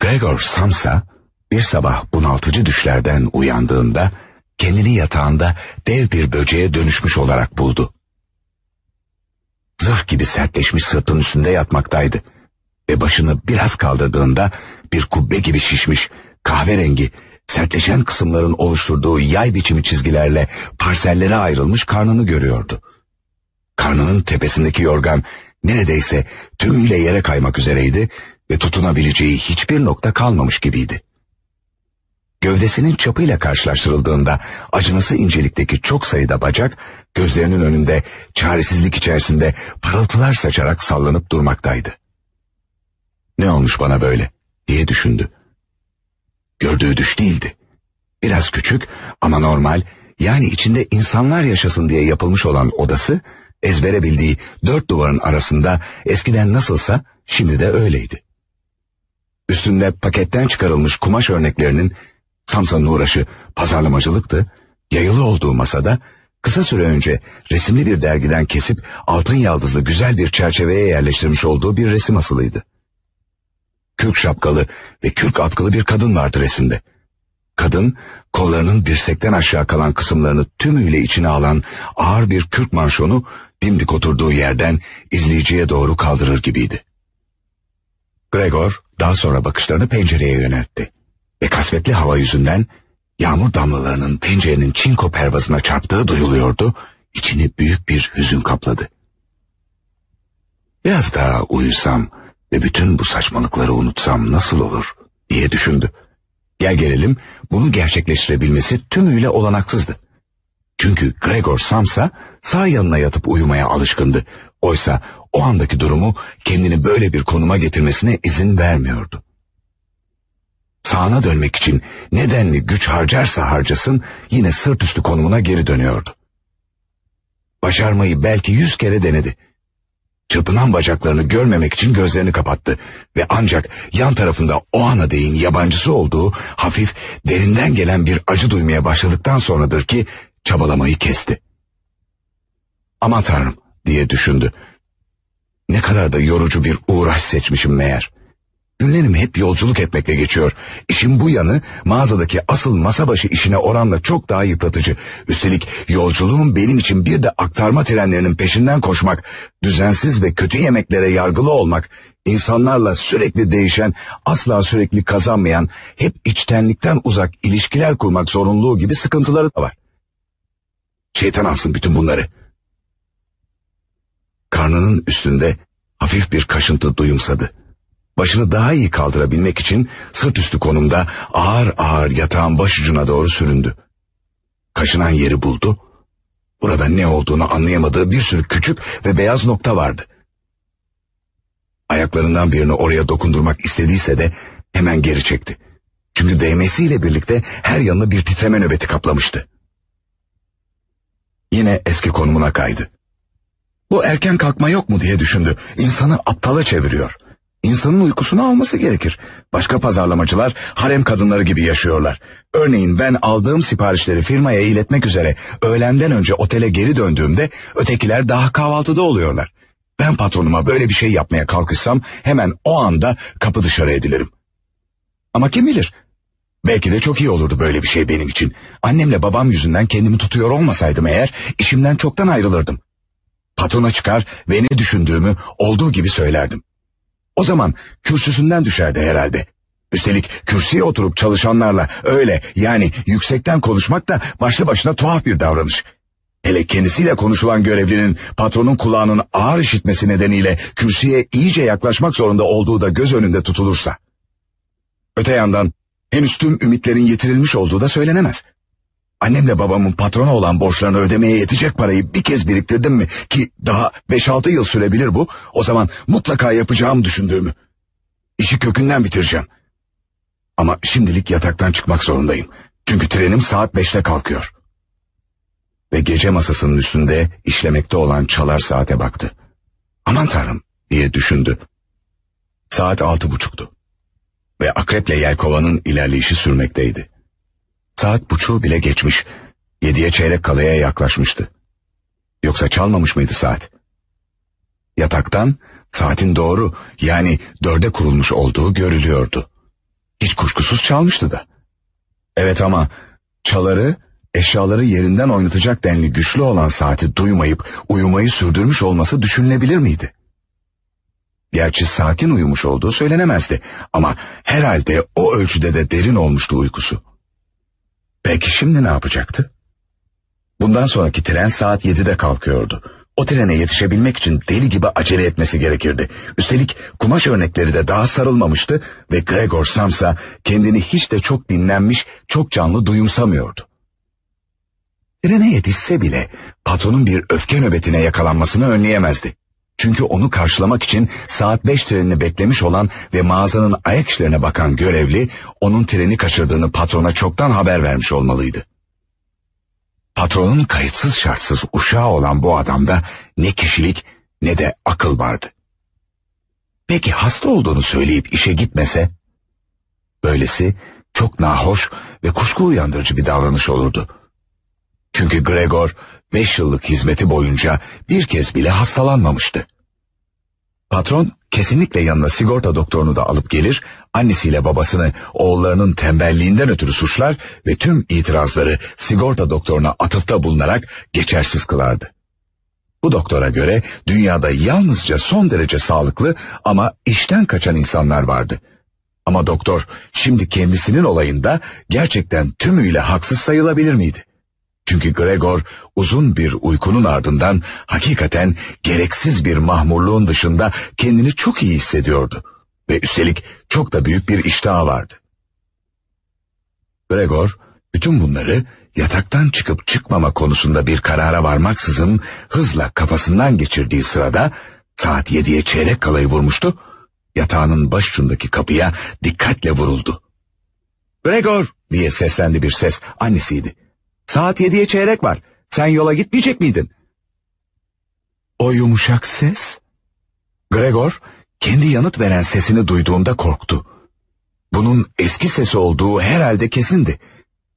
Gregor Samsa bir sabah bunaltıcı düşlerden uyandığında kendini yatağında dev bir böceğe dönüşmüş olarak buldu. Zırh gibi sertleşmiş sırtın üstünde yatmaktaydı ve başını biraz kaldırdığında bir kubbe gibi şişmiş, kahverengi, sertleşen kısımların oluşturduğu yay biçimi çizgilerle parsellere ayrılmış karnını görüyordu. Karnının tepesindeki yorgan neredeyse tümüyle yere kaymak üzereydi ve tutunabileceği hiçbir nokta kalmamış gibiydi. Gövdesinin çapıyla karşılaştırıldığında acınası incelikteki çok sayıda bacak gözlerinin önünde çaresizlik içerisinde parıltılar saçarak sallanıp durmaktaydı. Ne olmuş bana böyle diye düşündü. Gördüğü düş değildi. Biraz küçük ama normal yani içinde insanlar yaşasın diye yapılmış olan odası ezbere bildiği dört duvarın arasında eskiden nasılsa şimdi de öyleydi. Üstünde paketten çıkarılmış kumaş örneklerinin Samsa'nın uğraşı pazarlamacılıktı. Yayılı olduğu masada kısa süre önce resimli bir dergiden kesip altın yaldızlı güzel bir çerçeveye yerleştirmiş olduğu bir resim asılıydı. Kürk şapkalı ve kürk atkılı bir kadın vardı resimde. Kadın kollarının dirsekten aşağı kalan kısımlarını tümüyle içine alan ağır bir kürk manşonu dimdik oturduğu yerden izleyiciye doğru kaldırır gibiydi. Gregor daha sonra bakışlarını pencereye yöneltti ve kasvetli hava yüzünden yağmur damlalarının pencerenin çinko pervazına çarptığı duyuluyordu, içini büyük bir hüzün kapladı. Biraz daha uyusam ve bütün bu saçmalıkları unutsam nasıl olur diye düşündü. Gel gelelim bunu gerçekleştirebilmesi tümüyle olanaksızdı. Çünkü Gregor Samsa sağ yanına yatıp uyumaya alışkındı. Oysa o andaki durumu kendini böyle bir konuma getirmesine izin vermiyordu. Sağına dönmek için nedenli güç harcarsa harcasın yine sırt üstü konumuna geri dönüyordu. Başarmayı belki yüz kere denedi. Çırpınan bacaklarını görmemek için gözlerini kapattı ve ancak yan tarafında o ana değin yabancısı olduğu hafif derinden gelen bir acı duymaya başladıktan sonradır ki çabalamayı kesti. Aman tanrım diye düşündü. Ne kadar da yorucu bir uğraş seçmişim meğer. Günlerim hep yolculuk etmekle geçiyor. İşin bu yanı mağazadaki asıl masa başı işine oranla çok daha yıpratıcı. Üstelik yolculuğum benim için bir de aktarma trenlerinin peşinden koşmak, düzensiz ve kötü yemeklere yargılı olmak, insanlarla sürekli değişen, asla sürekli kazanmayan, hep içtenlikten uzak ilişkiler kurmak zorunluluğu gibi sıkıntıları da var. Şeytan alsın bütün bunları. Karnının üstünde hafif bir kaşıntı duyumsadı. Başını daha iyi kaldırabilmek için sırt üstü konumda ağır ağır yatağın başucuna doğru süründü. Kaşınan yeri buldu. Burada ne olduğunu anlayamadığı bir sürü küçük ve beyaz nokta vardı. Ayaklarından birini oraya dokundurmak istediyse de hemen geri çekti. Çünkü değmesiyle birlikte her yanını bir titreme nöbeti kaplamıştı. Yine eski konumuna kaydı. Bu erken kalkma yok mu diye düşündü. İnsanı aptala çeviriyor. İnsanın uykusunu alması gerekir. Başka pazarlamacılar harem kadınları gibi yaşıyorlar. Örneğin ben aldığım siparişleri firmaya iletmek üzere öğlenden önce otele geri döndüğümde ötekiler daha kahvaltıda oluyorlar. Ben patronuma böyle bir şey yapmaya kalkışsam hemen o anda kapı dışarı edilirim. Ama kim bilir? Belki de çok iyi olurdu böyle bir şey benim için. Annemle babam yüzünden kendimi tutuyor olmasaydım eğer işimden çoktan ayrılırdım. Patrona çıkar ve ne düşündüğümü olduğu gibi söylerdim. O zaman kürsüsünden düşerdi herhalde. Üstelik kürsüye oturup çalışanlarla öyle yani yüksekten konuşmak da başlı başına tuhaf bir davranış. Hele kendisiyle konuşulan görevlinin patronun kulağının ağır işitmesi nedeniyle kürsüye iyice yaklaşmak zorunda olduğu da göz önünde tutulursa. Öte yandan henüz tüm ümitlerin yitirilmiş olduğu da söylenemez. Annemle babamın patrona olan borçlarını ödemeye yetecek parayı bir kez biriktirdim mi ki daha 5-6 yıl sürebilir bu, o zaman mutlaka yapacağım düşündüğümü. İşi kökünden bitireceğim. Ama şimdilik yataktan çıkmak zorundayım. Çünkü trenim saat 5'te kalkıyor. Ve gece masasının üstünde işlemekte olan çalar saate baktı. Aman tanrım diye düşündü. Saat altı buçuktu. Ve akreple yelkovanın ilerleyişi sürmekteydi. Saat buçuğu bile geçmiş. Yediye çeyrek kalaya yaklaşmıştı. Yoksa çalmamış mıydı saat? Yataktan saatin doğru yani dörde kurulmuş olduğu görülüyordu. Hiç kuşkusuz çalmıştı da. Evet ama çaları eşyaları yerinden oynatacak denli güçlü olan saati duymayıp uyumayı sürdürmüş olması düşünülebilir miydi? Gerçi sakin uyumuş olduğu söylenemezdi ama herhalde o ölçüde de derin olmuştu uykusu. Peki şimdi ne yapacaktı? Bundan sonraki tren saat 7'de kalkıyordu. O trene yetişebilmek için deli gibi acele etmesi gerekirdi. Üstelik kumaş örnekleri de daha sarılmamıştı ve Gregor Samsa kendini hiç de çok dinlenmiş, çok canlı duyumsamıyordu. Trene yetişse bile patronun bir öfke nöbetine yakalanmasını önleyemezdi. Çünkü onu karşılamak için saat 5 trenini beklemiş olan ve mağazanın ayak işlerine bakan görevli onun treni kaçırdığını patrona çoktan haber vermiş olmalıydı. Patronun kayıtsız şartsız uşağı olan bu adamda ne kişilik ne de akıl vardı. Peki hasta olduğunu söyleyip işe gitmese? Böylesi çok nahoş ve kuşku uyandırıcı bir davranış olurdu. Çünkü Gregor beş yıllık hizmeti boyunca bir kez bile hastalanmamıştı. Patron kesinlikle yanına sigorta doktorunu da alıp gelir, annesiyle babasını oğullarının tembelliğinden ötürü suçlar ve tüm itirazları sigorta doktoruna atıfta bulunarak geçersiz kılardı. Bu doktora göre dünyada yalnızca son derece sağlıklı ama işten kaçan insanlar vardı. Ama doktor şimdi kendisinin olayında gerçekten tümüyle haksız sayılabilir miydi? Çünkü Gregor uzun bir uykunun ardından hakikaten gereksiz bir mahmurluğun dışında kendini çok iyi hissediyordu. Ve üstelik çok da büyük bir iştahı vardı. Gregor bütün bunları yataktan çıkıp çıkmama konusunda bir karara varmaksızın hızla kafasından geçirdiği sırada saat yediye çeyrek kalayı vurmuştu. Yatağının başucundaki kapıya dikkatle vuruldu. Gregor diye seslendi bir ses annesiydi. Saat yediye çeyrek var. Sen yola gitmeyecek miydin? O yumuşak ses. Gregor kendi yanıt veren sesini duyduğunda korktu. Bunun eski sesi olduğu herhalde kesindi.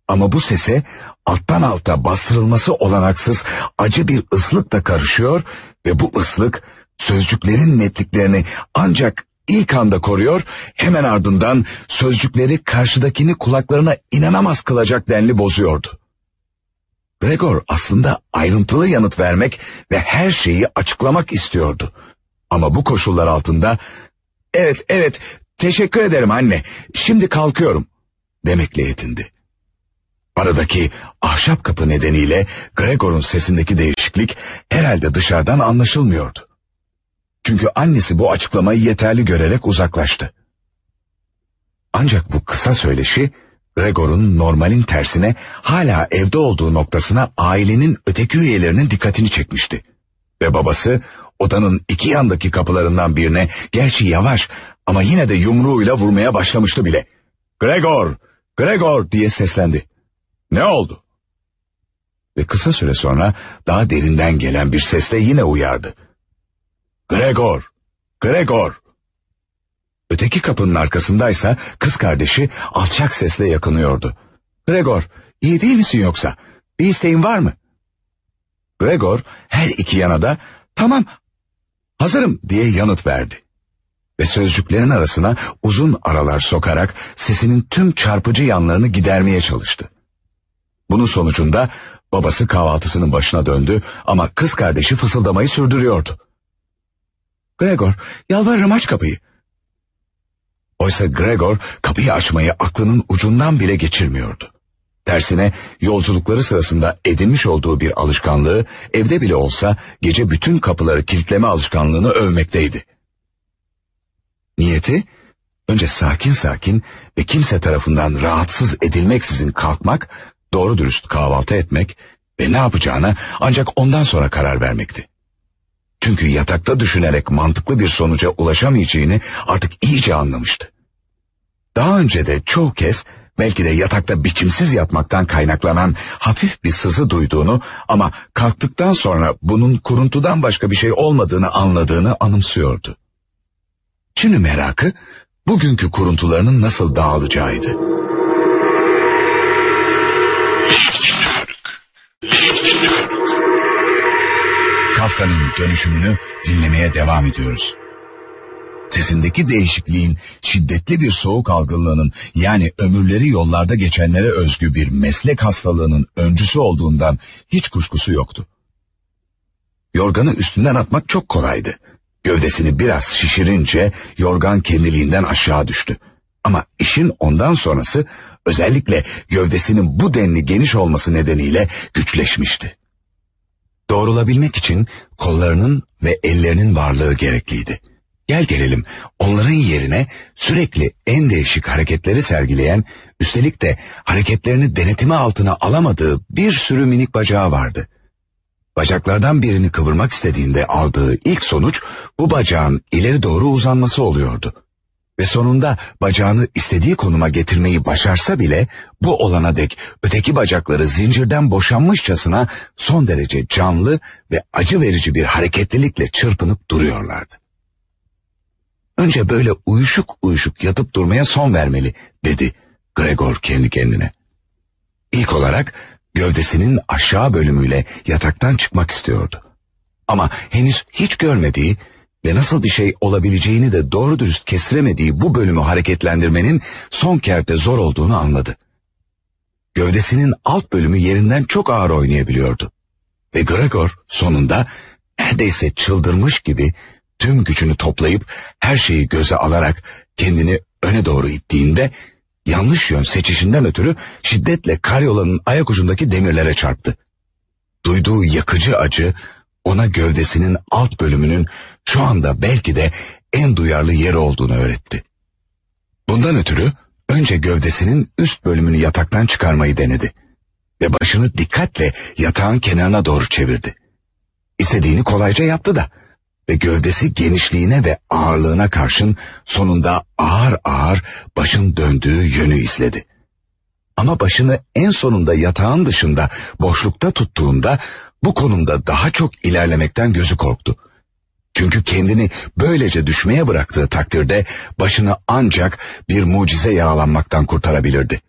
Ama bu sese alttan alta bastırılması olanaksız acı bir ıslık da karışıyor ve bu ıslık sözcüklerin netliklerini ancak ilk anda koruyor, hemen ardından sözcükleri karşıdakini kulaklarına inanamaz kılacak denli bozuyordu. Gregor aslında ayrıntılı yanıt vermek ve her şeyi açıklamak istiyordu. Ama bu koşullar altında evet evet teşekkür ederim anne şimdi kalkıyorum demekle yetindi. Aradaki ahşap kapı nedeniyle Gregor'un sesindeki değişiklik herhalde dışarıdan anlaşılmıyordu. Çünkü annesi bu açıklamayı yeterli görerek uzaklaştı. Ancak bu kısa söyleşi Gregor'un normalin tersine hala evde olduğu noktasına ailenin öteki üyelerinin dikkatini çekmişti. Ve babası odanın iki yandaki kapılarından birine gerçi yavaş ama yine de yumruğuyla vurmaya başlamıştı bile. Gregor, Gregor diye seslendi. Ne oldu? Ve kısa süre sonra daha derinden gelen bir sesle yine uyardı. Gregor, Gregor. Öteki kapının arkasındaysa kız kardeşi alçak sesle yakınıyordu. Gregor, iyi değil misin yoksa? Bir isteğin var mı? Gregor her iki yana da tamam hazırım diye yanıt verdi. Ve sözcüklerin arasına uzun aralar sokarak sesinin tüm çarpıcı yanlarını gidermeye çalıştı. Bunun sonucunda babası kahvaltısının başına döndü ama kız kardeşi fısıldamayı sürdürüyordu. Gregor yalvarırım aç kapıyı. Oysa Gregor kapıyı açmayı aklının ucundan bile geçirmiyordu. Tersine yolculukları sırasında edinmiş olduğu bir alışkanlığı evde bile olsa gece bütün kapıları kilitleme alışkanlığını övmekteydi. Niyeti önce sakin sakin ve kimse tarafından rahatsız edilmeksizin kalkmak, doğru dürüst kahvaltı etmek ve ne yapacağına ancak ondan sonra karar vermekti. Çünkü yatakta düşünerek mantıklı bir sonuca ulaşamayacağını artık iyice anlamıştı. Daha önce de çoğu kez belki de yatakta biçimsiz yatmaktan kaynaklanan hafif bir sızı duyduğunu ama kalktıktan sonra bunun kuruntudan başka bir şey olmadığını anladığını anımsıyordu. Şimdi merakı bugünkü kuruntularının nasıl dağılacağıydı. Kafka'nın dönüşümünü dinlemeye devam ediyoruz. Sesindeki değişikliğin şiddetli bir soğuk algınlığının yani ömürleri yollarda geçenlere özgü bir meslek hastalığının öncüsü olduğundan hiç kuşkusu yoktu. Yorganı üstünden atmak çok kolaydı. Gövdesini biraz şişirince yorgan kendiliğinden aşağı düştü. Ama işin ondan sonrası özellikle gövdesinin bu denli geniş olması nedeniyle güçleşmişti. Doğrulabilmek için kollarının ve ellerinin varlığı gerekliydi. Gel gelelim onların yerine sürekli en değişik hareketleri sergileyen, üstelik de hareketlerini denetimi altına alamadığı bir sürü minik bacağı vardı. Bacaklardan birini kıvırmak istediğinde aldığı ilk sonuç bu bacağın ileri doğru uzanması oluyordu. Ve sonunda bacağını istediği konuma getirmeyi başarsa bile bu olana dek öteki bacakları zincirden boşanmışçasına son derece canlı ve acı verici bir hareketlilikle çırpınıp duruyorlardı. Önce böyle uyuşuk uyuşuk yatıp durmaya son vermeli dedi Gregor kendi kendine. İlk olarak gövdesinin aşağı bölümüyle yataktan çıkmak istiyordu. Ama henüz hiç görmediği ve nasıl bir şey olabileceğini de doğru dürüst kestiremediği bu bölümü hareketlendirmenin son kerte zor olduğunu anladı. Gövdesinin alt bölümü yerinden çok ağır oynayabiliyordu. Ve Gregor sonunda neredeyse çıldırmış gibi tüm gücünü toplayıp her şeyi göze alarak kendini öne doğru ittiğinde yanlış yön seçişinden ötürü şiddetle karyolanın ayak ucundaki demirlere çarptı. Duyduğu yakıcı acı ona gövdesinin alt bölümünün şu anda belki de en duyarlı yeri olduğunu öğretti. Bundan ötürü önce gövdesinin üst bölümünü yataktan çıkarmayı denedi ve başını dikkatle yatağın kenarına doğru çevirdi. İstediğini kolayca yaptı da ve gövdesi genişliğine ve ağırlığına karşın sonunda ağır ağır başın döndüğü yönü izledi. Ama başını en sonunda yatağın dışında boşlukta tuttuğunda bu konumda daha çok ilerlemekten gözü korktu. Çünkü kendini böylece düşmeye bıraktığı takdirde başını ancak bir mucize yaralanmaktan kurtarabilirdi.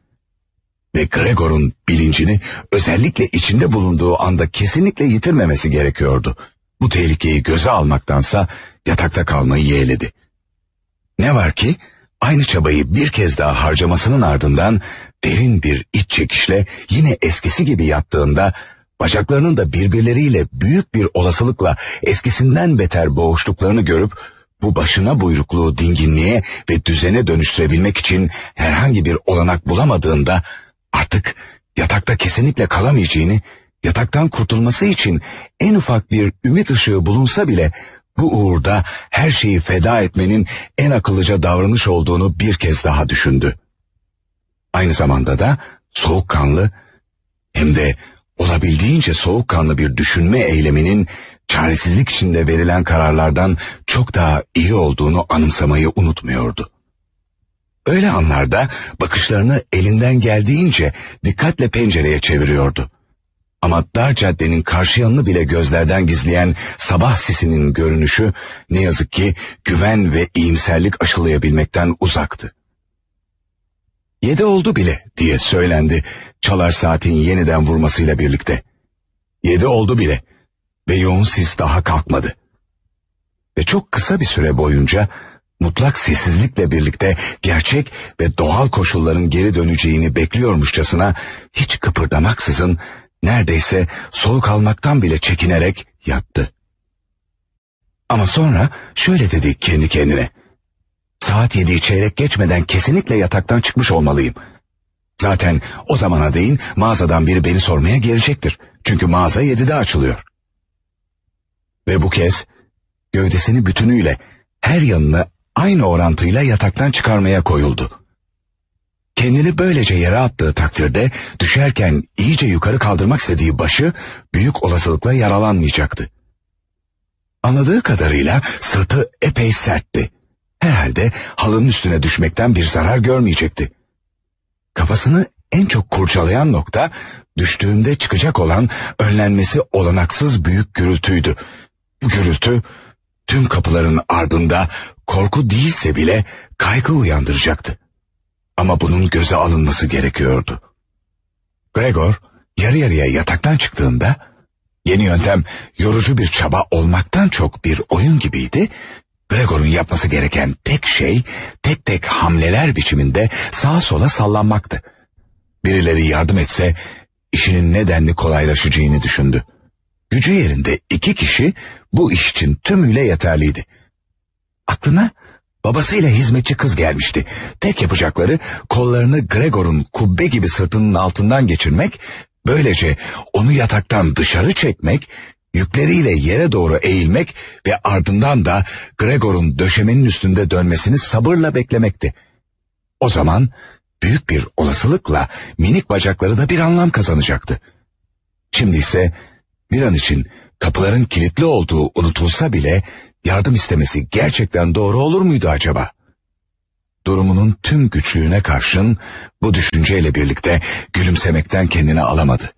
Ve Gregor'un bilincini özellikle içinde bulunduğu anda kesinlikle yitirmemesi gerekiyordu. Bu tehlikeyi göze almaktansa yatakta kalmayı yeğledi. Ne var ki aynı çabayı bir kez daha harcamasının ardından derin bir iç çekişle yine eskisi gibi yattığında bacaklarının da birbirleriyle büyük bir olasılıkla eskisinden beter boğuştuklarını görüp bu başına buyrukluğu dinginliğe ve düzene dönüştürebilmek için herhangi bir olanak bulamadığında artık yatakta kesinlikle kalamayacağını, yataktan kurtulması için en ufak bir ümit ışığı bulunsa bile bu uğurda her şeyi feda etmenin en akıllıca davranış olduğunu bir kez daha düşündü. Aynı zamanda da soğukkanlı hem de olabildiğince soğukkanlı bir düşünme eyleminin çaresizlik içinde verilen kararlardan çok daha iyi olduğunu anımsamayı unutmuyordu. Öyle anlarda bakışlarını elinden geldiğince dikkatle pencereye çeviriyordu. Ama dar caddenin karşı yanını bile gözlerden gizleyen sabah sisinin görünüşü ne yazık ki güven ve iyimserlik aşılayabilmekten uzaktı. Yedi oldu bile diye söylendi çalar saatin yeniden vurmasıyla birlikte. Yedi oldu bile ve yoğun sis daha kalkmadı. Ve çok kısa bir süre boyunca mutlak sessizlikle birlikte gerçek ve doğal koşulların geri döneceğini bekliyormuşçasına hiç kıpırdamaksızın neredeyse soluk almaktan bile çekinerek yattı. Ama sonra şöyle dedi kendi kendine. Saat yedi çeyrek geçmeden kesinlikle yataktan çıkmış olmalıyım. Zaten o zamana değin mağazadan biri beni sormaya gelecektir. Çünkü mağaza yedide açılıyor. Ve bu kez gövdesini bütünüyle her yanını aynı orantıyla yataktan çıkarmaya koyuldu. Kendini böylece yere attığı takdirde düşerken iyice yukarı kaldırmak istediği başı büyük olasılıkla yaralanmayacaktı. Anladığı kadarıyla sırtı epey sertti. Herhalde halının üstüne düşmekten bir zarar görmeyecekti. Kafasını en çok kurcalayan nokta düştüğünde çıkacak olan önlenmesi olanaksız büyük gürültüydü. Bu gürültü tüm kapıların ardında korku değilse bile kaygı uyandıracaktı. Ama bunun göze alınması gerekiyordu. Gregor yarı yarıya yataktan çıktığında yeni yöntem yorucu bir çaba olmaktan çok bir oyun gibiydi. Gregor'un yapması gereken tek şey tek tek hamleler biçiminde sağa sola sallanmaktı. Birileri yardım etse işinin nedenli kolaylaşacağını düşündü. Gücü yerinde iki kişi bu iş için tümüyle yeterliydi. Aklına babasıyla hizmetçi kız gelmişti. Tek yapacakları kollarını Gregor'un kubbe gibi sırtının altından geçirmek, böylece onu yataktan dışarı çekmek, yükleriyle yere doğru eğilmek ve ardından da Gregor'un döşemenin üstünde dönmesini sabırla beklemekti. O zaman büyük bir olasılıkla minik bacakları da bir anlam kazanacaktı. Şimdi ise bir an için kapıların kilitli olduğu unutulsa bile yardım istemesi gerçekten doğru olur muydu acaba? Durumunun tüm güçlüğüne karşın bu düşünceyle birlikte gülümsemekten kendini alamadı.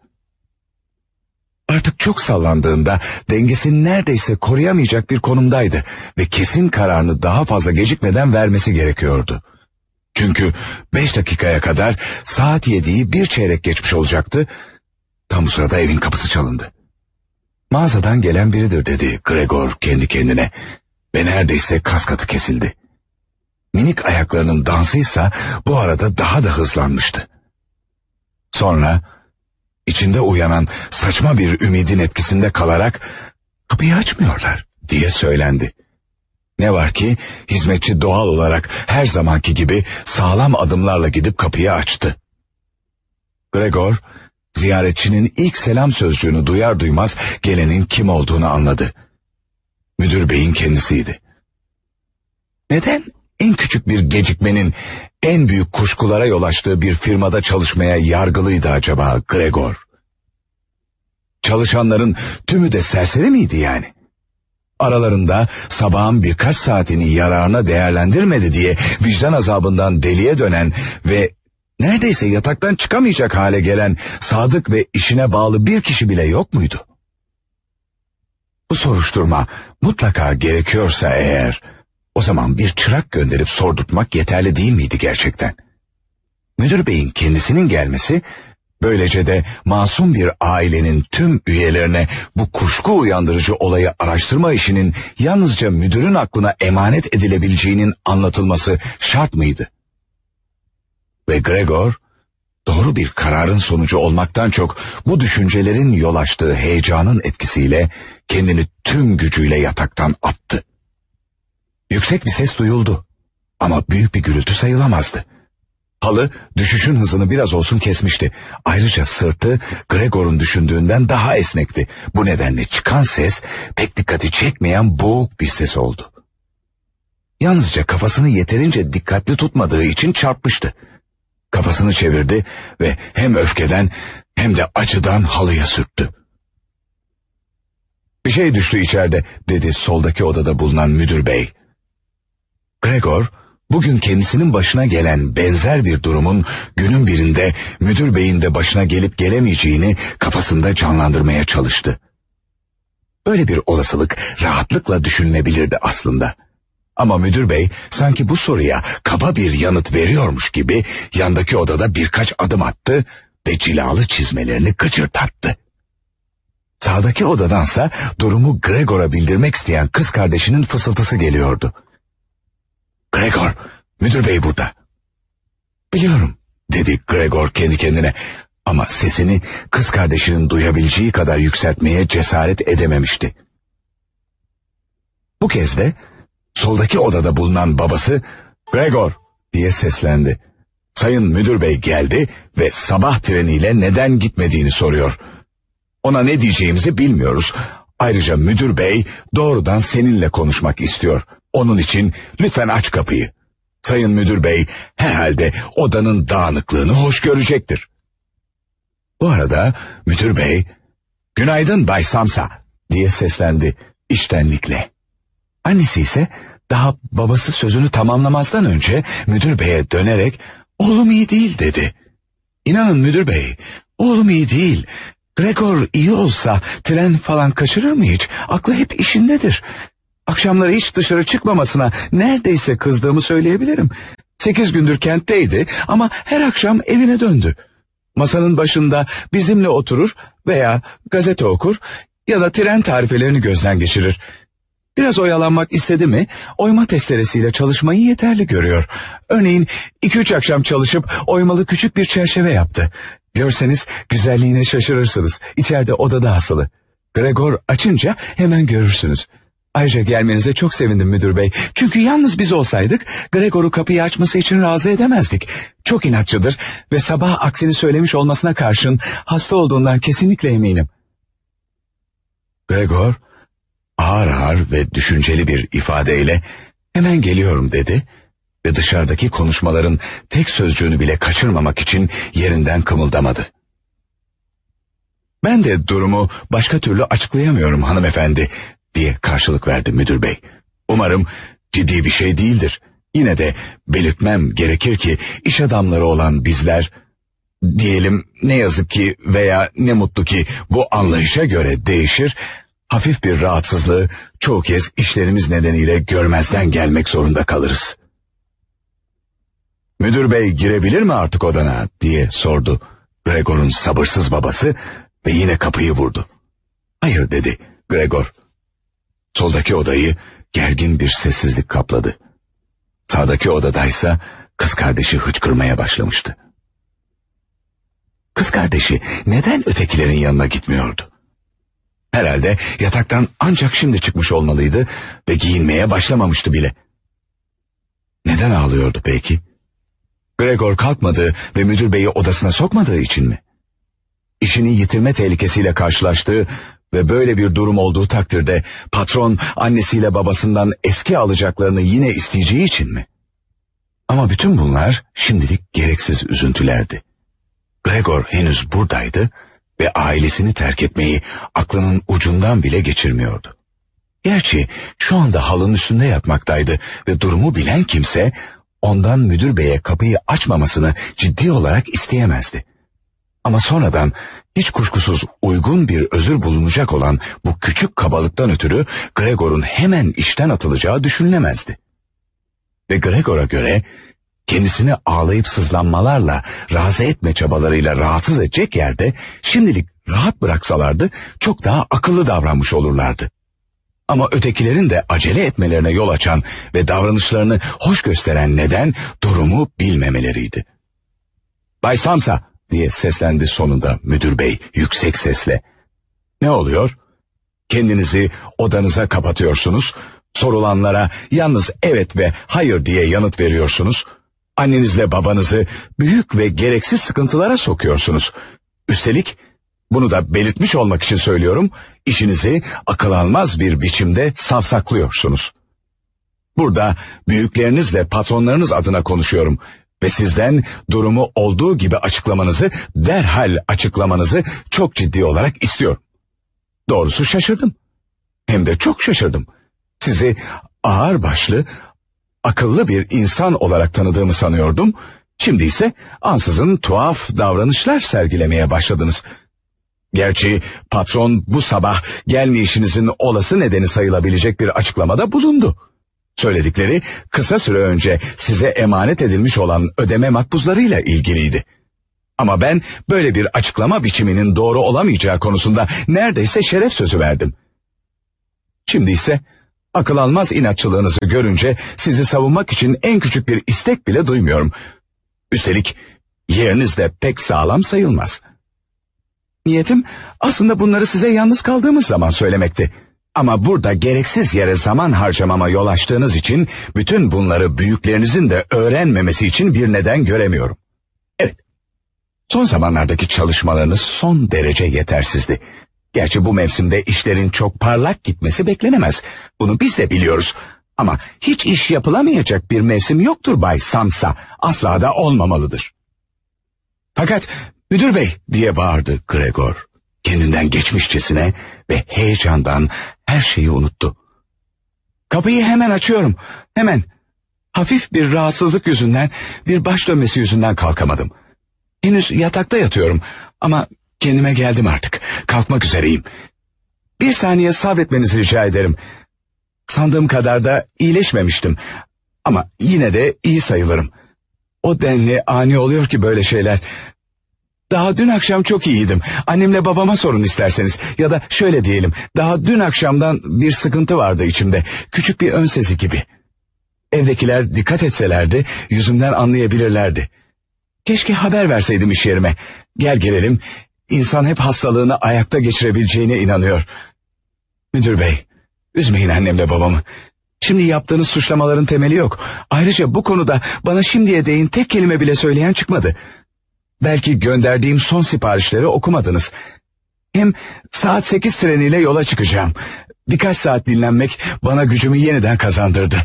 Artık çok sallandığında dengesini neredeyse koruyamayacak bir konumdaydı ve kesin kararını daha fazla gecikmeden vermesi gerekiyordu. Çünkü beş dakikaya kadar saat yediği bir çeyrek geçmiş olacaktı. Tam bu sırada evin kapısı çalındı. Mağazadan gelen biridir dedi Gregor kendi kendine ve neredeyse kas katı kesildi. Minik ayaklarının dansıysa bu arada daha da hızlanmıştı. Sonra içinde uyanan saçma bir ümidin etkisinde kalarak kapıyı açmıyorlar diye söylendi. Ne var ki hizmetçi doğal olarak her zamanki gibi sağlam adımlarla gidip kapıyı açtı. Gregor ziyaretçinin ilk selam sözcüğünü duyar duymaz gelenin kim olduğunu anladı. Müdür beyin kendisiydi. Neden en küçük bir gecikmenin en büyük kuşkulara yol açtığı bir firmada çalışmaya yargılıydı acaba Gregor? Çalışanların tümü de serseri miydi yani? Aralarında sabahın birkaç saatini yararına değerlendirmedi diye vicdan azabından deliye dönen ve neredeyse yataktan çıkamayacak hale gelen sadık ve işine bağlı bir kişi bile yok muydu? Bu soruşturma mutlaka gerekiyorsa eğer o zaman bir çırak gönderip sordurtmak yeterli değil miydi gerçekten? Müdür beyin kendisinin gelmesi böylece de masum bir ailenin tüm üyelerine bu kuşku uyandırıcı olayı araştırma işinin yalnızca müdürün aklına emanet edilebileceğinin anlatılması şart mıydı? Ve Gregor doğru bir kararın sonucu olmaktan çok bu düşüncelerin yol açtığı heyecanın etkisiyle kendini tüm gücüyle yataktan attı. Yüksek bir ses duyuldu ama büyük bir gürültü sayılamazdı. Halı düşüşün hızını biraz olsun kesmişti. Ayrıca sırtı Gregor'un düşündüğünden daha esnekti. Bu nedenle çıkan ses pek dikkati çekmeyen boğuk bir ses oldu. Yalnızca kafasını yeterince dikkatli tutmadığı için çarpmıştı. Kafasını çevirdi ve hem öfkeden hem de acıdan halıya sürttü. Bir şey düştü içeride dedi soldaki odada bulunan müdür bey. Gregor bugün kendisinin başına gelen benzer bir durumun günün birinde müdür beyin de başına gelip gelemeyeceğini kafasında canlandırmaya çalıştı. Böyle bir olasılık rahatlıkla düşünülebilirdi aslında. Ama müdür bey sanki bu soruya kaba bir yanıt veriyormuş gibi yandaki odada birkaç adım attı ve cilalı çizmelerini gıcırdattı. Sağdaki odadansa durumu Gregor'a bildirmek isteyen kız kardeşinin fısıltısı geliyordu. Gregor, müdür bey burada. Biliyorum, dedi Gregor kendi kendine. Ama sesini kız kardeşinin duyabileceği kadar yükseltmeye cesaret edememişti. Bu kez de soldaki odada bulunan babası Gregor diye seslendi. Sayın müdür bey geldi ve sabah treniyle neden gitmediğini soruyor. Ona ne diyeceğimizi bilmiyoruz. Ayrıca müdür bey doğrudan seninle konuşmak istiyor. Onun için lütfen aç kapıyı. Sayın müdür bey herhalde odanın dağınıklığını hoş görecektir. Bu arada müdür bey günaydın Bay Samsa diye seslendi iştenlikle. Annesi ise daha babası sözünü tamamlamazdan önce müdür beye dönerek oğlum iyi değil dedi. İnanın müdür bey oğlum iyi değil. Gregor iyi olsa tren falan kaçırır mı hiç? Aklı hep işindedir. Akşamları hiç dışarı çıkmamasına neredeyse kızdığımı söyleyebilirim. Sekiz gündür kentteydi ama her akşam evine döndü. Masanın başında bizimle oturur veya gazete okur ya da tren tarifelerini gözden geçirir. Biraz oyalanmak istedi mi oyma testeresiyle çalışmayı yeterli görüyor. Örneğin iki üç akşam çalışıp oymalı küçük bir çerçeve yaptı. Görseniz güzelliğine şaşırırsınız. İçeride odada asılı. Gregor açınca hemen görürsünüz. Ayrıca gelmenize çok sevindim müdür bey. Çünkü yalnız biz olsaydık Gregor'u kapıyı açması için razı edemezdik. Çok inatçıdır ve sabah aksini söylemiş olmasına karşın hasta olduğundan kesinlikle eminim. Gregor ağır ağır ve düşünceli bir ifadeyle hemen geliyorum dedi ve dışarıdaki konuşmaların tek sözcüğünü bile kaçırmamak için yerinden kımıldamadı. Ben de durumu başka türlü açıklayamıyorum hanımefendi diye karşılık verdi müdür bey. Umarım ciddi bir şey değildir. Yine de belirtmem gerekir ki iş adamları olan bizler diyelim ne yazık ki veya ne mutlu ki bu anlayışa göre değişir. Hafif bir rahatsızlığı çoğu kez işlerimiz nedeniyle görmezden gelmek zorunda kalırız. Müdür bey girebilir mi artık odana diye sordu. Gregor'un sabırsız babası ve yine kapıyı vurdu. Hayır dedi Gregor. Soldaki odayı gergin bir sessizlik kapladı. Sağdaki odadaysa kız kardeşi hıçkırmaya başlamıştı. Kız kardeşi neden ötekilerin yanına gitmiyordu? Herhalde yataktan ancak şimdi çıkmış olmalıydı ve giyinmeye başlamamıştı bile. Neden ağlıyordu peki? Gregor kalkmadığı ve müdür beyi odasına sokmadığı için mi? İşini yitirme tehlikesiyle karşılaştığı ve böyle bir durum olduğu takdirde patron annesiyle babasından eski alacaklarını yine isteyeceği için mi? Ama bütün bunlar şimdilik gereksiz üzüntülerdi. Gregor henüz buradaydı ve ailesini terk etmeyi aklının ucundan bile geçirmiyordu. Gerçi şu anda halının üstünde yatmaktaydı ve durumu bilen kimse ondan müdür beye kapıyı açmamasını ciddi olarak isteyemezdi. Ama sonradan hiç kuşkusuz uygun bir özür bulunacak olan bu küçük kabalıktan ötürü Gregor'un hemen işten atılacağı düşünülemezdi. Ve Gregor'a göre kendisini ağlayıp sızlanmalarla razı etme çabalarıyla rahatsız edecek yerde şimdilik rahat bıraksalardı çok daha akıllı davranmış olurlardı. Ama ötekilerin de acele etmelerine yol açan ve davranışlarını hoş gösteren neden durumu bilmemeleriydi. Bay Samsa diye seslendi sonunda müdür bey yüksek sesle. Ne oluyor? Kendinizi odanıza kapatıyorsunuz, sorulanlara yalnız evet ve hayır diye yanıt veriyorsunuz. Annenizle babanızı büyük ve gereksiz sıkıntılara sokuyorsunuz. Üstelik bunu da belirtmiş olmak için söylüyorum, işinizi akıl almaz bir biçimde savsaklıyorsunuz. Burada büyüklerinizle patronlarınız adına konuşuyorum ve sizden durumu olduğu gibi açıklamanızı, derhal açıklamanızı çok ciddi olarak istiyorum. Doğrusu şaşırdım. Hem de çok şaşırdım. Sizi ağır başlı, akıllı bir insan olarak tanıdığımı sanıyordum. Şimdi ise ansızın tuhaf davranışlar sergilemeye başladınız. Gerçi patron bu sabah gelmeyişinizin olası nedeni sayılabilecek bir açıklamada bulundu. Söyledikleri kısa süre önce size emanet edilmiş olan ödeme makbuzlarıyla ilgiliydi. Ama ben böyle bir açıklama biçiminin doğru olamayacağı konusunda neredeyse şeref sözü verdim. Şimdi ise akıl almaz inatçılığınızı görünce sizi savunmak için en küçük bir istek bile duymuyorum. Üstelik yeriniz de pek sağlam sayılmaz. Niyetim aslında bunları size yalnız kaldığımız zaman söylemekti. Ama burada gereksiz yere zaman harcamama yol açtığınız için bütün bunları büyüklerinizin de öğrenmemesi için bir neden göremiyorum. Evet, son zamanlardaki çalışmalarınız son derece yetersizdi. Gerçi bu mevsimde işlerin çok parlak gitmesi beklenemez. Bunu biz de biliyoruz. Ama hiç iş yapılamayacak bir mevsim yoktur Bay Samsa. Asla da olmamalıdır. Fakat müdür bey diye bağırdı Gregor. Kendinden geçmişçesine ve heyecandan her şeyi unuttu. Kapıyı hemen açıyorum. Hemen. Hafif bir rahatsızlık yüzünden, bir baş dönmesi yüzünden kalkamadım. Henüz yatakta yatıyorum ama kendime geldim artık. Kalkmak üzereyim. Bir saniye sabretmenizi rica ederim. Sandığım kadar da iyileşmemiştim. Ama yine de iyi sayılırım. O denli ani oluyor ki böyle şeyler. Daha dün akşam çok iyiydim. Annemle babama sorun isterseniz. Ya da şöyle diyelim. Daha dün akşamdan bir sıkıntı vardı içimde. Küçük bir ön sesi gibi. Evdekiler dikkat etselerdi yüzümden anlayabilirlerdi. Keşke haber verseydim iş yerime. Gel gelelim. İnsan hep hastalığını ayakta geçirebileceğine inanıyor. Müdür bey, üzmeyin annemle babamı. Şimdi yaptığınız suçlamaların temeli yok. Ayrıca bu konuda bana şimdiye değin tek kelime bile söyleyen çıkmadı. Belki gönderdiğim son siparişleri okumadınız. Hem saat sekiz treniyle yola çıkacağım. Birkaç saat dinlenmek bana gücümü yeniden kazandırdı.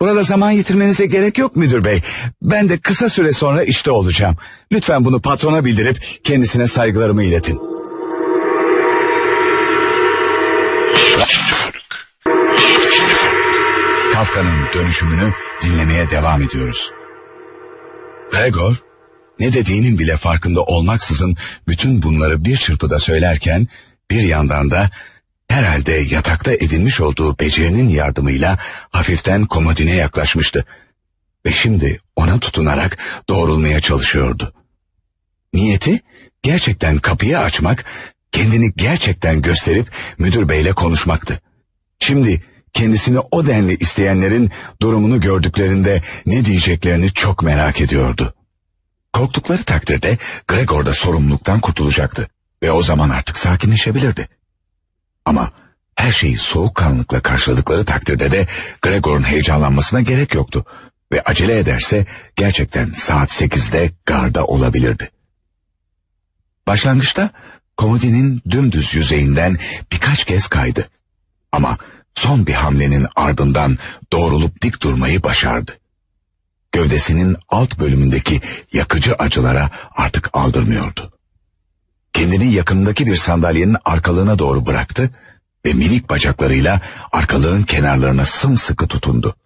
Burada zaman yitirmenize gerek yok müdür bey. Ben de kısa süre sonra işte olacağım. Lütfen bunu patrona bildirip kendisine saygılarımı iletin. Kafka'nın dönüşümünü dinlemeye devam ediyoruz. Gregor, ne dediğinin bile farkında olmaksızın bütün bunları bir çırpıda söylerken bir yandan da herhalde yatakta edinmiş olduğu becerinin yardımıyla hafiften komodine yaklaşmıştı. Ve şimdi ona tutunarak doğrulmaya çalışıyordu. Niyeti gerçekten kapıyı açmak, kendini gerçekten gösterip müdür beyle konuşmaktı. Şimdi kendisini o denli isteyenlerin durumunu gördüklerinde ne diyeceklerini çok merak ediyordu. Korktukları takdirde Gregor da sorumluluktan kurtulacaktı ve o zaman artık sakinleşebilirdi. Ama her şeyi soğukkanlılıkla karşıladıkları takdirde de Gregor'un heyecanlanmasına gerek yoktu ve acele ederse gerçekten saat sekizde garda olabilirdi. Başlangıçta komodinin dümdüz yüzeyinden birkaç kez kaydı. Ama son bir hamlenin ardından doğrulup dik durmayı başardı. Gövdesinin alt bölümündeki yakıcı acılara artık aldırmıyordu. Kendini yakındaki bir sandalyenin arkalığına doğru bıraktı ve minik bacaklarıyla arkalığın kenarlarına sımsıkı tutundu.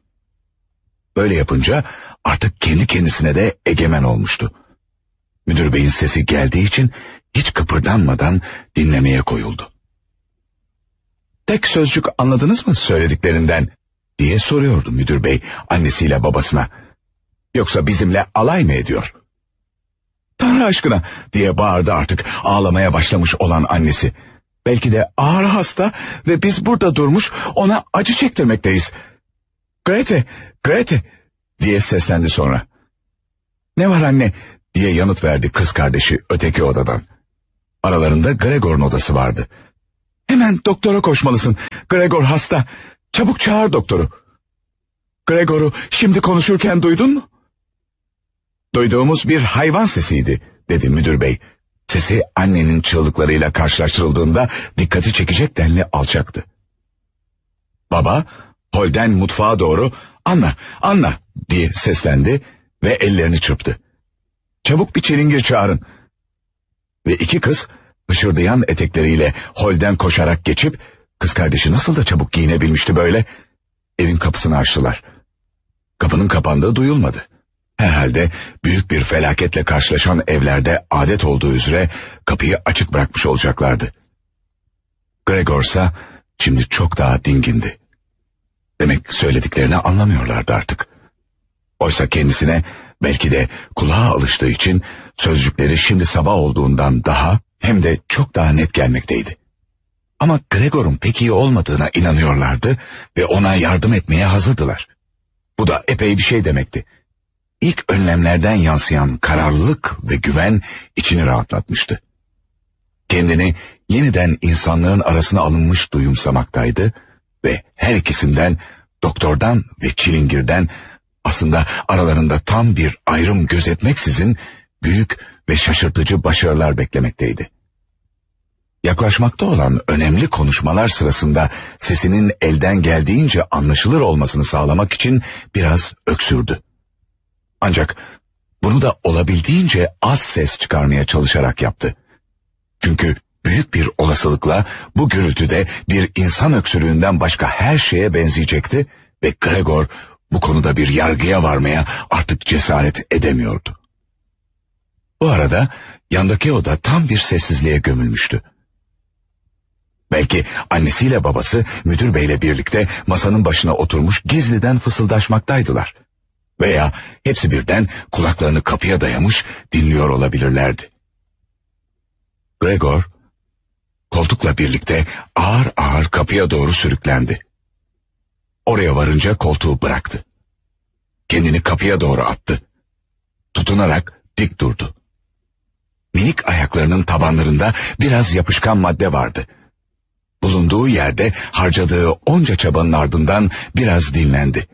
Böyle yapınca artık kendi kendisine de egemen olmuştu. Müdür beyin sesi geldiği için hiç kıpırdanmadan dinlemeye koyuldu. Tek sözcük anladınız mı söylediklerinden diye soruyordu müdür bey annesiyle babasına. Yoksa bizimle alay mı ediyor? Tanrı aşkına diye bağırdı artık ağlamaya başlamış olan annesi. Belki de ağır hasta ve biz burada durmuş ona acı çektirmekteyiz. Grete, Grete diye seslendi sonra. Ne var anne diye yanıt verdi kız kardeşi öteki odadan. Aralarında Gregor'un odası vardı. Hemen doktora koşmalısın. Gregor hasta. Çabuk çağır doktoru. Gregor'u şimdi konuşurken duydun mu? Duyduğumuz bir hayvan sesiydi, dedi müdür bey. Sesi annenin çığlıklarıyla karşılaştırıldığında dikkati çekecek denli alçaktı. Baba, holden mutfağa doğru Anna, Anna diye seslendi ve ellerini çırptı. Çabuk bir çilingir çağırın. Ve iki kız hışırdayan etekleriyle holden koşarak geçip kız kardeşi nasıl da çabuk giyinebilmişti böyle evin kapısını açtılar. Kapının kapandığı duyulmadı. Herhalde büyük bir felaketle karşılaşan evlerde adet olduğu üzere kapıyı açık bırakmış olacaklardı. Gregor ise şimdi çok daha dingindi. Demek söylediklerini anlamıyorlardı artık. Oysa kendisine belki de kulağa alıştığı için sözcükleri şimdi sabah olduğundan daha hem de çok daha net gelmekteydi. Ama Gregor'un pek iyi olmadığına inanıyorlardı ve ona yardım etmeye hazırdılar. Bu da epey bir şey demekti. İlk önlemlerden yansıyan kararlılık ve güven içini rahatlatmıştı. Kendini yeniden insanlığın arasına alınmış duyumsamaktaydı ve her ikisinden, doktordan ve çilingirden aslında aralarında tam bir ayrım gözetmeksizin büyük ve şaşırtıcı başarılar beklemekteydi. Yaklaşmakta olan önemli konuşmalar sırasında sesinin elden geldiğince anlaşılır olmasını sağlamak için biraz öksürdü. Ancak bunu da olabildiğince az ses çıkarmaya çalışarak yaptı. Çünkü büyük bir olasılıkla bu gürültüde bir insan öksürüğünden başka her şeye benzeyecekti ve Gregor bu konuda bir yargıya varmaya artık cesaret edemiyordu. Bu arada yandaki oda tam bir sessizliğe gömülmüştü. Belki annesiyle babası müdür beyle birlikte masanın başına oturmuş gizliden fısıldaşmaktaydılar. Veya hepsi birden kulaklarını kapıya dayamış dinliyor olabilirlerdi. Gregor koltukla birlikte ağır ağır kapıya doğru sürüklendi. Oraya varınca koltuğu bıraktı. Kendini kapıya doğru attı. Tutunarak dik durdu. Minik ayaklarının tabanlarında biraz yapışkan madde vardı. Bulunduğu yerde harcadığı onca çabanın ardından biraz dinlendi.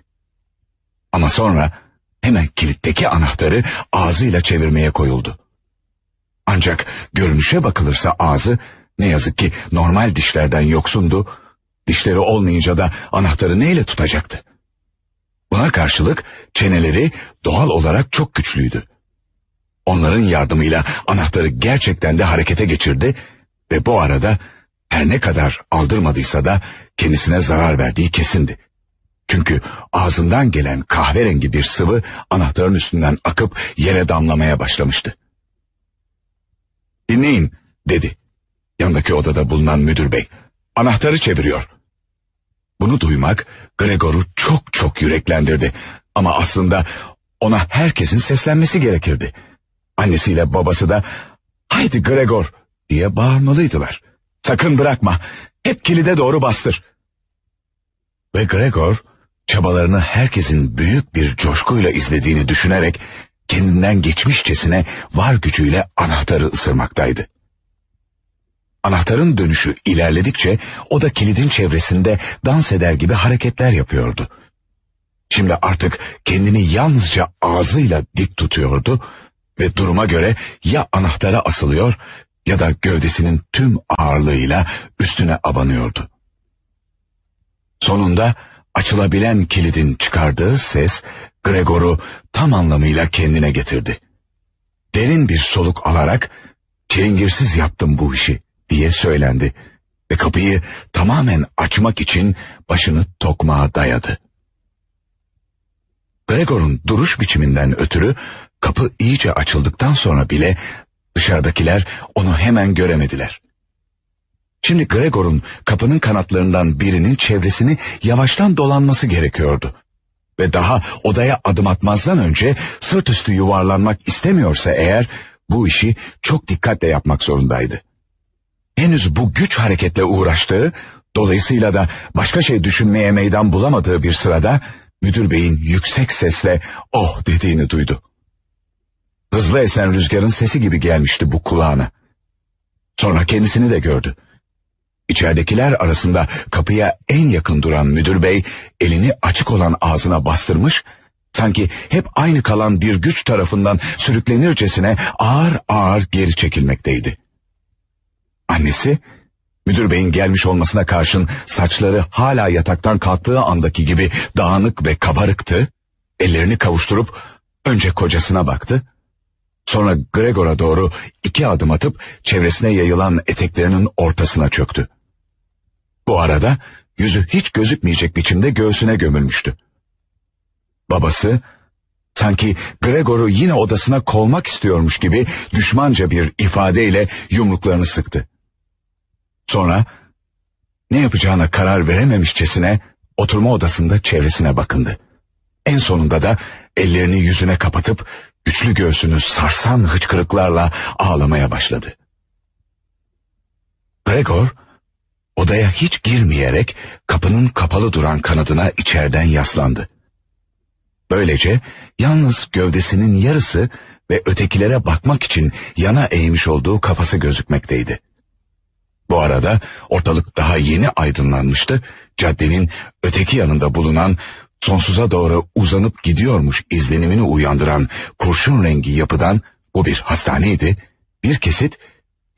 Ama sonra hemen kilitteki anahtarı ağzıyla çevirmeye koyuldu. Ancak görünüşe bakılırsa ağzı ne yazık ki normal dişlerden yoksundu. Dişleri olmayınca da anahtarı neyle tutacaktı? Buna karşılık çeneleri doğal olarak çok güçlüydü. Onların yardımıyla anahtarı gerçekten de harekete geçirdi ve bu arada her ne kadar aldırmadıysa da kendisine zarar verdiği kesindi. Çünkü ağzından gelen kahverengi bir sıvı anahtarın üstünden akıp yere damlamaya başlamıştı. Dinleyin dedi. Yanındaki odada bulunan müdür bey. Anahtarı çeviriyor. Bunu duymak Gregor'u çok çok yüreklendirdi. Ama aslında ona herkesin seslenmesi gerekirdi. Annesiyle babası da haydi Gregor diye bağırmalıydılar. Sakın bırakma hep kilide doğru bastır. Ve Gregor çabalarını herkesin büyük bir coşkuyla izlediğini düşünerek kendinden geçmişçesine var gücüyle anahtarı ısırmaktaydı. Anahtarın dönüşü ilerledikçe o da kilidin çevresinde dans eder gibi hareketler yapıyordu. Şimdi artık kendini yalnızca ağzıyla dik tutuyordu ve duruma göre ya anahtara asılıyor ya da gövdesinin tüm ağırlığıyla üstüne abanıyordu. Sonunda açılabilen kilidin çıkardığı ses Gregor'u tam anlamıyla kendine getirdi. Derin bir soluk alarak çilingirsiz yaptım bu işi diye söylendi ve kapıyı tamamen açmak için başını tokmağa dayadı. Gregor'un duruş biçiminden ötürü kapı iyice açıldıktan sonra bile dışarıdakiler onu hemen göremediler. Şimdi Gregor'un kapının kanatlarından birinin çevresini yavaştan dolanması gerekiyordu. Ve daha odaya adım atmazdan önce sırt üstü yuvarlanmak istemiyorsa eğer bu işi çok dikkatle yapmak zorundaydı. Henüz bu güç hareketle uğraştığı, dolayısıyla da başka şey düşünmeye meydan bulamadığı bir sırada müdür beyin yüksek sesle oh dediğini duydu. Hızlı esen rüzgarın sesi gibi gelmişti bu kulağına. Sonra kendisini de gördü. İçeridekiler arasında kapıya en yakın duran müdür bey elini açık olan ağzına bastırmış, sanki hep aynı kalan bir güç tarafından sürüklenircesine ağır ağır geri çekilmekteydi. Annesi, müdür beyin gelmiş olmasına karşın saçları hala yataktan kalktığı andaki gibi dağınık ve kabarıktı, ellerini kavuşturup önce kocasına baktı, sonra Gregor'a doğru iki adım atıp çevresine yayılan eteklerinin ortasına çöktü. Bu arada yüzü hiç gözükmeyecek biçimde göğsüne gömülmüştü. Babası sanki Gregor'u yine odasına kolmak istiyormuş gibi düşmanca bir ifadeyle yumruklarını sıktı. Sonra ne yapacağına karar verememişçesine oturma odasında çevresine bakındı. En sonunda da ellerini yüzüne kapatıp güçlü göğsünü sarsan hıçkırıklarla ağlamaya başladı. Gregor odaya hiç girmeyerek kapının kapalı duran kanadına içeriden yaslandı. Böylece yalnız gövdesinin yarısı ve ötekilere bakmak için yana eğmiş olduğu kafası gözükmekteydi. Bu arada ortalık daha yeni aydınlanmıştı. Caddenin öteki yanında bulunan sonsuza doğru uzanıp gidiyormuş izlenimini uyandıran kurşun rengi yapıdan bu bir hastaneydi. Bir kesit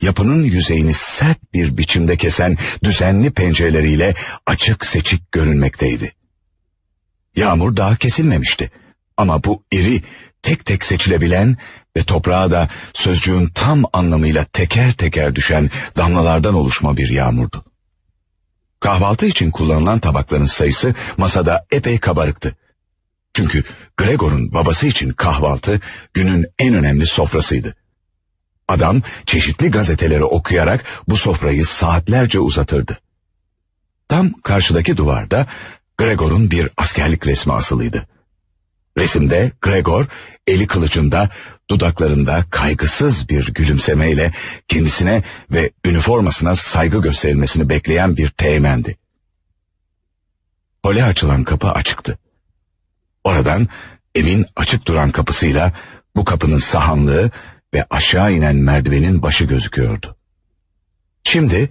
yapının yüzeyini sert bir biçimde kesen düzenli pencereleriyle açık seçik görünmekteydi. Yağmur daha kesilmemişti ama bu iri tek tek seçilebilen ve toprağa da sözcüğün tam anlamıyla teker teker düşen damlalardan oluşma bir yağmurdu. Kahvaltı için kullanılan tabakların sayısı masada epey kabarıktı. Çünkü Gregor'un babası için kahvaltı günün en önemli sofrasıydı. Adam çeşitli gazeteleri okuyarak bu sofrayı saatlerce uzatırdı. Tam karşıdaki duvarda Gregor'un bir askerlik resmi asılıydı. Resimde Gregor eli kılıcında, dudaklarında kaygısız bir gülümsemeyle kendisine ve üniformasına saygı gösterilmesini bekleyen bir teğmendi. Hole açılan kapı açıktı. Oradan evin açık duran kapısıyla bu kapının sahanlığı ve aşağı inen merdivenin başı gözüküyordu. Şimdi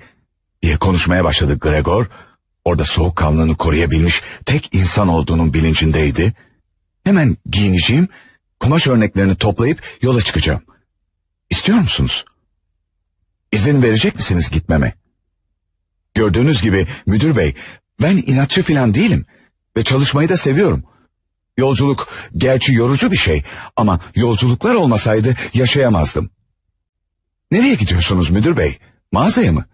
diye konuşmaya başladı Gregor, orada soğukkanlılığını koruyabilmiş tek insan olduğunun bilincindeydi. Hemen giyineceğim, kumaş örneklerini toplayıp yola çıkacağım. İstiyor musunuz? İzin verecek misiniz gitmeme? Gördüğünüz gibi müdür bey, ben inatçı filan değilim ve çalışmayı da seviyorum. Yolculuk gerçi yorucu bir şey ama yolculuklar olmasaydı yaşayamazdım. Nereye gidiyorsunuz müdür bey? Mağazaya mı?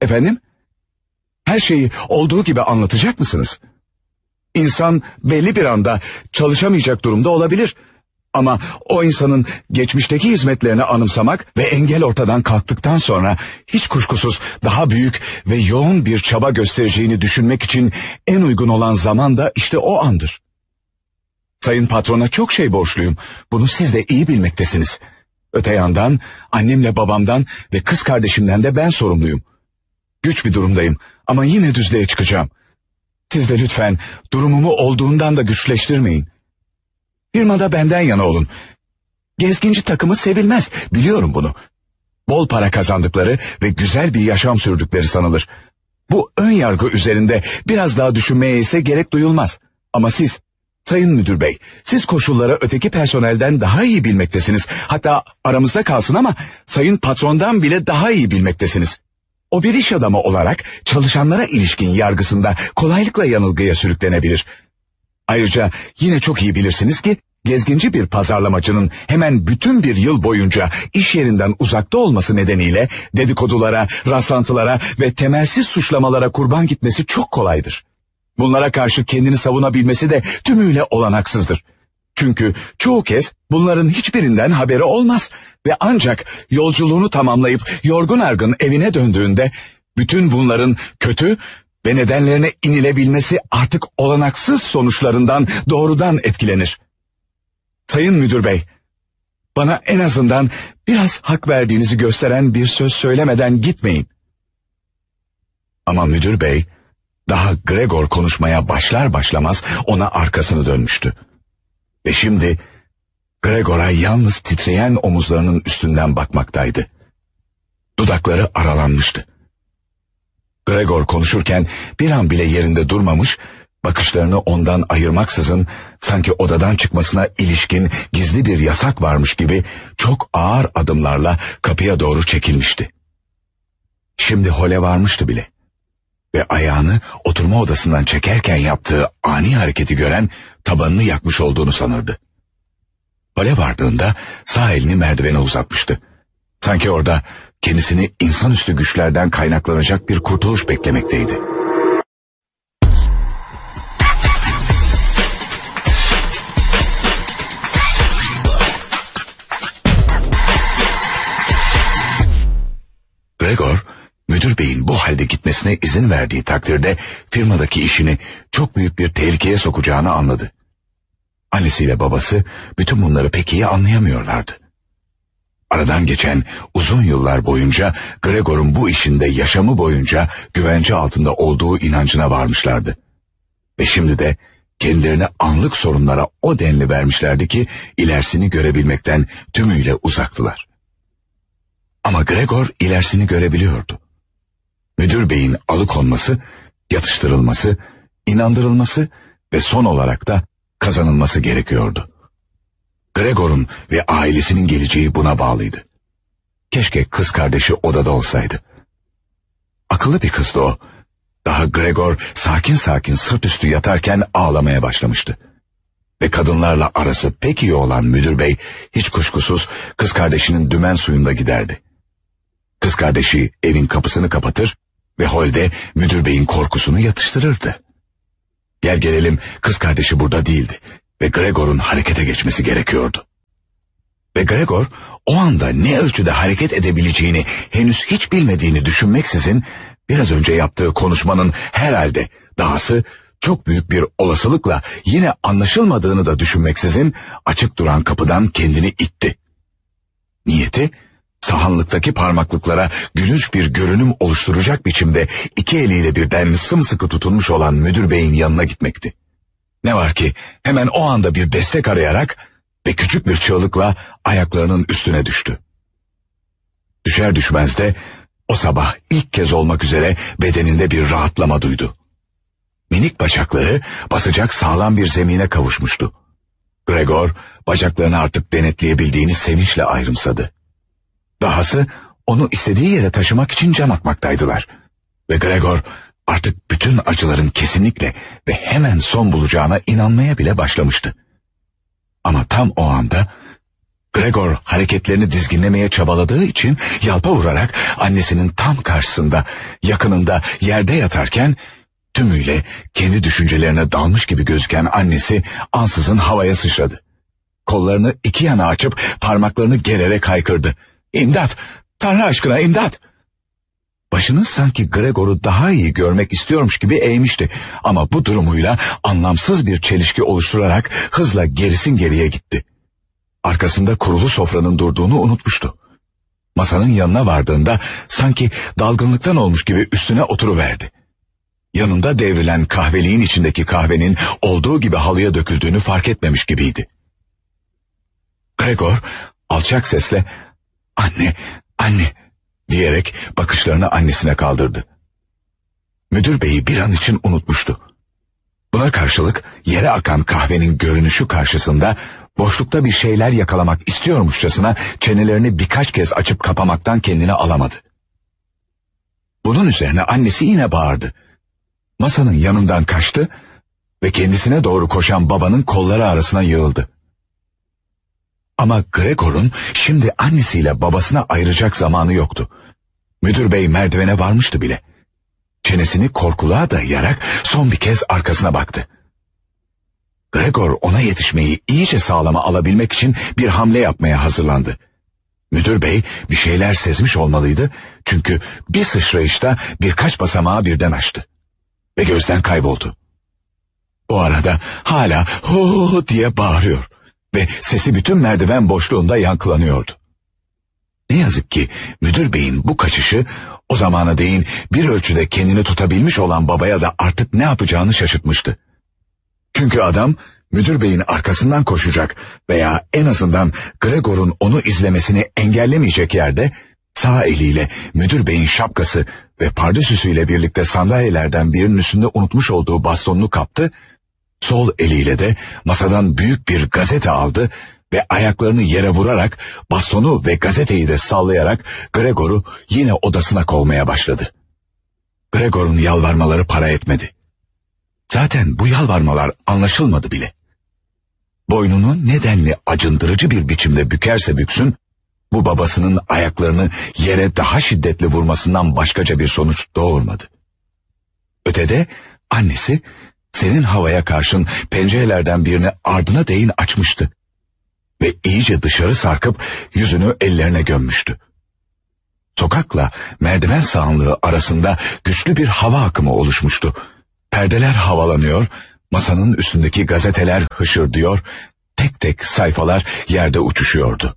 Efendim? Her şeyi olduğu gibi anlatacak mısınız? İnsan belli bir anda çalışamayacak durumda olabilir. Ama o insanın geçmişteki hizmetlerini anımsamak ve engel ortadan kalktıktan sonra hiç kuşkusuz daha büyük ve yoğun bir çaba göstereceğini düşünmek için en uygun olan zaman da işte o andır. Sayın patrona çok şey borçluyum. Bunu siz de iyi bilmektesiniz. Öte yandan annemle babamdan ve kız kardeşimden de ben sorumluyum. Güç bir durumdayım ama yine düzlüğe çıkacağım. Siz de lütfen durumumu olduğundan da güçleştirmeyin. Firmada benden yana olun. Gezginci takımı sevilmez, biliyorum bunu. Bol para kazandıkları ve güzel bir yaşam sürdükleri sanılır. Bu ön yargı üzerinde biraz daha düşünmeye ise gerek duyulmaz. Ama siz, sayın müdür bey, siz koşulları öteki personelden daha iyi bilmektesiniz. Hatta aramızda kalsın ama sayın patrondan bile daha iyi bilmektesiniz. O bir iş adamı olarak çalışanlara ilişkin yargısında kolaylıkla yanılgıya sürüklenebilir. Ayrıca yine çok iyi bilirsiniz ki gezginci bir pazarlamacının hemen bütün bir yıl boyunca iş yerinden uzakta olması nedeniyle dedikodulara, rastlantılara ve temelsiz suçlamalara kurban gitmesi çok kolaydır. Bunlara karşı kendini savunabilmesi de tümüyle olanaksızdır. Çünkü çoğu kez bunların hiçbirinden haberi olmaz ve ancak yolculuğunu tamamlayıp yorgun argın evine döndüğünde bütün bunların kötü ve nedenlerine inilebilmesi artık olanaksız sonuçlarından doğrudan etkilenir. Sayın Müdür Bey, bana en azından biraz hak verdiğinizi gösteren bir söz söylemeden gitmeyin. Ama Müdür Bey, daha Gregor konuşmaya başlar başlamaz ona arkasını dönmüştü. Ve şimdi Gregor'a yalnız titreyen omuzlarının üstünden bakmaktaydı. Dudakları aralanmıştı. Gregor konuşurken bir an bile yerinde durmamış, bakışlarını ondan ayırmaksızın sanki odadan çıkmasına ilişkin gizli bir yasak varmış gibi çok ağır adımlarla kapıya doğru çekilmişti. Şimdi hole varmıştı bile. Ve ayağını oturma odasından çekerken yaptığı ani hareketi gören tabanını yakmış olduğunu sanırdı. Hole vardığında sağ elini merdivene uzatmıştı. Sanki orada kendisini insanüstü güçlerden kaynaklanacak bir kurtuluş beklemekteydi. Halde gitmesine izin verdiği takdirde firmadaki işini çok büyük bir tehlikeye sokacağını anladı. Annesiyle babası bütün bunları pek iyi anlayamıyorlardı. Aradan geçen uzun yıllar boyunca Gregor'un bu işinde yaşamı boyunca güvence altında olduğu inancına varmışlardı. Ve şimdi de kendilerine anlık sorunlara o denli vermişlerdi ki ilerisini görebilmekten tümüyle uzaktılar. Ama Gregor ilerisini görebiliyordu. Müdür beyin alıkonması, yatıştırılması, inandırılması ve son olarak da kazanılması gerekiyordu. Gregor'un ve ailesinin geleceği buna bağlıydı. Keşke kız kardeşi odada olsaydı. Akıllı bir kızdı o. Daha Gregor sakin sakin sırt üstü yatarken ağlamaya başlamıştı. Ve kadınlarla arası pek iyi olan müdür bey hiç kuşkusuz kız kardeşinin dümen suyunda giderdi. Kız kardeşi evin kapısını kapatır ve holde müdür beyin korkusunu yatıştırırdı. Gel gelelim kız kardeşi burada değildi ve Gregor'un harekete geçmesi gerekiyordu. Ve Gregor o anda ne ölçüde hareket edebileceğini henüz hiç bilmediğini düşünmeksizin biraz önce yaptığı konuşmanın herhalde dahası çok büyük bir olasılıkla yine anlaşılmadığını da düşünmeksizin açık duran kapıdan kendini itti. Niyeti sahanlıktaki parmaklıklara gülünç bir görünüm oluşturacak biçimde iki eliyle birden sımsıkı tutunmuş olan müdür beyin yanına gitmekti. Ne var ki hemen o anda bir destek arayarak ve küçük bir çığlıkla ayaklarının üstüne düştü. Düşer düşmez de o sabah ilk kez olmak üzere bedeninde bir rahatlama duydu. Minik bacakları basacak sağlam bir zemine kavuşmuştu. Gregor bacaklarını artık denetleyebildiğini sevinçle ayrımsadı. Dahası onu istediği yere taşımak için can atmaktaydılar. Ve Gregor artık bütün acıların kesinlikle ve hemen son bulacağına inanmaya bile başlamıştı. Ama tam o anda Gregor hareketlerini dizginlemeye çabaladığı için yalpa vurarak annesinin tam karşısında, yakınında yerde yatarken tümüyle kendi düşüncelerine dalmış gibi gözüken annesi ansızın havaya sıçradı. Kollarını iki yana açıp parmaklarını gererek haykırdı. İmdat! Tanrı aşkına imdat! Başını sanki Gregor'u daha iyi görmek istiyormuş gibi eğmişti. Ama bu durumuyla anlamsız bir çelişki oluşturarak hızla gerisin geriye gitti. Arkasında kurulu sofranın durduğunu unutmuştu. Masanın yanına vardığında sanki dalgınlıktan olmuş gibi üstüne oturuverdi. Yanında devrilen kahveliğin içindeki kahvenin olduğu gibi halıya döküldüğünü fark etmemiş gibiydi. Gregor alçak sesle anne, anne diyerek bakışlarını annesine kaldırdı. Müdür beyi bir an için unutmuştu. Buna karşılık yere akan kahvenin görünüşü karşısında boşlukta bir şeyler yakalamak istiyormuşçasına çenelerini birkaç kez açıp kapamaktan kendini alamadı. Bunun üzerine annesi yine bağırdı. Masanın yanından kaçtı ve kendisine doğru koşan babanın kolları arasına yığıldı. Ama Gregor'un şimdi annesiyle babasına ayıracak zamanı yoktu. Müdür bey merdivene varmıştı bile. Çenesini korkuluğa dayayarak son bir kez arkasına baktı. Gregor ona yetişmeyi iyice sağlama alabilmek için bir hamle yapmaya hazırlandı. Müdür bey bir şeyler sezmiş olmalıydı çünkü bir sıçrayışta birkaç basamağı birden açtı. Ve gözden kayboldu. O arada hala ho diye bağırıyor ve sesi bütün merdiven boşluğunda yankılanıyordu. Ne yazık ki müdür beyin bu kaçışı o zamana değin bir ölçüde kendini tutabilmiş olan babaya da artık ne yapacağını şaşırtmıştı. Çünkü adam müdür beyin arkasından koşacak veya en azından Gregor'un onu izlemesini engellemeyecek yerde sağ eliyle müdür beyin şapkası ve pardesüsüyle birlikte sandalyelerden birinin üstünde unutmuş olduğu bastonunu kaptı, sol eliyle de masadan büyük bir gazete aldı ve ayaklarını yere vurarak bastonu ve gazeteyi de sallayarak Gregor'u yine odasına kovmaya başladı. Gregor'un yalvarmaları para etmedi. Zaten bu yalvarmalar anlaşılmadı bile. Boynunu nedenli acındırıcı bir biçimde bükerse büksün, bu babasının ayaklarını yere daha şiddetli vurmasından başkaca bir sonuç doğurmadı. Ötede annesi senin havaya karşın pencerelerden birini ardına değin açmıştı ve iyice dışarı sarkıp yüzünü ellerine gömmüştü. Sokakla merdiven sağanlığı arasında güçlü bir hava akımı oluşmuştu. Perdeler havalanıyor, masanın üstündeki gazeteler hışırdıyor, tek tek sayfalar yerde uçuşuyordu.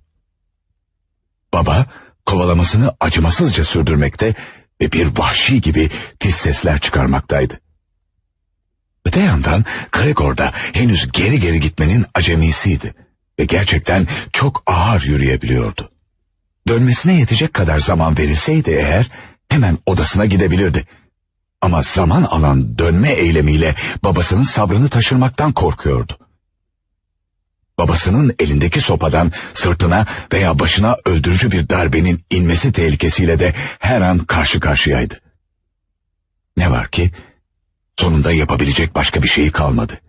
Baba kovalamasını acımasızca sürdürmekte ve bir vahşi gibi tiz sesler çıkarmaktaydı. Öte yandan Gregor da henüz geri geri gitmenin acemisiydi ve gerçekten çok ağır yürüyebiliyordu. Dönmesine yetecek kadar zaman verilseydi eğer hemen odasına gidebilirdi. Ama zaman alan dönme eylemiyle babasının sabrını taşırmaktan korkuyordu. Babasının elindeki sopadan sırtına veya başına öldürücü bir darbenin inmesi tehlikesiyle de her an karşı karşıyaydı. Ne var ki sonunda yapabilecek başka bir şeyi kalmadı.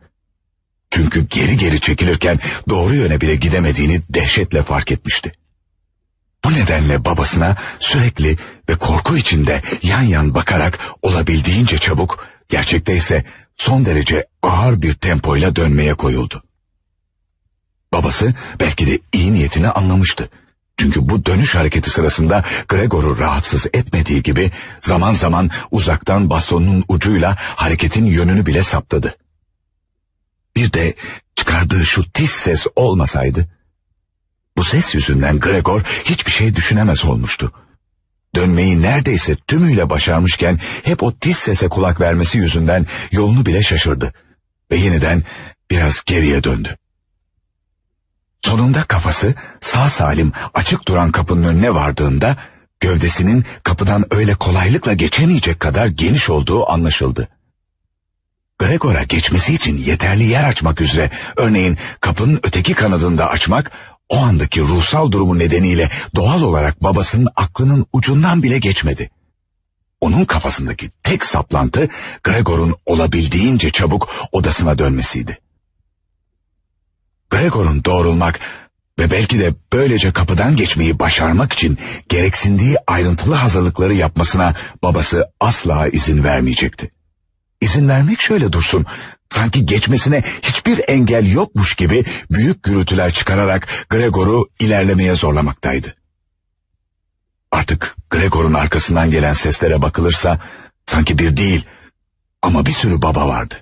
Çünkü geri geri çekilirken doğru yöne bile gidemediğini dehşetle fark etmişti. Bu nedenle babasına sürekli ve korku içinde yan yan bakarak olabildiğince çabuk, gerçekte ise son derece ağır bir tempoyla dönmeye koyuldu. Babası belki de iyi niyetini anlamıştı. Çünkü bu dönüş hareketi sırasında Gregor'u rahatsız etmediği gibi zaman zaman uzaktan bastonunun ucuyla hareketin yönünü bile saptadı. Bir de çıkardığı şu tiz ses olmasaydı, bu ses yüzünden Gregor hiçbir şey düşünemez olmuştu. Dönmeyi neredeyse tümüyle başarmışken hep o tiz sese kulak vermesi yüzünden yolunu bile şaşırdı. Ve yeniden biraz geriye döndü. Sonunda kafası sağ salim açık duran kapının önüne vardığında gövdesinin kapıdan öyle kolaylıkla geçemeyecek kadar geniş olduğu anlaşıldı. Gregor'a geçmesi için yeterli yer açmak üzere örneğin kapının öteki kanadında açmak o andaki ruhsal durumu nedeniyle doğal olarak babasının aklının ucundan bile geçmedi. Onun kafasındaki tek saplantı Gregor'un olabildiğince çabuk odasına dönmesiydi. Gregor'un doğrulmak ve belki de böylece kapıdan geçmeyi başarmak için gereksindiği ayrıntılı hazırlıkları yapmasına babası asla izin vermeyecekti. İzin vermek şöyle dursun, sanki geçmesine hiçbir engel yokmuş gibi büyük gürültüler çıkararak Gregor'u ilerlemeye zorlamaktaydı. Artık Gregor'un arkasından gelen seslere bakılırsa sanki bir değil ama bir sürü baba vardı.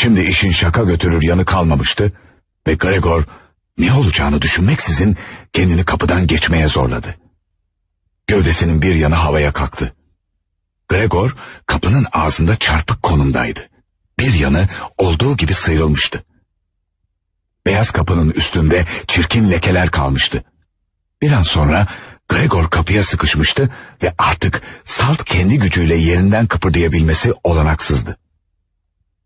Şimdi işin şaka götürür yanı kalmamıştı ve Gregor ne olacağını düşünmeksizin kendini kapıdan geçmeye zorladı. Gövdesinin bir yanı havaya kalktı. Gregor kapının ağzında çarpık konumdaydı. Bir yanı olduğu gibi sıyrılmıştı. Beyaz kapının üstünde çirkin lekeler kalmıştı. Bir an sonra Gregor kapıya sıkışmıştı ve artık salt kendi gücüyle yerinden kıpırdayabilmesi olanaksızdı.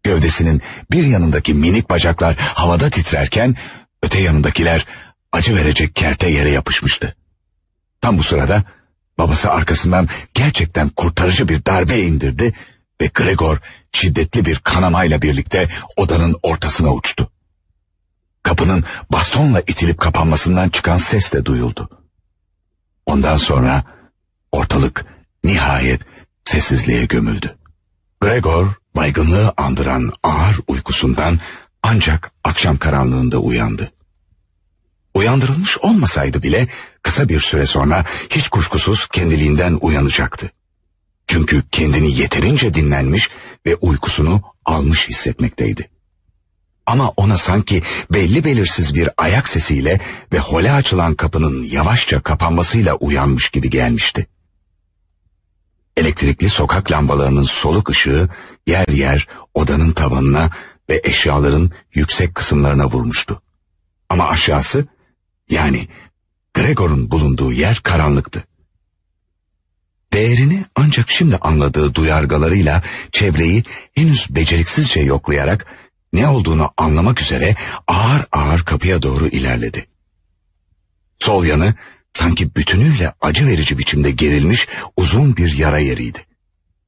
Gövdesinin bir yanındaki minik bacaklar havada titrerken öte yanındakiler acı verecek kerte yere yapışmıştı. Tam bu sırada babası arkasından gerçekten kurtarıcı bir darbe indirdi ve Gregor şiddetli bir kanamayla birlikte odanın ortasına uçtu. Kapının bastonla itilip kapanmasından çıkan ses de duyuldu. Ondan sonra ortalık nihayet sessizliğe gömüldü. Gregor baygınlığı andıran ağır uykusundan ancak akşam karanlığında uyandı. Uyandırılmış olmasaydı bile kısa bir süre sonra hiç kuşkusuz kendiliğinden uyanacaktı. Çünkü kendini yeterince dinlenmiş ve uykusunu almış hissetmekteydi. Ama ona sanki belli belirsiz bir ayak sesiyle ve hole açılan kapının yavaşça kapanmasıyla uyanmış gibi gelmişti. Elektrikli sokak lambalarının soluk ışığı yer yer odanın tavanına ve eşyaların yüksek kısımlarına vurmuştu. Ama aşağısı yani Gregor'un bulunduğu yer karanlıktı. Değerini ancak şimdi anladığı duyargalarıyla çevreyi henüz beceriksizce yoklayarak ne olduğunu anlamak üzere ağır ağır kapıya doğru ilerledi. Sol yanı sanki bütünüyle acı verici biçimde gerilmiş uzun bir yara yeriydi.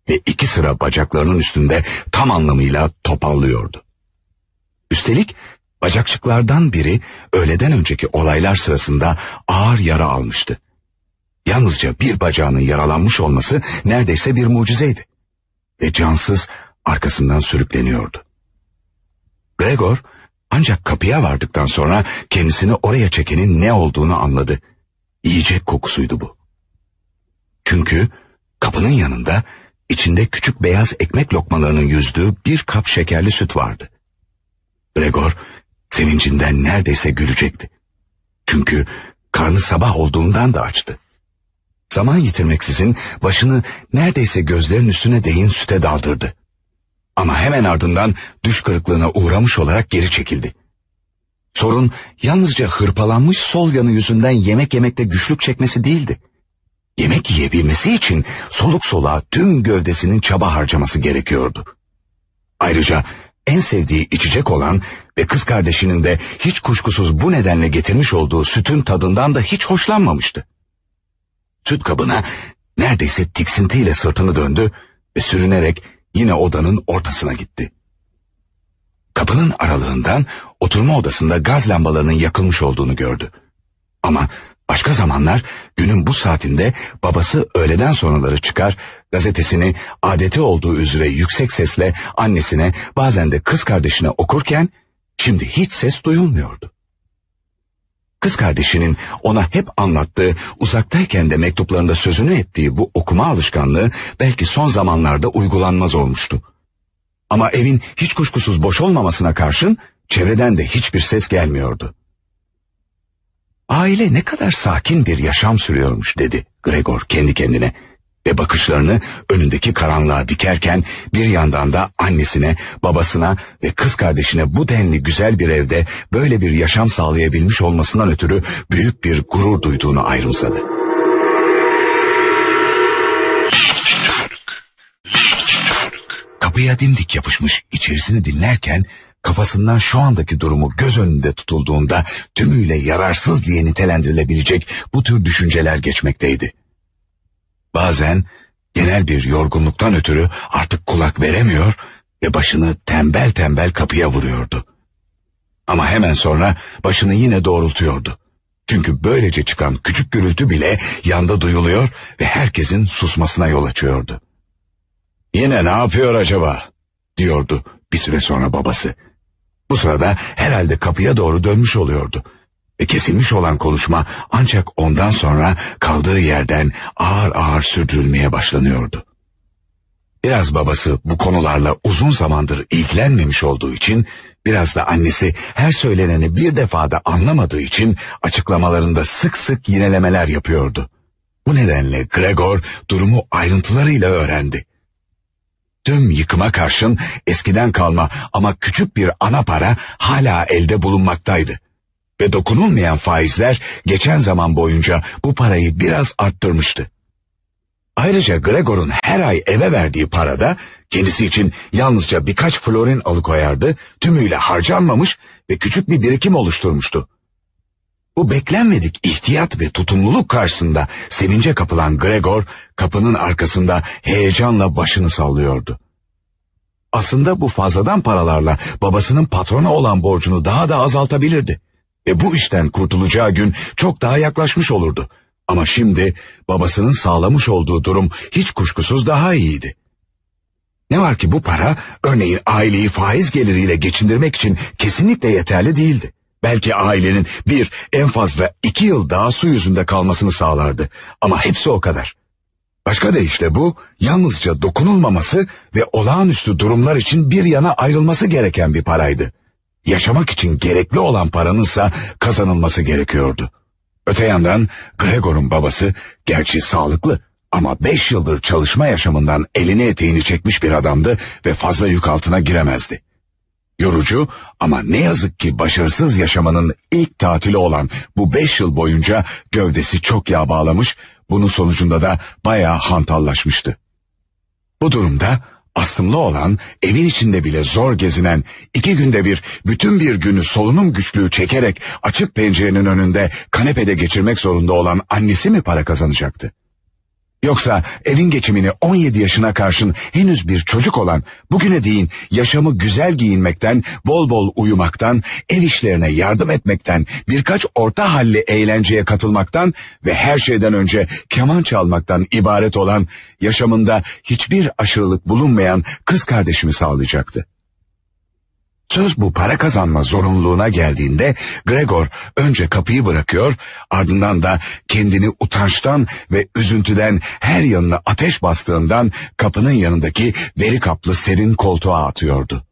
Ve iki sıra bacaklarının üstünde tam anlamıyla topallıyordu. Üstelik bacakçıklardan biri öğleden önceki olaylar sırasında ağır yara almıştı. Yalnızca bir bacağının yaralanmış olması neredeyse bir mucizeydi. Ve cansız arkasından sürükleniyordu. Gregor ancak kapıya vardıktan sonra kendisini oraya çekenin ne olduğunu anladı. Yiyecek kokusuydu bu. Çünkü kapının yanında içinde küçük beyaz ekmek lokmalarının yüzdüğü bir kap şekerli süt vardı. Gregor sevincinden neredeyse gülecekti. Çünkü karnı sabah olduğundan da açtı. Zaman yitirmeksizin başını neredeyse gözlerin üstüne değin süte daldırdı. Ama hemen ardından düş kırıklığına uğramış olarak geri çekildi. Sorun yalnızca hırpalanmış sol yanı yüzünden yemek yemekte güçlük çekmesi değildi. Yemek yiyebilmesi için soluk soluğa tüm gövdesinin çaba harcaması gerekiyordu. Ayrıca en sevdiği içecek olan ve kız kardeşinin de hiç kuşkusuz bu nedenle getirmiş olduğu sütün tadından da hiç hoşlanmamıştı. Süt kabına neredeyse tiksintiyle sırtını döndü ve sürünerek yine odanın ortasına gitti. Kapının aralığından oturma odasında gaz lambalarının yakılmış olduğunu gördü. Ama başka zamanlar günün bu saatinde babası öğleden sonraları çıkar, gazetesini adeti olduğu üzere yüksek sesle annesine bazen de kız kardeşine okurken şimdi hiç ses duyulmuyordu. Kız kardeşinin ona hep anlattığı, uzaktayken de mektuplarında sözünü ettiği bu okuma alışkanlığı belki son zamanlarda uygulanmaz olmuştu. Ama evin hiç kuşkusuz boş olmamasına karşın çevreden de hiçbir ses gelmiyordu. Aile ne kadar sakin bir yaşam sürüyormuş dedi Gregor kendi kendine ve bakışlarını önündeki karanlığa dikerken bir yandan da annesine, babasına ve kız kardeşine bu denli güzel bir evde böyle bir yaşam sağlayabilmiş olmasından ötürü büyük bir gurur duyduğunu ayrımsadı. Kapıya dimdik yapışmış içerisini dinlerken kafasından şu andaki durumu göz önünde tutulduğunda tümüyle yararsız diye nitelendirilebilecek bu tür düşünceler geçmekteydi. Bazen genel bir yorgunluktan ötürü artık kulak veremiyor ve başını tembel tembel kapıya vuruyordu. Ama hemen sonra başını yine doğrultuyordu. Çünkü böylece çıkan küçük gürültü bile yanda duyuluyor ve herkesin susmasına yol açıyordu. Yine ne yapıyor acaba? diyordu bir süre sonra babası. Bu sırada herhalde kapıya doğru dönmüş oluyordu. Ve kesilmiş olan konuşma ancak ondan sonra kaldığı yerden ağır ağır sürdürülmeye başlanıyordu. Biraz babası bu konularla uzun zamandır ilgilenmemiş olduğu için, biraz da annesi her söyleneni bir defada anlamadığı için açıklamalarında sık sık yinelemeler yapıyordu. Bu nedenle Gregor durumu ayrıntılarıyla öğrendi. Tüm yıkıma karşın eskiden kalma ama küçük bir ana para hala elde bulunmaktaydı. Ve dokunulmayan faizler geçen zaman boyunca bu parayı biraz arttırmıştı. Ayrıca Gregor'un her ay eve verdiği parada kendisi için yalnızca birkaç florin alıkoyardı, tümüyle harcanmamış ve küçük bir birikim oluşturmuştu. Bu beklenmedik ihtiyat ve tutumluluk karşısında sevince kapılan Gregor kapının arkasında heyecanla başını sallıyordu. Aslında bu fazladan paralarla babasının patrona olan borcunu daha da azaltabilirdi. Ve bu işten kurtulacağı gün çok daha yaklaşmış olurdu. Ama şimdi babasının sağlamış olduğu durum hiç kuşkusuz daha iyiydi. Ne var ki bu para örneğin aileyi faiz geliriyle geçindirmek için kesinlikle yeterli değildi. Belki ailenin bir en fazla iki yıl daha su yüzünde kalmasını sağlardı. Ama hepsi o kadar. Başka deyişle bu yalnızca dokunulmaması ve olağanüstü durumlar için bir yana ayrılması gereken bir paraydı. Yaşamak için gerekli olan paranınsa kazanılması gerekiyordu. Öte yandan Gregor'un babası gerçi sağlıklı ama beş yıldır çalışma yaşamından elini eteğini çekmiş bir adamdı ve fazla yük altına giremezdi. Yorucu ama ne yazık ki başarısız yaşamanın ilk tatili olan bu beş yıl boyunca gövdesi çok yağ bağlamış, bunun sonucunda da bayağı hantallaşmıştı. Bu durumda astımlı olan, evin içinde bile zor gezinen, iki günde bir bütün bir günü solunum güçlüğü çekerek açık pencerenin önünde kanepede geçirmek zorunda olan annesi mi para kazanacaktı? Yoksa evin geçimini 17 yaşına karşın henüz bir çocuk olan, bugüne değin yaşamı güzel giyinmekten, bol bol uyumaktan, ev işlerine yardım etmekten, birkaç orta halli eğlenceye katılmaktan ve her şeyden önce keman çalmaktan ibaret olan, yaşamında hiçbir aşırılık bulunmayan kız kardeşimi sağlayacaktı. Söz bu para kazanma zorunluluğuna geldiğinde Gregor önce kapıyı bırakıyor ardından da kendini utançtan ve üzüntüden her yanına ateş bastığından kapının yanındaki deri kaplı serin koltuğa atıyordu.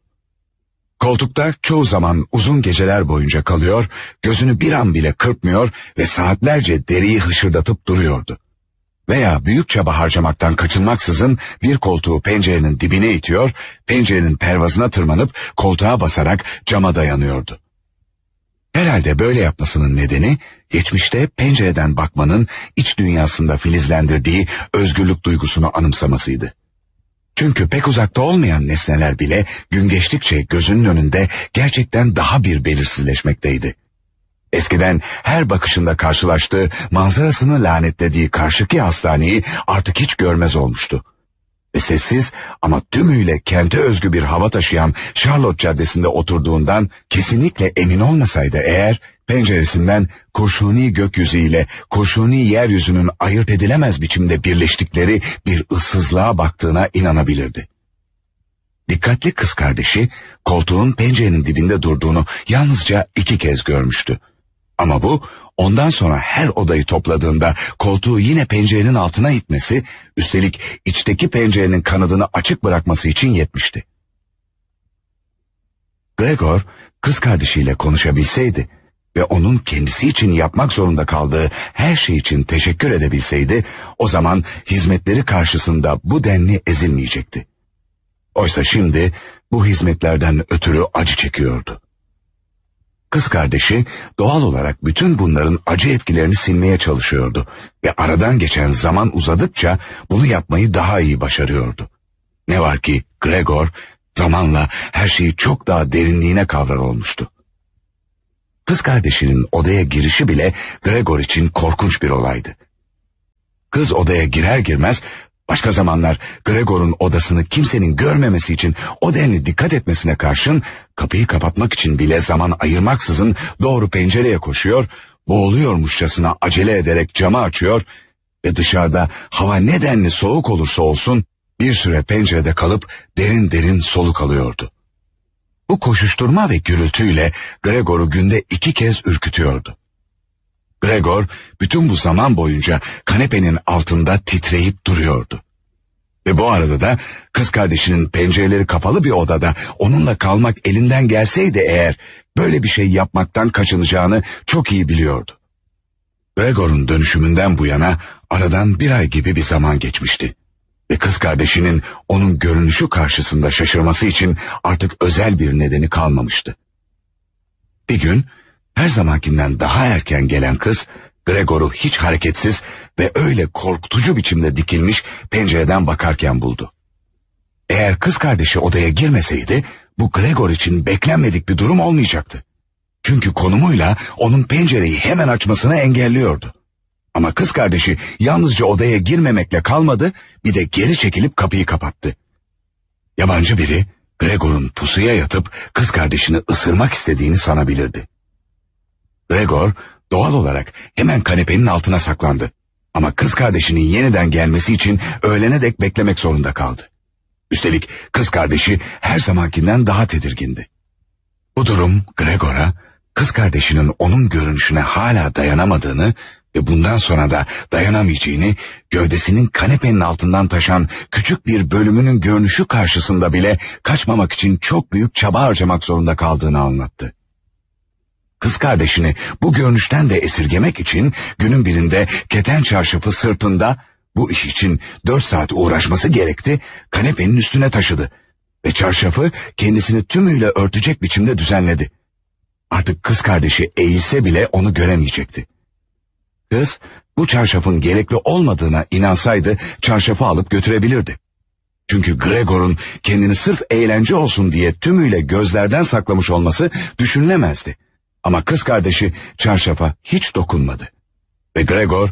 Koltukta çoğu zaman uzun geceler boyunca kalıyor, gözünü bir an bile kırpmıyor ve saatlerce deriyi hışırdatıp duruyordu veya büyük çaba harcamaktan kaçınmaksızın bir koltuğu pencerenin dibine itiyor, pencerenin pervazına tırmanıp koltuğa basarak cama dayanıyordu. Herhalde böyle yapmasının nedeni geçmişte pencereden bakmanın iç dünyasında filizlendirdiği özgürlük duygusunu anımsamasıydı. Çünkü pek uzakta olmayan nesneler bile gün geçtikçe gözünün önünde gerçekten daha bir belirsizleşmekteydi. Eskiden her bakışında karşılaştığı manzarasını lanetlediği karşıki hastaneyi artık hiç görmez olmuştu. Ve sessiz ama tümüyle kente özgü bir hava taşıyan Charlotte Caddesi'nde oturduğundan kesinlikle emin olmasaydı eğer penceresinden kurşuni gökyüzüyle kurşuni yeryüzünün ayırt edilemez biçimde birleştikleri bir ıssızlığa baktığına inanabilirdi. Dikkatli kız kardeşi koltuğun pencerenin dibinde durduğunu yalnızca iki kez görmüştü. Ama bu ondan sonra her odayı topladığında koltuğu yine pencerenin altına itmesi, üstelik içteki pencerenin kanadını açık bırakması için yetmişti. Gregor kız kardeşiyle konuşabilseydi ve onun kendisi için yapmak zorunda kaldığı her şey için teşekkür edebilseydi, o zaman hizmetleri karşısında bu denli ezilmeyecekti. Oysa şimdi bu hizmetlerden ötürü acı çekiyordu. Kız kardeşi doğal olarak bütün bunların acı etkilerini silmeye çalışıyordu ve aradan geçen zaman uzadıkça bunu yapmayı daha iyi başarıyordu. Ne var ki Gregor zamanla her şeyi çok daha derinliğine kavrar olmuştu. Kız kardeşinin odaya girişi bile Gregor için korkunç bir olaydı. Kız odaya girer girmez başka zamanlar Gregor'un odasını kimsenin görmemesi için o denli dikkat etmesine karşın kapıyı kapatmak için bile zaman ayırmaksızın doğru pencereye koşuyor, boğuluyormuşçasına acele ederek camı açıyor ve dışarıda hava nedenli soğuk olursa olsun bir süre pencerede kalıp derin derin soluk alıyordu. Bu koşuşturma ve gürültüyle Gregor'u günde iki kez ürkütüyordu. Gregor bütün bu zaman boyunca kanepenin altında titreyip duruyordu. Ve bu arada da kız kardeşinin pencereleri kapalı bir odada onunla kalmak elinden gelseydi eğer böyle bir şey yapmaktan kaçınacağını çok iyi biliyordu. Gregor'un dönüşümünden bu yana aradan bir ay gibi bir zaman geçmişti. Ve kız kardeşinin onun görünüşü karşısında şaşırması için artık özel bir nedeni kalmamıştı. Bir gün her zamankinden daha erken gelen kız Gregor'u hiç hareketsiz ve öyle korkutucu biçimde dikilmiş pencereden bakarken buldu. Eğer kız kardeşi odaya girmeseydi bu Gregor için beklenmedik bir durum olmayacaktı. Çünkü konumuyla onun pencereyi hemen açmasını engelliyordu. Ama kız kardeşi yalnızca odaya girmemekle kalmadı, bir de geri çekilip kapıyı kapattı. Yabancı biri Gregor'un pusuya yatıp kız kardeşini ısırmak istediğini sanabilirdi. Gregor doğal olarak hemen kanepenin altına saklandı. Ama kız kardeşinin yeniden gelmesi için öğlene dek beklemek zorunda kaldı. Üstelik kız kardeşi her zamankinden daha tedirgindi. Bu durum Gregor'a kız kardeşinin onun görünüşüne hala dayanamadığını ve bundan sonra da dayanamayacağını gövdesinin kanepenin altından taşan küçük bir bölümünün görünüşü karşısında bile kaçmamak için çok büyük çaba harcamak zorunda kaldığını anlattı. Kız kardeşini bu görünüşten de esirgemek için günün birinde keten çarşafı sırtında bu iş için dört saat uğraşması gerekti, kanepenin üstüne taşıdı ve çarşafı kendisini tümüyle örtecek biçimde düzenledi. Artık kız kardeşi eğilse bile onu göremeyecekti. Kız bu çarşafın gerekli olmadığına inansaydı çarşafı alıp götürebilirdi. Çünkü Gregor'un kendini sırf eğlence olsun diye tümüyle gözlerden saklamış olması düşünülemezdi. Ama kız kardeşi çarşafa hiç dokunmadı. Ve Gregor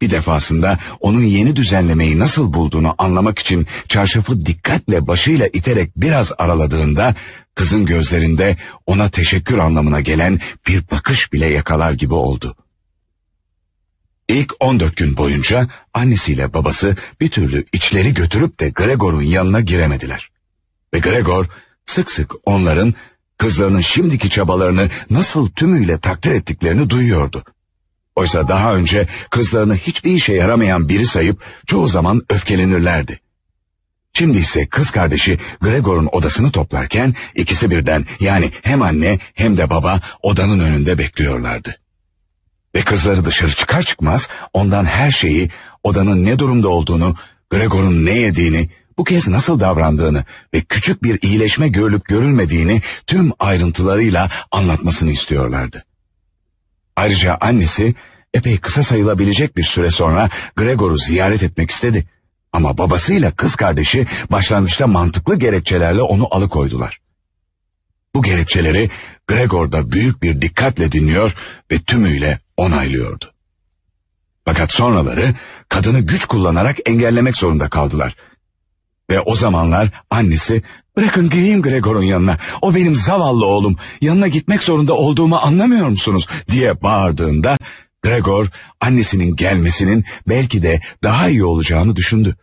bir defasında onun yeni düzenlemeyi nasıl bulduğunu anlamak için çarşafı dikkatle başıyla iterek biraz araladığında kızın gözlerinde ona teşekkür anlamına gelen bir bakış bile yakalar gibi oldu. İlk 14 gün boyunca annesiyle babası bir türlü içleri götürüp de Gregor'un yanına giremediler. Ve Gregor sık sık onların kızlarının şimdiki çabalarını nasıl tümüyle takdir ettiklerini duyuyordu. Oysa daha önce kızlarını hiçbir işe yaramayan biri sayıp çoğu zaman öfkelenirlerdi. Şimdi ise kız kardeşi Gregor'un odasını toplarken ikisi birden yani hem anne hem de baba odanın önünde bekliyorlardı. Ve kızları dışarı çıkar çıkmaz ondan her şeyi, odanın ne durumda olduğunu, Gregor'un ne yediğini, bu kez nasıl davrandığını ve küçük bir iyileşme görülüp görülmediğini tüm ayrıntılarıyla anlatmasını istiyorlardı. Ayrıca annesi epey kısa sayılabilecek bir süre sonra Gregor'u ziyaret etmek istedi. Ama babasıyla kız kardeşi başlangıçta mantıklı gerekçelerle onu alıkoydular. Bu gerekçeleri Gregor da büyük bir dikkatle dinliyor ve tümüyle onaylıyordu. Fakat sonraları kadını güç kullanarak engellemek zorunda kaldılar. Ve o zamanlar annesi bırakın gireyim Gregor'un yanına o benim zavallı oğlum yanına gitmek zorunda olduğumu anlamıyor musunuz diye bağırdığında Gregor annesinin gelmesinin belki de daha iyi olacağını düşündü.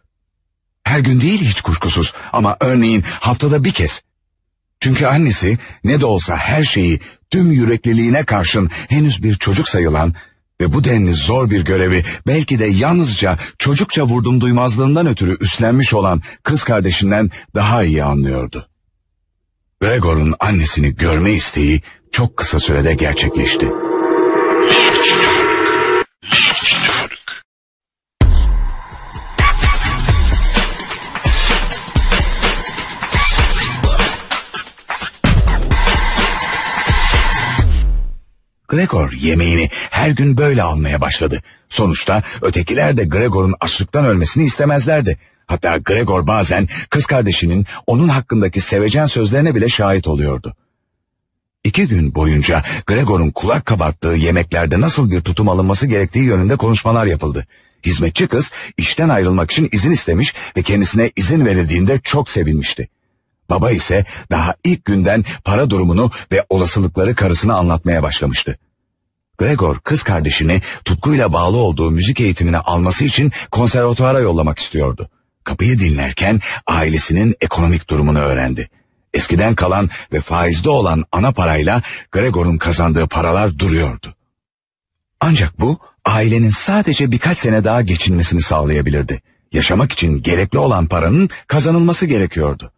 Her gün değil hiç kuşkusuz ama örneğin haftada bir kez. Çünkü annesi ne de olsa her şeyi tüm yürekliliğine karşın henüz bir çocuk sayılan ve bu denli zor bir görevi belki de yalnızca çocukça vurdum duymazlığından ötürü üstlenmiş olan kız kardeşinden daha iyi anlıyordu. Gregor'un annesini görme isteği çok kısa sürede gerçekleşti. Gregor yemeğini her gün böyle almaya başladı. Sonuçta ötekiler de Gregor'un açlıktan ölmesini istemezlerdi. Hatta Gregor bazen kız kardeşinin onun hakkındaki sevecen sözlerine bile şahit oluyordu. İki gün boyunca Gregor'un kulak kabarttığı yemeklerde nasıl bir tutum alınması gerektiği yönünde konuşmalar yapıldı. Hizmetçi kız işten ayrılmak için izin istemiş ve kendisine izin verildiğinde çok sevinmişti. Baba ise daha ilk günden para durumunu ve olasılıkları karısına anlatmaya başlamıştı. Gregor kız kardeşini tutkuyla bağlı olduğu müzik eğitimine alması için konservatuara yollamak istiyordu. Kapıyı dinlerken ailesinin ekonomik durumunu öğrendi. Eskiden kalan ve faizde olan ana parayla Gregor'un kazandığı paralar duruyordu. Ancak bu ailenin sadece birkaç sene daha geçinmesini sağlayabilirdi. Yaşamak için gerekli olan paranın kazanılması gerekiyordu.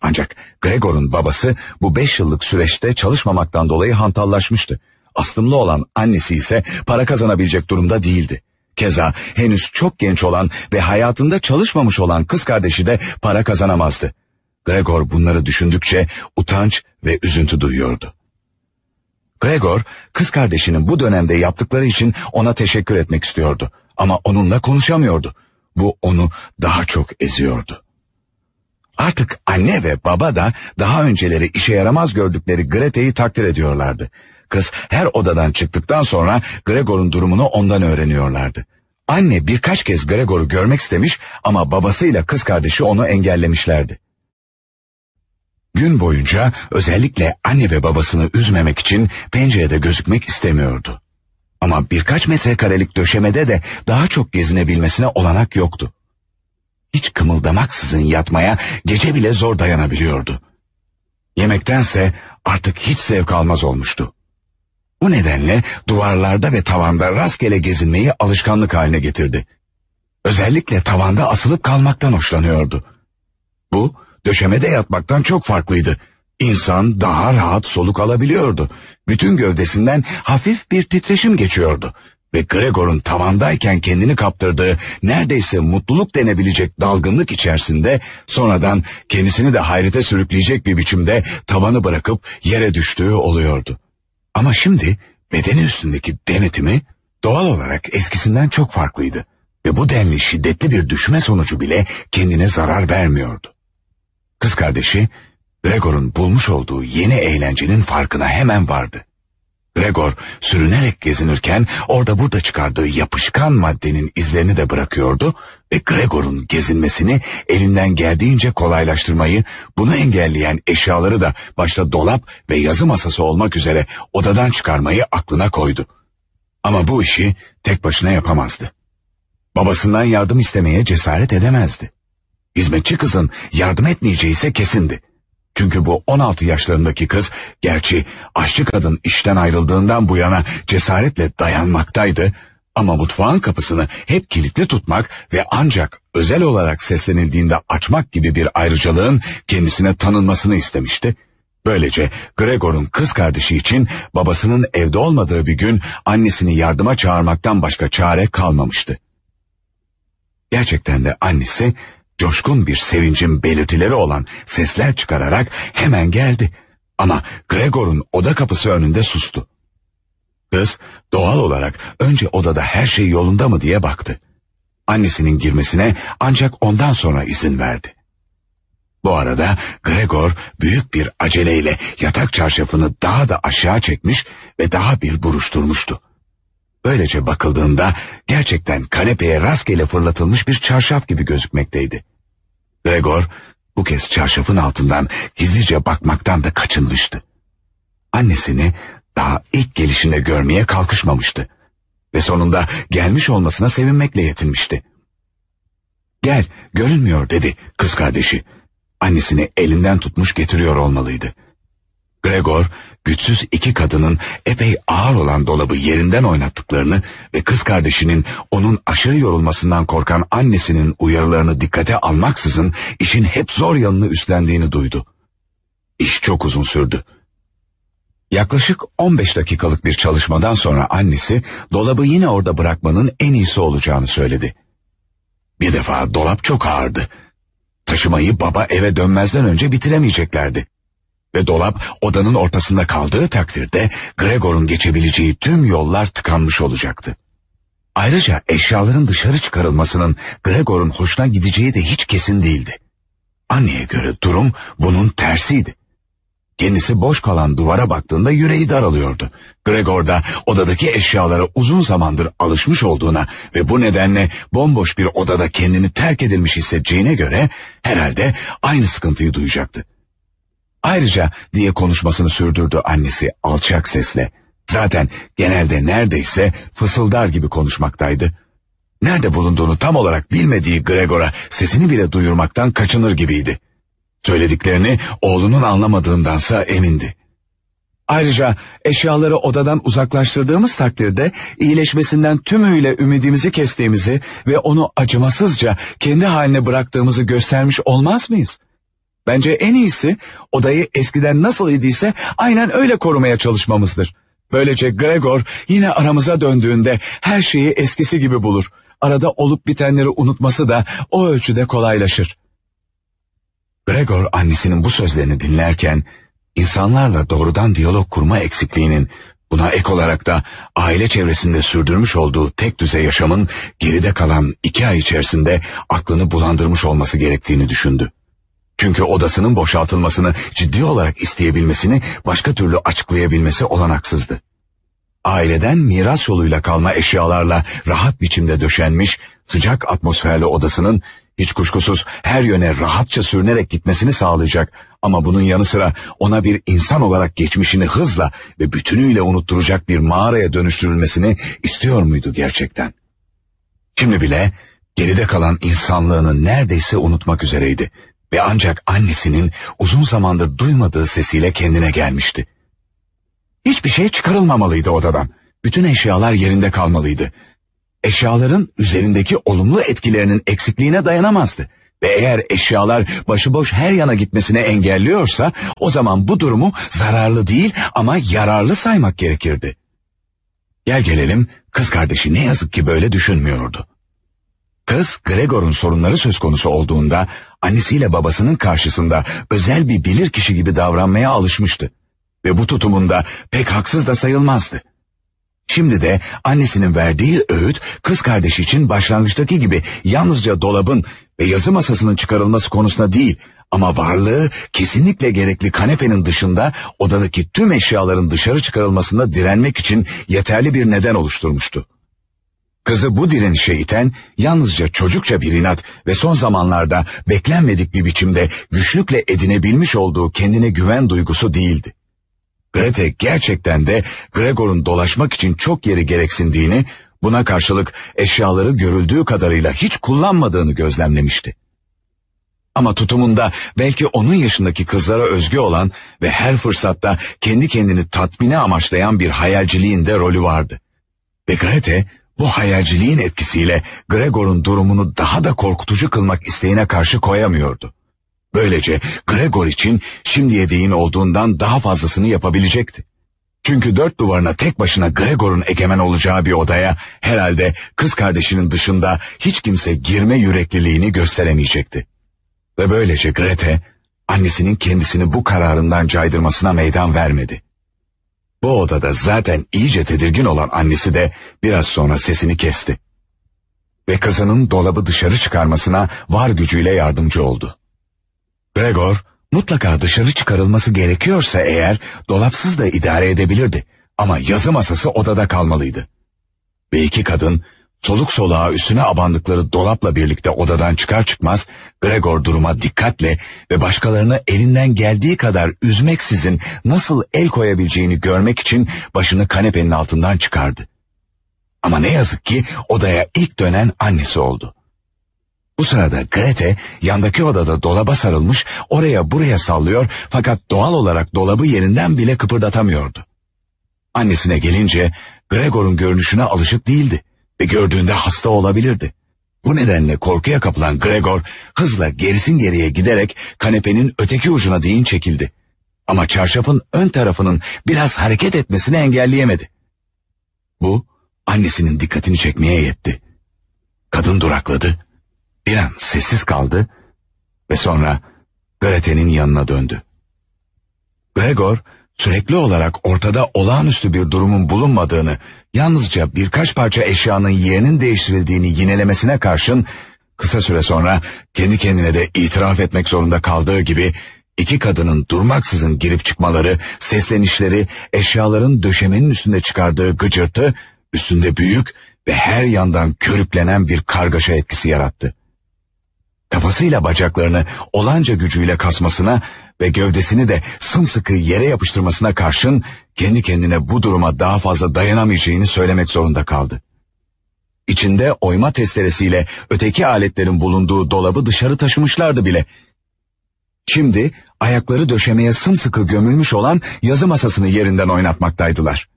Ancak Gregor'un babası bu beş yıllık süreçte çalışmamaktan dolayı hantallaşmıştı. Aslımlı olan annesi ise para kazanabilecek durumda değildi. Keza henüz çok genç olan ve hayatında çalışmamış olan kız kardeşi de para kazanamazdı. Gregor bunları düşündükçe utanç ve üzüntü duyuyordu. Gregor, kız kardeşinin bu dönemde yaptıkları için ona teşekkür etmek istiyordu. Ama onunla konuşamıyordu. Bu onu daha çok eziyordu. Artık anne ve baba da daha önceleri işe yaramaz gördükleri Grete'yi takdir ediyorlardı. Kız her odadan çıktıktan sonra Gregor'un durumunu ondan öğreniyorlardı. Anne birkaç kez Gregor'u görmek istemiş ama babasıyla kız kardeşi onu engellemişlerdi. Gün boyunca özellikle anne ve babasını üzmemek için pencerede gözükmek istemiyordu. Ama birkaç metrekarelik döşemede de daha çok gezinebilmesine olanak yoktu. Hiç kımıldamaksızın yatmaya gece bile zor dayanabiliyordu. Yemektense artık hiç zevk almaz olmuştu. Bu nedenle duvarlarda ve tavanda rastgele gezinmeyi alışkanlık haline getirdi. Özellikle tavanda asılıp kalmaktan hoşlanıyordu. Bu döşemede yatmaktan çok farklıydı. İnsan daha rahat soluk alabiliyordu. Bütün gövdesinden hafif bir titreşim geçiyordu. Ve Gregor'un tavandayken kendini kaptırdığı neredeyse mutluluk denebilecek dalgınlık içerisinde sonradan kendisini de hayrete sürükleyecek bir biçimde tavanı bırakıp yere düştüğü oluyordu. Ama şimdi bedeni üstündeki denetimi doğal olarak eskisinden çok farklıydı. Ve bu denli şiddetli bir düşme sonucu bile kendine zarar vermiyordu. Kız kardeşi Gregor'un bulmuş olduğu yeni eğlencenin farkına hemen vardı. Gregor sürünerek gezinirken orada burada çıkardığı yapışkan maddenin izlerini de bırakıyordu ve Gregor'un gezinmesini elinden geldiğince kolaylaştırmayı, bunu engelleyen eşyaları da başta dolap ve yazı masası olmak üzere odadan çıkarmayı aklına koydu. Ama bu işi tek başına yapamazdı. Babasından yardım istemeye cesaret edemezdi. Hizmetçi kızın yardım etmeyeceği ise kesindi. Çünkü bu 16 yaşlarındaki kız, gerçi aşçı kadın işten ayrıldığından bu yana cesaretle dayanmaktaydı, ama mutfağın kapısını hep kilitli tutmak ve ancak özel olarak seslenildiğinde açmak gibi bir ayrıcalığın kendisine tanınmasını istemişti. Böylece Gregor'un kız kardeşi için babasının evde olmadığı bir gün annesini yardıma çağırmaktan başka çare kalmamıştı. Gerçekten de annesi coşkun bir sevincin belirtileri olan sesler çıkararak hemen geldi. Ama Gregor'un oda kapısı önünde sustu. Kız doğal olarak önce odada her şey yolunda mı diye baktı. Annesinin girmesine ancak ondan sonra izin verdi. Bu arada Gregor büyük bir aceleyle yatak çarşafını daha da aşağı çekmiş ve daha bir buruşturmuştu. Böylece bakıldığında gerçekten kanepeye rastgele fırlatılmış bir çarşaf gibi gözükmekteydi. Gregor bu kez çarşafın altından gizlice bakmaktan da kaçınmıştı. Annesini daha ilk gelişinde görmeye kalkışmamıştı. Ve sonunda gelmiş olmasına sevinmekle yetinmişti. Gel, görünmüyor dedi kız kardeşi. Annesini elinden tutmuş getiriyor olmalıydı. Gregor güçsüz iki kadının epey ağır olan dolabı yerinden oynattıklarını ve kız kardeşinin onun aşırı yorulmasından korkan annesinin uyarılarını dikkate almaksızın işin hep zor yanını üstlendiğini duydu. İş çok uzun sürdü. Yaklaşık 15 dakikalık bir çalışmadan sonra annesi dolabı yine orada bırakmanın en iyisi olacağını söyledi. Bir defa dolap çok ağırdı. Taşımayı baba eve dönmezden önce bitiremeyeceklerdi. Ve dolap odanın ortasında kaldığı takdirde Gregor'un geçebileceği tüm yollar tıkanmış olacaktı. Ayrıca eşyaların dışarı çıkarılmasının Gregor'un hoşuna gideceği de hiç kesin değildi. Anneye göre durum bunun tersiydi. Kendisi boş kalan duvara baktığında yüreği daralıyordu. Gregor da odadaki eşyalara uzun zamandır alışmış olduğuna ve bu nedenle bomboş bir odada kendini terk edilmiş hissedeceğine göre herhalde aynı sıkıntıyı duyacaktı. Ayrıca diye konuşmasını sürdürdü annesi alçak sesle. Zaten genelde neredeyse fısıldar gibi konuşmaktaydı. Nerede bulunduğunu tam olarak bilmediği Gregor'a sesini bile duyurmaktan kaçınır gibiydi. Söylediklerini oğlunun anlamadığındansa emindi. Ayrıca eşyaları odadan uzaklaştırdığımız takdirde iyileşmesinden tümüyle ümidimizi kestiğimizi ve onu acımasızca kendi haline bıraktığımızı göstermiş olmaz mıyız? Bence en iyisi odayı eskiden nasıl idiyse aynen öyle korumaya çalışmamızdır. Böylece Gregor yine aramıza döndüğünde her şeyi eskisi gibi bulur. Arada olup bitenleri unutması da o ölçüde kolaylaşır. Gregor annesinin bu sözlerini dinlerken insanlarla doğrudan diyalog kurma eksikliğinin buna ek olarak da aile çevresinde sürdürmüş olduğu tek düze yaşamın geride kalan iki ay içerisinde aklını bulandırmış olması gerektiğini düşündü. Çünkü odasının boşaltılmasını ciddi olarak isteyebilmesini başka türlü açıklayabilmesi olanaksızdı. Aileden miras yoluyla kalma eşyalarla rahat biçimde döşenmiş sıcak atmosferli odasının hiç kuşkusuz her yöne rahatça sürünerek gitmesini sağlayacak ama bunun yanı sıra ona bir insan olarak geçmişini hızla ve bütünüyle unutturacak bir mağaraya dönüştürülmesini istiyor muydu gerçekten? Şimdi bile geride kalan insanlığını neredeyse unutmak üzereydi ve ancak annesinin uzun zamandır duymadığı sesiyle kendine gelmişti. Hiçbir şey çıkarılmamalıydı odadan. Bütün eşyalar yerinde kalmalıydı. Eşyaların üzerindeki olumlu etkilerinin eksikliğine dayanamazdı. Ve eğer eşyalar başıboş her yana gitmesine engelliyorsa o zaman bu durumu zararlı değil ama yararlı saymak gerekirdi. Gel gelelim kız kardeşi ne yazık ki böyle düşünmüyordu. Kız Gregor'un sorunları söz konusu olduğunda annesiyle babasının karşısında özel bir bilir kişi gibi davranmaya alışmıştı. Ve bu tutumunda pek haksız da sayılmazdı. Şimdi de annesinin verdiği öğüt kız kardeşi için başlangıçtaki gibi yalnızca dolabın ve yazı masasının çıkarılması konusunda değil ama varlığı kesinlikle gerekli kanepenin dışında odadaki tüm eşyaların dışarı çıkarılmasında direnmek için yeterli bir neden oluşturmuştu. Kızı bu direnişe iten yalnızca çocukça bir inat ve son zamanlarda beklenmedik bir biçimde güçlükle edinebilmiş olduğu kendine güven duygusu değildi. Grete gerçekten de Gregor'un dolaşmak için çok yeri gereksindiğini, buna karşılık eşyaları görüldüğü kadarıyla hiç kullanmadığını gözlemlemişti. Ama tutumunda belki onun yaşındaki kızlara özgü olan ve her fırsatta kendi kendini tatmine amaçlayan bir hayalciliğin de rolü vardı. Ve Grete bu hayalciliğin etkisiyle Gregor'un durumunu daha da korkutucu kılmak isteğine karşı koyamıyordu. Böylece Gregor için şimdiye değin olduğundan daha fazlasını yapabilecekti. Çünkü dört duvarına tek başına Gregor'un egemen olacağı bir odaya herhalde kız kardeşinin dışında hiç kimse girme yürekliliğini gösteremeyecekti. Ve böylece Grete annesinin kendisini bu kararından caydırmasına meydan vermedi. Bu odada zaten iyice tedirgin olan annesi de biraz sonra sesini kesti. Ve kızının dolabı dışarı çıkarmasına var gücüyle yardımcı oldu. Gregor mutlaka dışarı çıkarılması gerekiyorsa eğer dolapsız da idare edebilirdi. Ama yazı masası odada kalmalıydı. Ve iki kadın soluk soluğa üstüne abandıkları dolapla birlikte odadan çıkar çıkmaz Gregor duruma dikkatle ve başkalarını elinden geldiği kadar üzmeksizin nasıl el koyabileceğini görmek için başını kanepenin altından çıkardı. Ama ne yazık ki odaya ilk dönen annesi oldu. Bu sırada Grete yandaki odada dolaba sarılmış oraya buraya sallıyor fakat doğal olarak dolabı yerinden bile kıpırdatamıyordu. Annesine gelince Gregor'un görünüşüne alışık değildi ve gördüğünde hasta olabilirdi. Bu nedenle korkuya kapılan Gregor hızla gerisin geriye giderek kanepenin öteki ucuna değin çekildi. Ama çarşafın ön tarafının biraz hareket etmesini engelleyemedi. Bu annesinin dikkatini çekmeye yetti. Kadın durakladı, bir an sessiz kaldı ve sonra Grete'nin yanına döndü. Gregor sürekli olarak ortada olağanüstü bir durumun bulunmadığını, yalnızca birkaç parça eşyanın yerinin değiştirildiğini yinelemesine karşın, kısa süre sonra kendi kendine de itiraf etmek zorunda kaldığı gibi, iki kadının durmaksızın girip çıkmaları, seslenişleri, eşyaların döşemenin üstünde çıkardığı gıcırtı, üstünde büyük ve her yandan körüklenen bir kargaşa etkisi yarattı. Kafasıyla bacaklarını olanca gücüyle kasmasına ve gövdesini de sımsıkı yere yapıştırmasına karşın kendi kendine bu duruma daha fazla dayanamayacağını söylemek zorunda kaldı. İçinde oyma testeresiyle öteki aletlerin bulunduğu dolabı dışarı taşımışlardı bile. Şimdi ayakları döşemeye sımsıkı gömülmüş olan yazı masasını yerinden oynatmaktaydılar.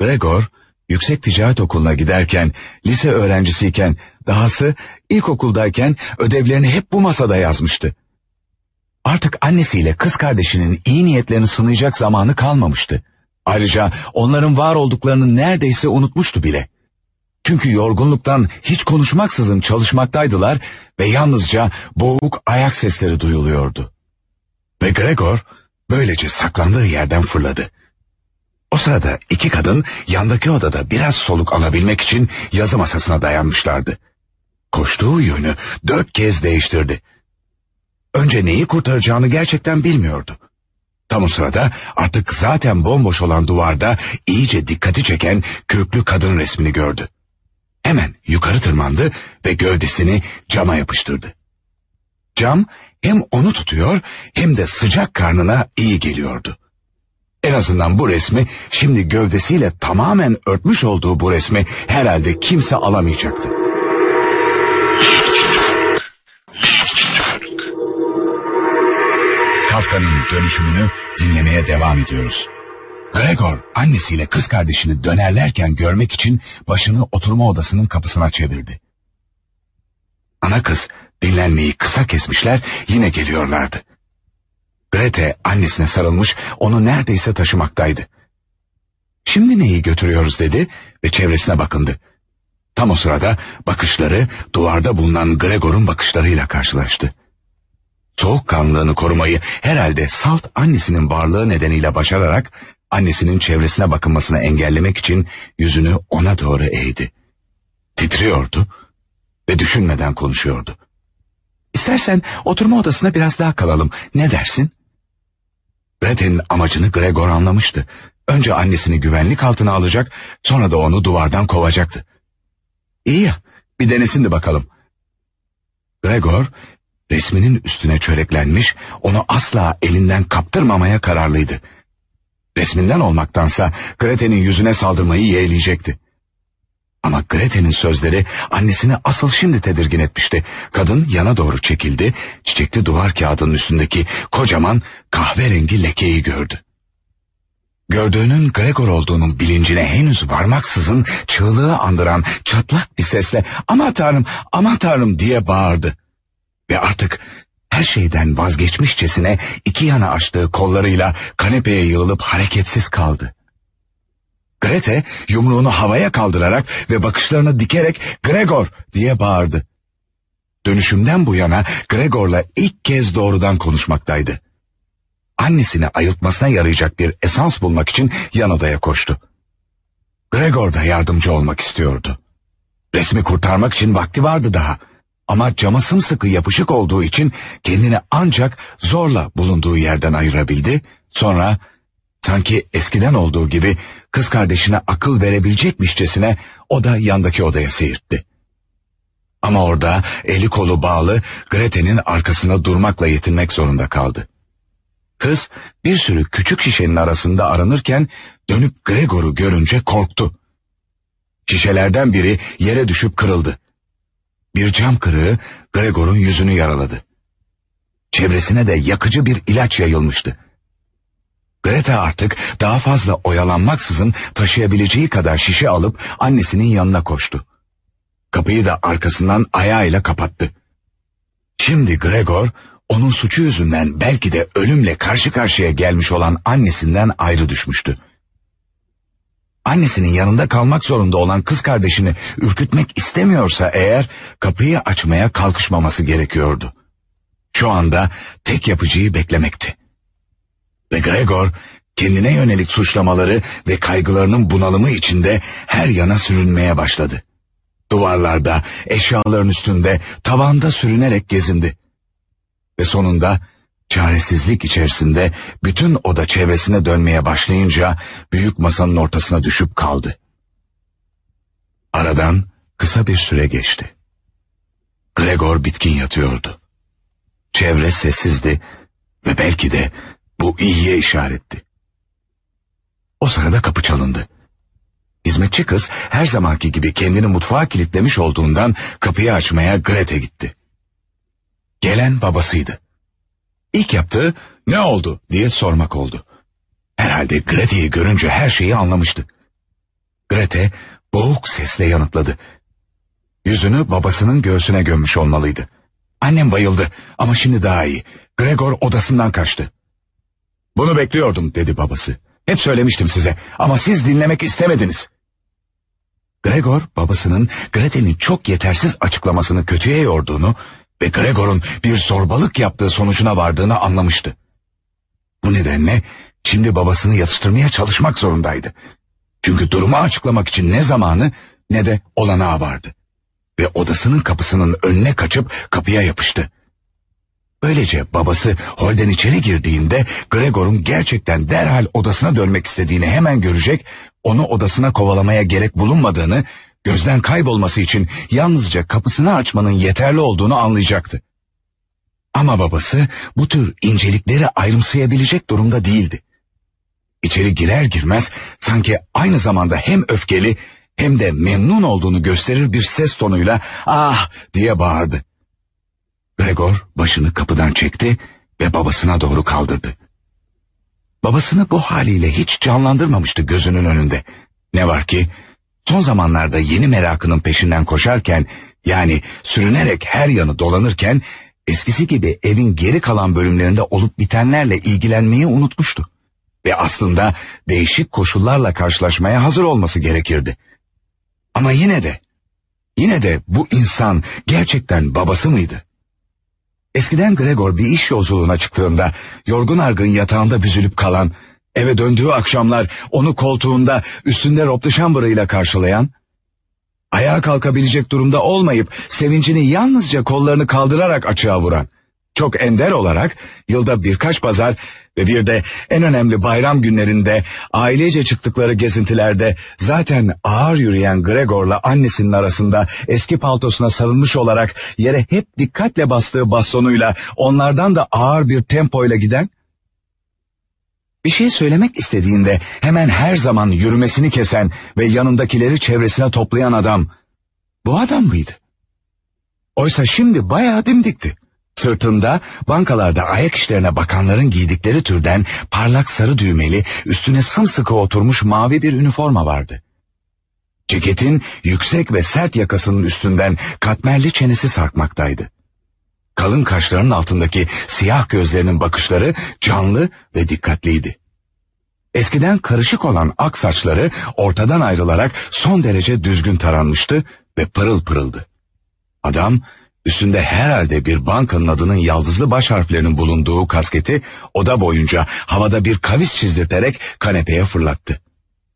Gregor yüksek ticaret okuluna giderken, lise öğrencisiyken, dahası ilkokuldayken ödevlerini hep bu masada yazmıştı. Artık annesiyle kız kardeşinin iyi niyetlerini sınayacak zamanı kalmamıştı. Ayrıca onların var olduklarını neredeyse unutmuştu bile. Çünkü yorgunluktan hiç konuşmaksızın çalışmaktaydılar ve yalnızca boğuk ayak sesleri duyuluyordu. Ve Gregor böylece saklandığı yerden fırladı. O sırada iki kadın yandaki odada biraz soluk alabilmek için yazı masasına dayanmışlardı. Koştuğu yönü dört kez değiştirdi. Önce neyi kurtaracağını gerçekten bilmiyordu. Tam o sırada artık zaten bomboş olan duvarda iyice dikkati çeken köklü kadın resmini gördü. Hemen yukarı tırmandı ve gövdesini cama yapıştırdı. Cam hem onu tutuyor hem de sıcak karnına iyi geliyordu. En azından bu resmi şimdi gövdesiyle tamamen örtmüş olduğu bu resmi herhalde kimse alamayacaktı. Kafka'nın dönüşümünü dinlemeye devam ediyoruz. Gregor annesiyle kız kardeşini dönerlerken görmek için başını oturma odasının kapısına çevirdi. Ana kız dinlenmeyi kısa kesmişler yine geliyorlardı. Grete annesine sarılmış onu neredeyse taşımaktaydı. Şimdi neyi götürüyoruz dedi ve çevresine bakındı. Tam o sırada bakışları duvarda bulunan Gregor'un bakışlarıyla karşılaştı. Soğukkanlılığını korumayı herhalde salt annesinin varlığı nedeniyle başararak annesinin çevresine bakınmasını engellemek için yüzünü ona doğru eğdi. Titriyordu ve düşünmeden konuşuyordu. İstersen oturma odasına biraz daha kalalım. Ne dersin? Brett'in amacını Gregor anlamıştı. Önce annesini güvenlik altına alacak, sonra da onu duvardan kovacaktı. İyi ya, bir denesin de bakalım. Gregor, resminin üstüne çöreklenmiş, onu asla elinden kaptırmamaya kararlıydı. Resminden olmaktansa Grete'nin yüzüne saldırmayı yeğleyecekti. Ama Grete'nin sözleri annesini asıl şimdi tedirgin etmişti. Kadın yana doğru çekildi, çiçekli duvar kağıdının üstündeki kocaman kahverengi lekeyi gördü. Gördüğünün Gregor olduğunun bilincine henüz varmaksızın çığlığı andıran çatlak bir sesle ''Aman tanrım, aman tanrım'' diye bağırdı. Ve artık her şeyden vazgeçmişçesine iki yana açtığı kollarıyla kanepeye yığılıp hareketsiz kaldı. Grete yumruğunu havaya kaldırarak ve bakışlarını dikerek Gregor diye bağırdı. Dönüşümden bu yana Gregor'la ilk kez doğrudan konuşmaktaydı. Annesini ayıltmasına yarayacak bir esans bulmak için yan odaya koştu. Gregor da yardımcı olmak istiyordu. Resmi kurtarmak için vakti vardı daha. Ama cama sımsıkı yapışık olduğu için kendini ancak zorla bulunduğu yerden ayırabildi. Sonra sanki eskiden olduğu gibi kız kardeşine akıl verebilecekmişçesine o da yandaki odaya seyirtti. Ama orada eli kolu bağlı Grete'nin arkasında durmakla yetinmek zorunda kaldı. Kız bir sürü küçük şişenin arasında aranırken dönüp Gregor'u görünce korktu. Şişelerden biri yere düşüp kırıldı. Bir cam kırığı Gregor'un yüzünü yaraladı. Çevresine de yakıcı bir ilaç yayılmıştı. Greta artık daha fazla oyalanmaksızın taşıyabileceği kadar şişe alıp annesinin yanına koştu. Kapıyı da arkasından ayağıyla kapattı. Şimdi Gregor onun suçu yüzünden belki de ölümle karşı karşıya gelmiş olan annesinden ayrı düşmüştü. Annesinin yanında kalmak zorunda olan kız kardeşini ürkütmek istemiyorsa eğer kapıyı açmaya kalkışmaması gerekiyordu. Şu anda tek yapıcıyı beklemekti. Ve Gregor kendine yönelik suçlamaları ve kaygılarının bunalımı içinde her yana sürünmeye başladı. Duvarlarda, eşyaların üstünde, tavanda sürünerek gezindi. Ve sonunda çaresizlik içerisinde bütün oda çevresine dönmeye başlayınca büyük masanın ortasına düşüp kaldı. Aradan kısa bir süre geçti. Gregor bitkin yatıyordu. Çevre sessizdi ve belki de bu iyiye işaretti. O sırada kapı çalındı. Hizmetçi kız her zamanki gibi kendini mutfağa kilitlemiş olduğundan kapıyı açmaya Grete gitti. Gelen babasıydı. İlk yaptığı ne oldu diye sormak oldu. Herhalde Grete'yi görünce her şeyi anlamıştı. Grete boğuk sesle yanıtladı. Yüzünü babasının göğsüne gömmüş olmalıydı. Annem bayıldı ama şimdi daha iyi. Gregor odasından kaçtı. Bunu bekliyordum dedi babası. Hep söylemiştim size ama siz dinlemek istemediniz. Gregor babasının Grete'nin çok yetersiz açıklamasını kötüye yorduğunu ve Gregor'un bir zorbalık yaptığı sonucuna vardığını anlamıştı. Bu nedenle şimdi babasını yatıştırmaya çalışmak zorundaydı. Çünkü durumu açıklamak için ne zamanı ne de olanağı vardı. Ve odasının kapısının önüne kaçıp kapıya yapıştı. Böylece babası holden içeri girdiğinde Gregor'un gerçekten derhal odasına dönmek istediğini hemen görecek, onu odasına kovalamaya gerek bulunmadığını, gözden kaybolması için yalnızca kapısını açmanın yeterli olduğunu anlayacaktı. Ama babası bu tür incelikleri ayrımsayabilecek durumda değildi. İçeri girer girmez sanki aynı zamanda hem öfkeli hem de memnun olduğunu gösterir bir ses tonuyla ah diye bağırdı. Gregor başını kapıdan çekti ve babasına doğru kaldırdı. Babasını bu haliyle hiç canlandırmamıştı gözünün önünde. Ne var ki son zamanlarda yeni merakının peşinden koşarken yani sürünerek her yanı dolanırken eskisi gibi evin geri kalan bölümlerinde olup bitenlerle ilgilenmeyi unutmuştu. Ve aslında değişik koşullarla karşılaşmaya hazır olması gerekirdi. Ama yine de, yine de bu insan gerçekten babası mıydı? Eskiden Gregor bir iş yolculuğuna çıktığında yorgun argın yatağında büzülüp kalan, eve döndüğü akşamlar onu koltuğunda üstünde şambırıyla karşılayan, ayağa kalkabilecek durumda olmayıp sevincini yalnızca kollarını kaldırarak açığa vuran, çok ender olarak yılda birkaç pazar ve bir de en önemli bayram günlerinde ailece çıktıkları gezintilerde zaten ağır yürüyen Gregor'la annesinin arasında eski paltosuna sarılmış olarak yere hep dikkatle bastığı bastonuyla onlardan da ağır bir tempoyla giden bir şey söylemek istediğinde hemen her zaman yürümesini kesen ve yanındakileri çevresine toplayan adam bu adam mıydı? Oysa şimdi bayağı dimdikti. Sırtında bankalarda ayak işlerine bakanların giydikleri türden parlak sarı düğmeli üstüne sımsıkı oturmuş mavi bir üniforma vardı. Ceketin yüksek ve sert yakasının üstünden katmerli çenesi sarkmaktaydı. Kalın kaşlarının altındaki siyah gözlerinin bakışları canlı ve dikkatliydi. Eskiden karışık olan ak saçları ortadan ayrılarak son derece düzgün taranmıştı ve pırıl pırıldı. Adam Üstünde herhalde bir bankanın adının yaldızlı baş harflerinin bulunduğu kasketi oda boyunca havada bir kavis çizdirterek kanepeye fırlattı.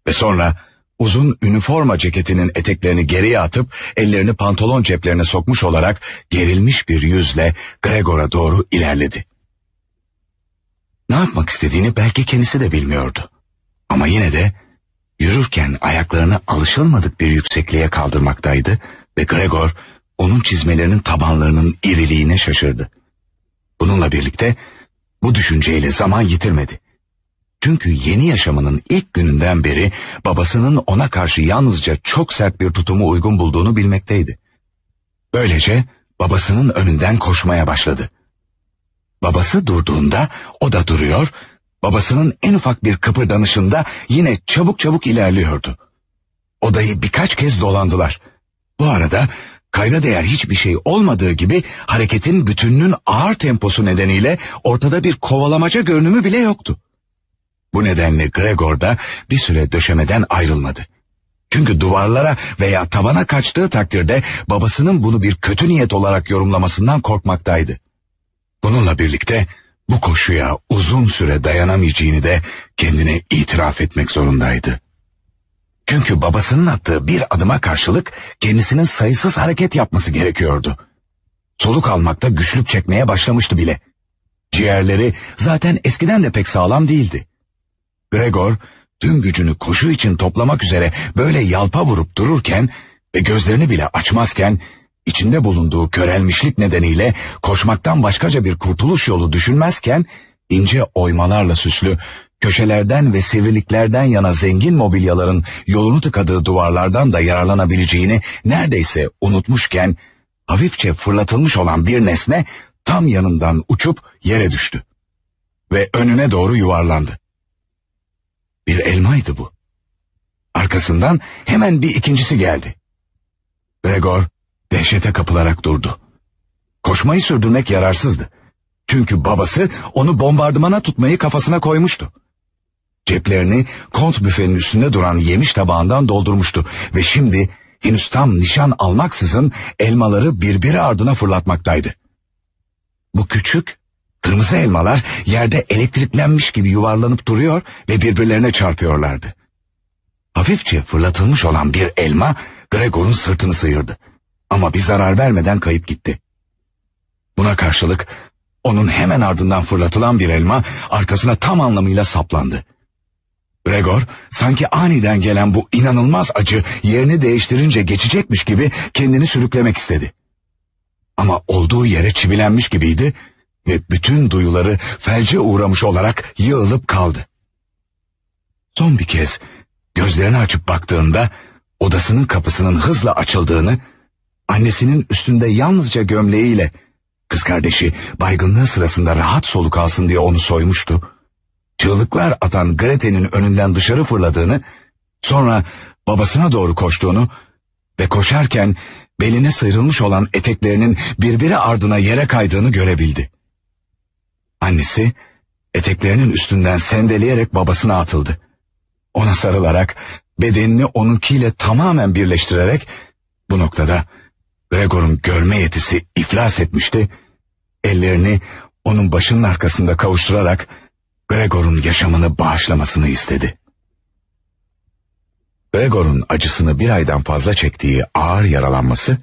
Ve sonra uzun üniforma ceketinin eteklerini geriye atıp ellerini pantolon ceplerine sokmuş olarak gerilmiş bir yüzle Gregor'a doğru ilerledi. Ne yapmak istediğini belki kendisi de bilmiyordu. Ama yine de yürürken ayaklarını alışılmadık bir yüksekliğe kaldırmaktaydı ve Gregor onun çizmelerinin tabanlarının iriliğine şaşırdı. Bununla birlikte bu düşünceyle zaman yitirmedi. Çünkü yeni yaşamının ilk gününden beri babasının ona karşı yalnızca çok sert bir tutumu uygun bulduğunu bilmekteydi. Böylece babasının önünden koşmaya başladı. Babası durduğunda o da duruyor, babasının en ufak bir kıpırdanışında yine çabuk çabuk ilerliyordu. Odayı birkaç kez dolandılar. Bu arada kayda değer hiçbir şey olmadığı gibi hareketin bütününün ağır temposu nedeniyle ortada bir kovalamaca görünümü bile yoktu. Bu nedenle Gregor da bir süre döşemeden ayrılmadı. Çünkü duvarlara veya tavana kaçtığı takdirde babasının bunu bir kötü niyet olarak yorumlamasından korkmaktaydı. Bununla birlikte bu koşuya uzun süre dayanamayacağını de kendine itiraf etmek zorundaydı. Çünkü babasının attığı bir adıma karşılık kendisinin sayısız hareket yapması gerekiyordu. Soluk almakta güçlük çekmeye başlamıştı bile. Ciğerleri zaten eskiden de pek sağlam değildi. Gregor tüm gücünü koşu için toplamak üzere böyle yalpa vurup dururken ve gözlerini bile açmazken içinde bulunduğu körelmişlik nedeniyle koşmaktan başkaca bir kurtuluş yolu düşünmezken ince oymalarla süslü köşelerden ve sivriliklerden yana zengin mobilyaların yolunu tıkadığı duvarlardan da yararlanabileceğini neredeyse unutmuşken hafifçe fırlatılmış olan bir nesne tam yanından uçup yere düştü ve önüne doğru yuvarlandı. Bir elmaydı bu. Arkasından hemen bir ikincisi geldi. Gregor dehşete kapılarak durdu. Koşmayı sürdürmek yararsızdı. Çünkü babası onu bombardımana tutmayı kafasına koymuştu. Ceplerini kont büfenin üstünde duran yemiş tabağından doldurmuştu ve şimdi henüz tam nişan almaksızın elmaları birbiri ardına fırlatmaktaydı. Bu küçük, kırmızı elmalar yerde elektriklenmiş gibi yuvarlanıp duruyor ve birbirlerine çarpıyorlardı. Hafifçe fırlatılmış olan bir elma Gregor'un sırtını sıyırdı. Ama bir zarar vermeden kayıp gitti. Buna karşılık onun hemen ardından fırlatılan bir elma arkasına tam anlamıyla saplandı. Gregor sanki aniden gelen bu inanılmaz acı yerini değiştirince geçecekmiş gibi kendini sürüklemek istedi. Ama olduğu yere çivilenmiş gibiydi ve bütün duyuları felce uğramış olarak yığılıp kaldı. Son bir kez gözlerini açıp baktığında odasının kapısının hızla açıldığını, annesinin üstünde yalnızca gömleğiyle kız kardeşi baygınlığı sırasında rahat soluk alsın diye onu soymuştu çığlıklar atan Grete'nin önünden dışarı fırladığını, sonra babasına doğru koştuğunu ve koşarken beline sıyrılmış olan eteklerinin birbiri ardına yere kaydığını görebildi. Annesi eteklerinin üstünden sendeleyerek babasına atıldı. Ona sarılarak bedenini onunkiyle tamamen birleştirerek bu noktada Gregor'un görme yetisi iflas etmişti. Ellerini onun başının arkasında kavuşturarak Gregor'un yaşamını bağışlamasını istedi. Gregor'un acısını bir aydan fazla çektiği ağır yaralanması,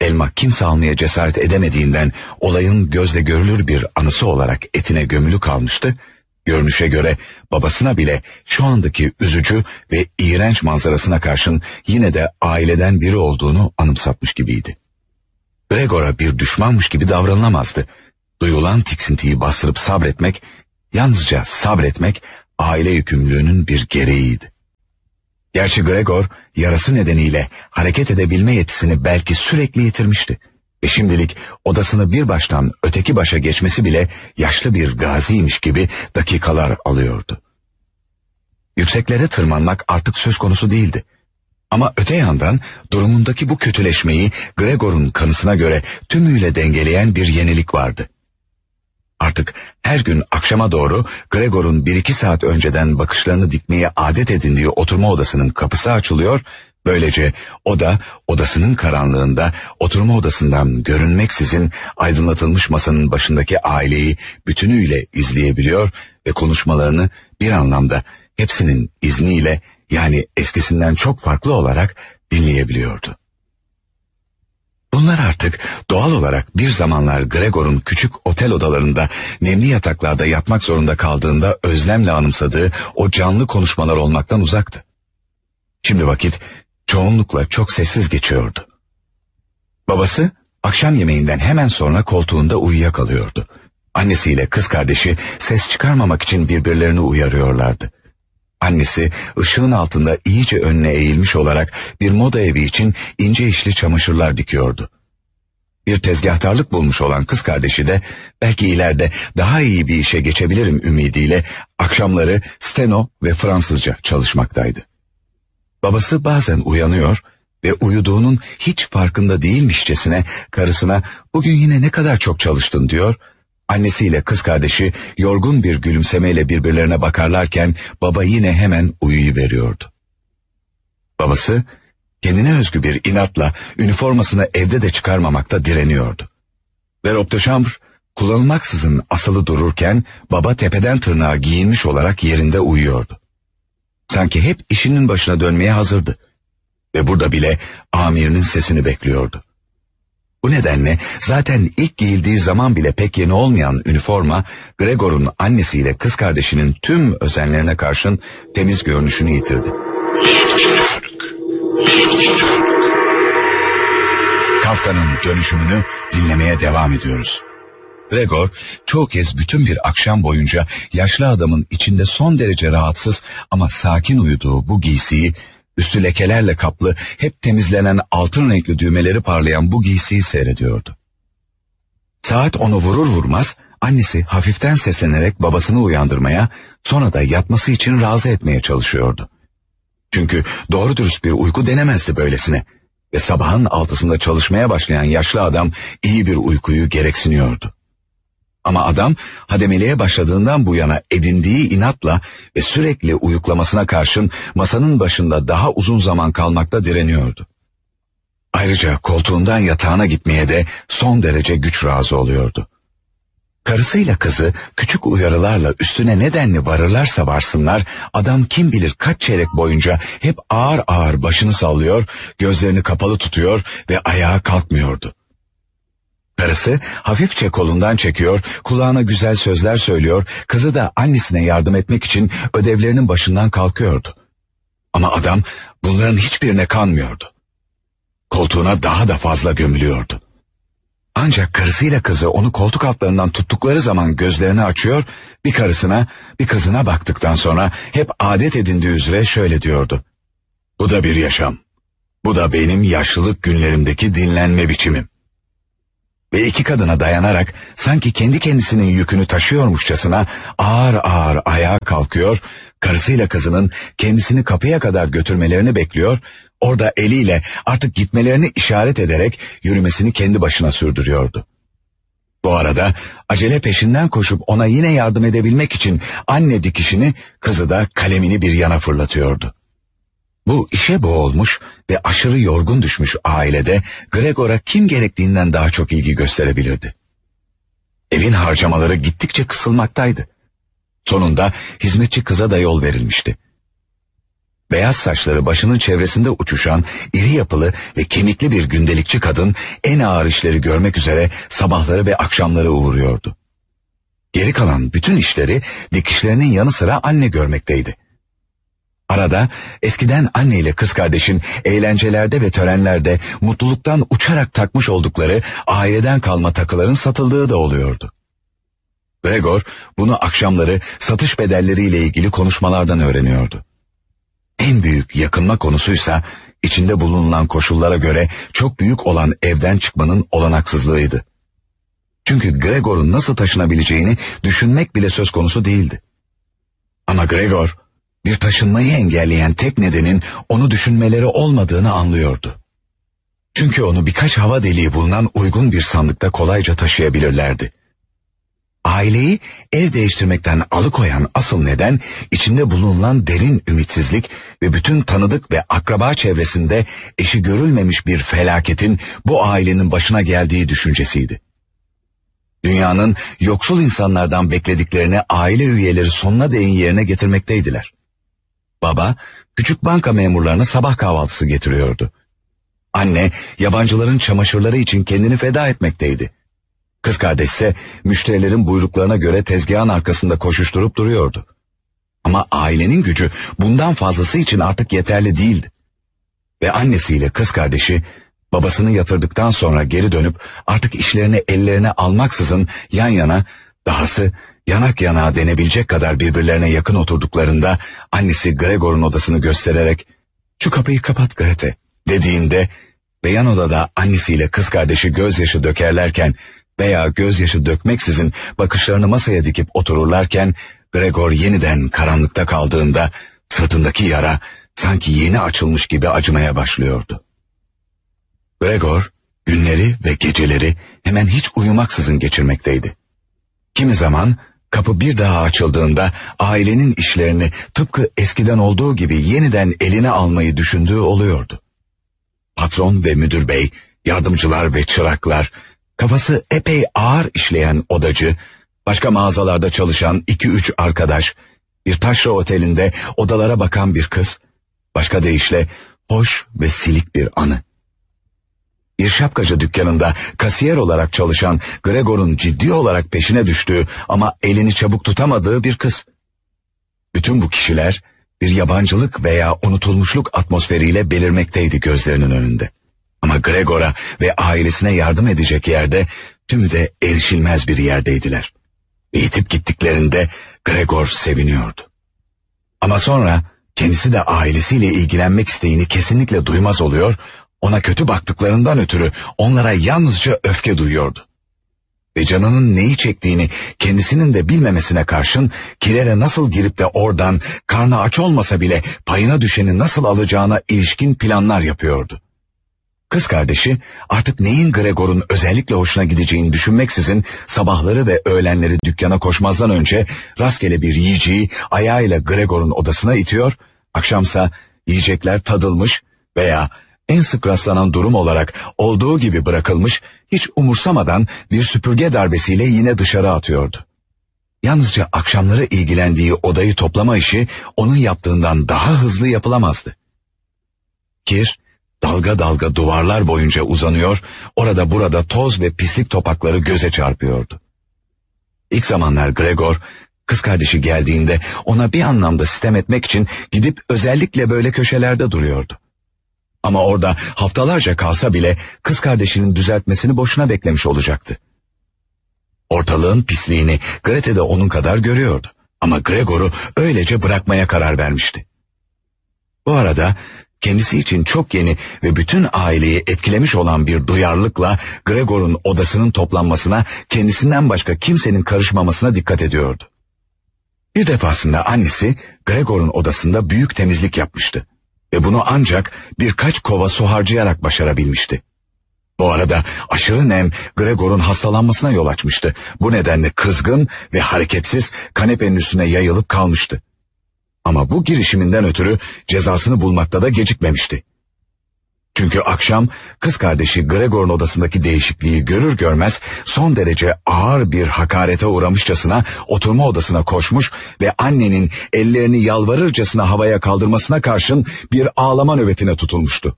Elma kimse almaya cesaret edemediğinden olayın gözle görülür bir anısı olarak etine gömülü kalmıştı. Görünüşe göre babasına bile şu andaki üzücü ve iğrenç manzarasına karşın yine de aileden biri olduğunu anımsatmış gibiydi. Gregor'a bir düşmanmış gibi davranılamazdı. Duyulan tiksintiyi bastırıp sabretmek Yalnızca sabretmek aile yükümlülüğünün bir gereğiydi. Gerçi Gregor yarası nedeniyle hareket edebilme yetisini belki sürekli yitirmişti. Ve şimdilik odasını bir baştan öteki başa geçmesi bile yaşlı bir gaziymiş gibi dakikalar alıyordu. Yükseklere tırmanmak artık söz konusu değildi. Ama öte yandan durumundaki bu kötüleşmeyi Gregor'un kanısına göre tümüyle dengeleyen bir yenilik vardı. Artık her gün akşama doğru Gregor'un bir iki saat önceden bakışlarını dikmeye adet edindiği oturma odasının kapısı açılıyor, böylece o da odasının karanlığında oturma odasından görünmeksizin aydınlatılmış masanın başındaki aileyi bütünüyle izleyebiliyor ve konuşmalarını bir anlamda hepsinin izniyle yani eskisinden çok farklı olarak dinleyebiliyordu. Bunlar artık doğal olarak bir zamanlar Gregor'un küçük otel odalarında nemli yataklarda yatmak zorunda kaldığında özlemle anımsadığı o canlı konuşmalar olmaktan uzaktı. Şimdi vakit çoğunlukla çok sessiz geçiyordu. Babası akşam yemeğinden hemen sonra koltuğunda uyuyakalıyordu. Annesiyle kız kardeşi ses çıkarmamak için birbirlerini uyarıyorlardı. Annesi ışığın altında iyice önüne eğilmiş olarak bir moda evi için ince işli çamaşırlar dikiyordu. bir tezgahtarlık bulmuş olan kız kardeşi de belki ileride daha iyi bir işe geçebilirim ümidiyle akşamları steno ve Fransızca çalışmaktaydı. Babası bazen uyanıyor ve uyuduğunun hiç farkında değilmişçesine karısına bugün yine ne kadar çok çalıştın diyor. Annesiyle kız kardeşi yorgun bir gülümsemeyle birbirlerine bakarlarken baba yine hemen uyuyuveriyordu. Babası kendine özgü bir inatla üniformasını evde de çıkarmamakta direniyordu. Ve Robdeşambr kullanılmaksızın asılı dururken baba tepeden tırnağa giyinmiş olarak yerinde uyuyordu. Sanki hep işinin başına dönmeye hazırdı. Ve burada bile amirinin sesini bekliyordu. Bu nedenle zaten ilk giyildiği zaman bile pek yeni olmayan üniforma Gregor'un annesiyle kız kardeşinin tüm özenlerine karşın temiz görünüşünü yitirdi. Kafka'nın dönüşümünü dinlemeye devam ediyoruz. Gregor çoğu kez bütün bir akşam boyunca yaşlı adamın içinde son derece rahatsız ama sakin uyuduğu bu giysiyi, üstü lekelerle kaplı hep temizlenen altın renkli düğmeleri parlayan bu giysiyi seyrediyordu. Saat onu vurur vurmaz annesi hafiften seslenerek babasını uyandırmaya sonra da yatması için razı etmeye çalışıyordu. Çünkü doğru dürüst bir uyku denemezdi böylesine ve sabahın altısında çalışmaya başlayan yaşlı adam iyi bir uykuyu gereksiniyordu. Ama adam hademeliğe başladığından bu yana edindiği inatla ve sürekli uyuklamasına karşın masanın başında daha uzun zaman kalmakta direniyordu. Ayrıca koltuğundan yatağına gitmeye de son derece güç razı oluyordu. Karısıyla kızı küçük uyarılarla üstüne nedenli varırlarsa varsınlar, adam kim bilir kaç çeyrek boyunca hep ağır ağır başını sallıyor, gözlerini kapalı tutuyor ve ayağa kalkmıyordu. Karısı hafifçe kolundan çekiyor, kulağına güzel sözler söylüyor, kızı da annesine yardım etmek için ödevlerinin başından kalkıyordu. Ama adam bunların hiçbirine kanmıyordu. Koltuğuna daha da fazla gömülüyordu. Ancak karısıyla kızı onu koltuk altlarından tuttukları zaman gözlerini açıyor, bir karısına bir kızına baktıktan sonra hep adet edindiği üzere şöyle diyordu. Bu da bir yaşam. Bu da benim yaşlılık günlerimdeki dinlenme biçimim. Ve iki kadına dayanarak sanki kendi kendisinin yükünü taşıyormuşçasına ağır ağır ayağa kalkıyor, karısıyla kızının kendisini kapıya kadar götürmelerini bekliyor, orada eliyle artık gitmelerini işaret ederek yürümesini kendi başına sürdürüyordu. Bu arada acele peşinden koşup ona yine yardım edebilmek için anne dikişini, kızı da kalemini bir yana fırlatıyordu. Bu işe boğulmuş ve aşırı yorgun düşmüş ailede Gregor'a kim gerektiğinden daha çok ilgi gösterebilirdi. Evin harcamaları gittikçe kısılmaktaydı. Sonunda hizmetçi kıza da yol verilmişti. Beyaz saçları başının çevresinde uçuşan, iri yapılı ve kemikli bir gündelikçi kadın en ağır işleri görmek üzere sabahları ve akşamları uğruyordu. Geri kalan bütün işleri dikişlerinin yanı sıra anne görmekteydi. Arada eskiden anne ile kız kardeşin eğlencelerde ve törenlerde mutluluktan uçarak takmış oldukları aileden kalma takıların satıldığı da oluyordu. Gregor bunu akşamları satış bedelleriyle ilgili konuşmalardan öğreniyordu. En büyük yakınma konusuysa içinde bulunulan koşullara göre çok büyük olan evden çıkmanın olanaksızlığıydı. Çünkü Gregor'un nasıl taşınabileceğini düşünmek bile söz konusu değildi. Ama Gregor bir taşınmayı engelleyen tek nedenin onu düşünmeleri olmadığını anlıyordu. Çünkü onu birkaç hava deliği bulunan uygun bir sandıkta kolayca taşıyabilirlerdi. Aileyi ev değiştirmekten alıkoyan asıl neden içinde bulunan derin ümitsizlik ve bütün tanıdık ve akraba çevresinde eşi görülmemiş bir felaketin bu ailenin başına geldiği düşüncesiydi. Dünyanın yoksul insanlardan beklediklerini aile üyeleri sonuna değin yerine getirmekteydiler. Baba, küçük banka memurlarına sabah kahvaltısı getiriyordu. Anne, yabancıların çamaşırları için kendini feda etmekteydi. Kız kardeş ise müşterilerin buyruklarına göre tezgahın arkasında koşuşturup duruyordu. Ama ailenin gücü bundan fazlası için artık yeterli değildi. Ve annesiyle kız kardeşi babasını yatırdıktan sonra geri dönüp artık işlerini ellerine almaksızın yan yana dahası yanak yanağa denebilecek kadar birbirlerine yakın oturduklarında annesi Gregor'un odasını göstererek ''Şu kapıyı kapat Grete'' dediğinde ve yan odada annesiyle kız kardeşi gözyaşı dökerlerken veya gözyaşı dökmeksizin bakışlarını masaya dikip otururlarken Gregor yeniden karanlıkta kaldığında sırtındaki yara sanki yeni açılmış gibi acımaya başlıyordu. Gregor günleri ve geceleri hemen hiç uyumaksızın geçirmekteydi. Kimi zaman kapı bir daha açıldığında ailenin işlerini tıpkı eskiden olduğu gibi yeniden eline almayı düşündüğü oluyordu. Patron ve müdür bey, yardımcılar ve çıraklar, kafası epey ağır işleyen odacı, başka mağazalarda çalışan iki üç arkadaş, bir taşra otelinde odalara bakan bir kız, başka deyişle hoş ve silik bir anı. Bir şapkacı dükkanında kasiyer olarak çalışan Gregor'un ciddi olarak peşine düştüğü ama elini çabuk tutamadığı bir kız. Bütün bu kişiler bir yabancılık veya unutulmuşluk atmosferiyle belirmekteydi gözlerinin önünde. Ama Gregor'a ve ailesine yardım edecek yerde tümü de erişilmez bir yerdeydiler. Eğitip gittiklerinde Gregor seviniyordu. Ama sonra kendisi de ailesiyle ilgilenmek isteğini kesinlikle duymaz oluyor, ona kötü baktıklarından ötürü onlara yalnızca öfke duyuyordu. Ve canının neyi çektiğini kendisinin de bilmemesine karşın kilere nasıl girip de oradan karnı aç olmasa bile payına düşeni nasıl alacağına ilişkin planlar yapıyordu. Kız kardeşi artık neyin Gregor'un özellikle hoşuna gideceğini düşünmeksizin sabahları ve öğlenleri dükkana koşmazdan önce rastgele bir yiyeceği ayağıyla Gregor'un odasına itiyor, akşamsa yiyecekler tadılmış veya en sık rastlanan durum olarak olduğu gibi bırakılmış, hiç umursamadan bir süpürge darbesiyle yine dışarı atıyordu. Yalnızca akşamları ilgilendiği odayı toplama işi onun yaptığından daha hızlı yapılamazdı. Kir, dalga dalga duvarlar boyunca uzanıyor, orada burada toz ve pislik topakları göze çarpıyordu. İlk zamanlar Gregor, kız kardeşi geldiğinde ona bir anlamda sistem etmek için gidip özellikle böyle köşelerde duruyordu. Ama orada haftalarca kalsa bile kız kardeşinin düzeltmesini boşuna beklemiş olacaktı. Ortalığın pisliğini Grete de onun kadar görüyordu. Ama Gregor'u öylece bırakmaya karar vermişti. Bu arada kendisi için çok yeni ve bütün aileyi etkilemiş olan bir duyarlılıkla Gregor'un odasının toplanmasına kendisinden başka kimsenin karışmamasına dikkat ediyordu. Bir defasında annesi Gregor'un odasında büyük temizlik yapmıştı ve bunu ancak birkaç kova su harcayarak başarabilmişti. Bu arada aşırı nem Gregor'un hastalanmasına yol açmıştı. Bu nedenle kızgın ve hareketsiz kanepenin üstüne yayılıp kalmıştı. Ama bu girişiminden ötürü cezasını bulmakta da gecikmemişti. Çünkü akşam kız kardeşi Gregor'un odasındaki değişikliği görür görmez son derece ağır bir hakarete uğramışçasına oturma odasına koşmuş ve annenin ellerini yalvarırcasına havaya kaldırmasına karşın bir ağlama nöbetine tutulmuştu.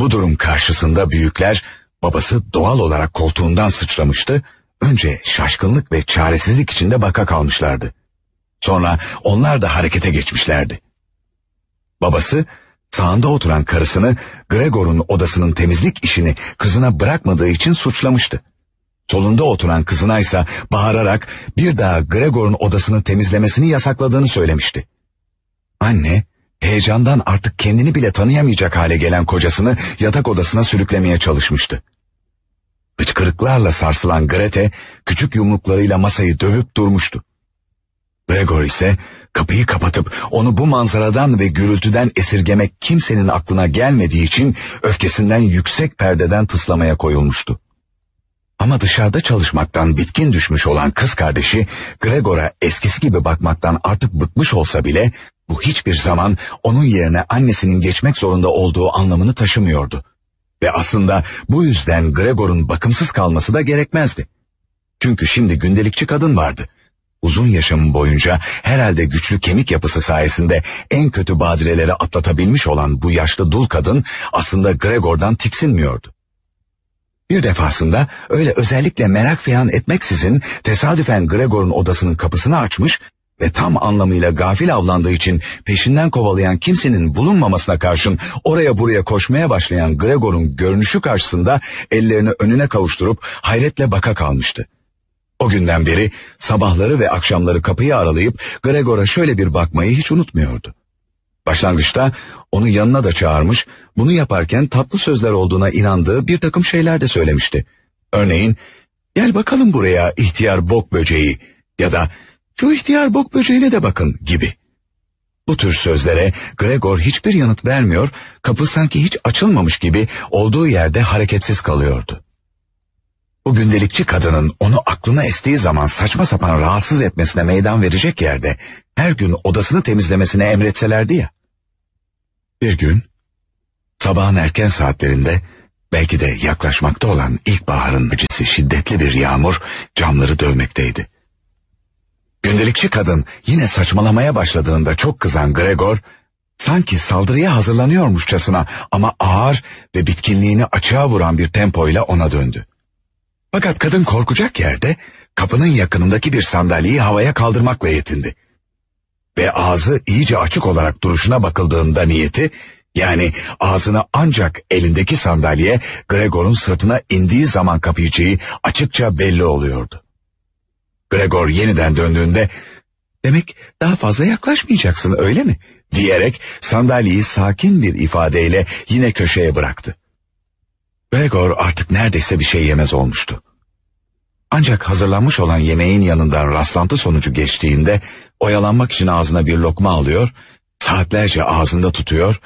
Bu durum karşısında büyükler babası doğal olarak koltuğundan sıçramıştı, önce şaşkınlık ve çaresizlik içinde baka kalmışlardı. Sonra onlar da harekete geçmişlerdi. Babası sağında oturan karısını Gregor'un odasının temizlik işini kızına bırakmadığı için suçlamıştı. Solunda oturan kızına ise bağırarak bir daha Gregor'un odasını temizlemesini yasakladığını söylemişti. Anne, heyecandan artık kendini bile tanıyamayacak hale gelen kocasını yatak odasına sürüklemeye çalışmıştı. Hıçkırıklarla sarsılan Grete, küçük yumruklarıyla masayı dövüp durmuştu. Gregor ise kapıyı kapatıp onu bu manzaradan ve gürültüden esirgemek kimsenin aklına gelmediği için öfkesinden yüksek perdeden tıslamaya koyulmuştu. Ama dışarıda çalışmaktan bitkin düşmüş olan kız kardeşi Gregor'a eskisi gibi bakmaktan artık bıkmış olsa bile bu hiçbir zaman onun yerine annesinin geçmek zorunda olduğu anlamını taşımıyordu. Ve aslında bu yüzden Gregor'un bakımsız kalması da gerekmezdi. Çünkü şimdi gündelikçi kadın vardı uzun yaşamı boyunca herhalde güçlü kemik yapısı sayesinde en kötü badireleri atlatabilmiş olan bu yaşlı dul kadın aslında Gregor'dan tiksinmiyordu. Bir defasında öyle özellikle merak falan etmeksizin tesadüfen Gregor'un odasının kapısını açmış ve tam anlamıyla gafil avlandığı için peşinden kovalayan kimsenin bulunmamasına karşın oraya buraya koşmaya başlayan Gregor'un görünüşü karşısında ellerini önüne kavuşturup hayretle baka kalmıştı. O günden beri sabahları ve akşamları kapıyı aralayıp Gregor'a şöyle bir bakmayı hiç unutmuyordu. Başlangıçta onu yanına da çağırmış, bunu yaparken tatlı sözler olduğuna inandığı bir takım şeyler de söylemişti. Örneğin, gel bakalım buraya ihtiyar bok böceği ya da şu ihtiyar bok böceğine de bakın gibi. Bu tür sözlere Gregor hiçbir yanıt vermiyor, kapı sanki hiç açılmamış gibi olduğu yerde hareketsiz kalıyordu. Bu gündelikçi kadının onu aklına estiği zaman saçma sapan rahatsız etmesine meydan verecek yerde her gün odasını temizlemesine emretselerdi ya. Bir gün sabahın erken saatlerinde belki de yaklaşmakta olan ilkbaharın acısı şiddetli bir yağmur camları dövmekteydi. Gündelikçi kadın yine saçmalamaya başladığında çok kızan Gregor sanki saldırıya hazırlanıyormuşçasına ama ağır ve bitkinliğini açığa vuran bir tempoyla ona döndü. Fakat kadın korkacak yerde kapının yakınındaki bir sandalyeyi havaya kaldırmakla yetindi. Ve ağzı iyice açık olarak duruşuna bakıldığında niyeti, yani ağzını ancak elindeki sandalye Gregor'un sırtına indiği zaman kapayacağı açıkça belli oluyordu. Gregor yeniden döndüğünde, demek daha fazla yaklaşmayacaksın öyle mi? diyerek sandalyeyi sakin bir ifadeyle yine köşeye bıraktı. Gregor artık neredeyse bir şey yemez olmuştu. Ancak hazırlanmış olan yemeğin yanından rastlantı sonucu geçtiğinde oyalanmak için ağzına bir lokma alıyor, saatlerce ağzında tutuyor,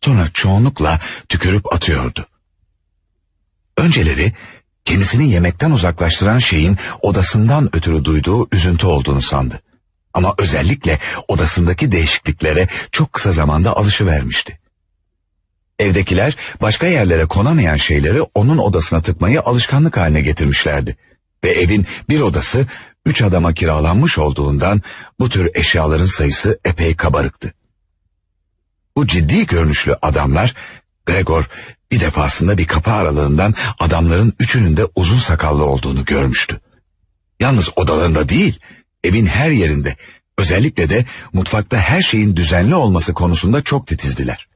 sonra çoğunlukla tükürüp atıyordu. Önceleri kendisini yemekten uzaklaştıran şeyin odasından ötürü duyduğu üzüntü olduğunu sandı. Ama özellikle odasındaki değişikliklere çok kısa zamanda alışıvermişti. Evdekiler başka yerlere konamayan şeyleri onun odasına tıkmayı alışkanlık haline getirmişlerdi. Ve evin bir odası üç adama kiralanmış olduğundan bu tür eşyaların sayısı epey kabarıktı. Bu ciddi görünüşlü adamlar, Gregor bir defasında bir kapı aralığından adamların üçünün de uzun sakallı olduğunu görmüştü. Yalnız odalarında değil, evin her yerinde, özellikle de mutfakta her şeyin düzenli olması konusunda çok titizdiler.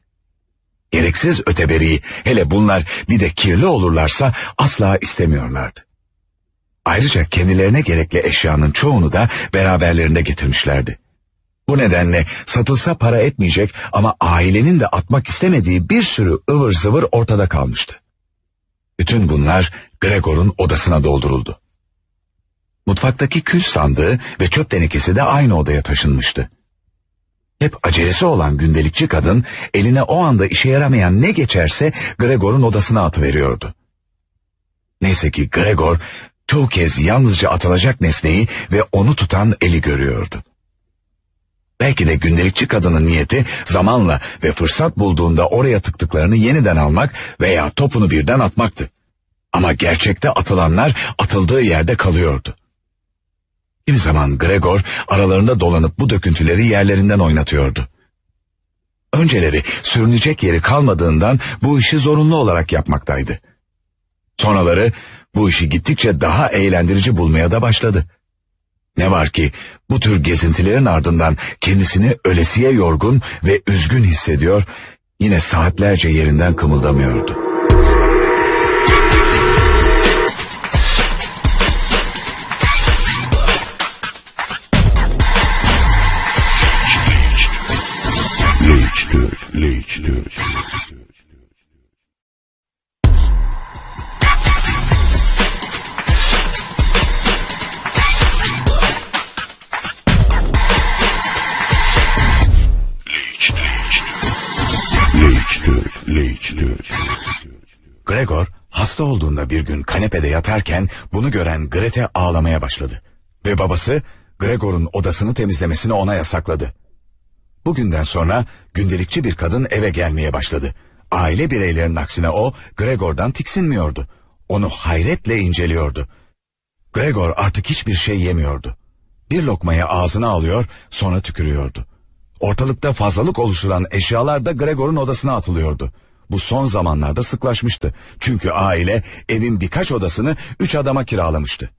Gereksiz öteberiyi, hele bunlar bir de kirli olurlarsa asla istemiyorlardı. Ayrıca kendilerine gerekli eşyanın çoğunu da beraberlerinde getirmişlerdi. Bu nedenle satılsa para etmeyecek ama ailenin de atmak istemediği bir sürü ıvır zıvır ortada kalmıştı. Bütün bunlar Gregor'un odasına dolduruldu. Mutfaktaki kül sandığı ve çöp tenekesi de aynı odaya taşınmıştı. Hep acelesi olan gündelikçi kadın eline o anda işe yaramayan ne geçerse Gregor'un odasına atıveriyordu. Neyse ki Gregor çoğu kez yalnızca atılacak nesneyi ve onu tutan eli görüyordu. Belki de gündelikçi kadının niyeti zamanla ve fırsat bulduğunda oraya tıktıklarını yeniden almak veya topunu birden atmaktı. Ama gerçekte atılanlar atıldığı yerde kalıyordu. Kimi zaman Gregor aralarında dolanıp bu döküntüleri yerlerinden oynatıyordu. Önceleri sürünecek yeri kalmadığından bu işi zorunlu olarak yapmaktaydı. Sonraları bu işi gittikçe daha eğlendirici bulmaya da başladı. Ne var ki bu tür gezintilerin ardından kendisini ölesiye yorgun ve üzgün hissediyor, yine saatlerce yerinden kımıldamıyordu. Gregor hasta olduğunda bir gün kanepede yatarken bunu gören Grete ağlamaya başladı. Ve babası Gregor'un odasını temizlemesini ona yasakladı. Bugünden sonra gündelikçi bir kadın eve gelmeye başladı. Aile bireylerinin aksine o Gregor'dan tiksinmiyordu. Onu hayretle inceliyordu. Gregor artık hiçbir şey yemiyordu. Bir lokmayı ağzına alıyor sonra tükürüyordu. Ortalıkta fazlalık oluşturan eşyalar da Gregor'un odasına atılıyordu. Bu son zamanlarda sıklaşmıştı. Çünkü aile evin birkaç odasını üç adama kiralamıştı.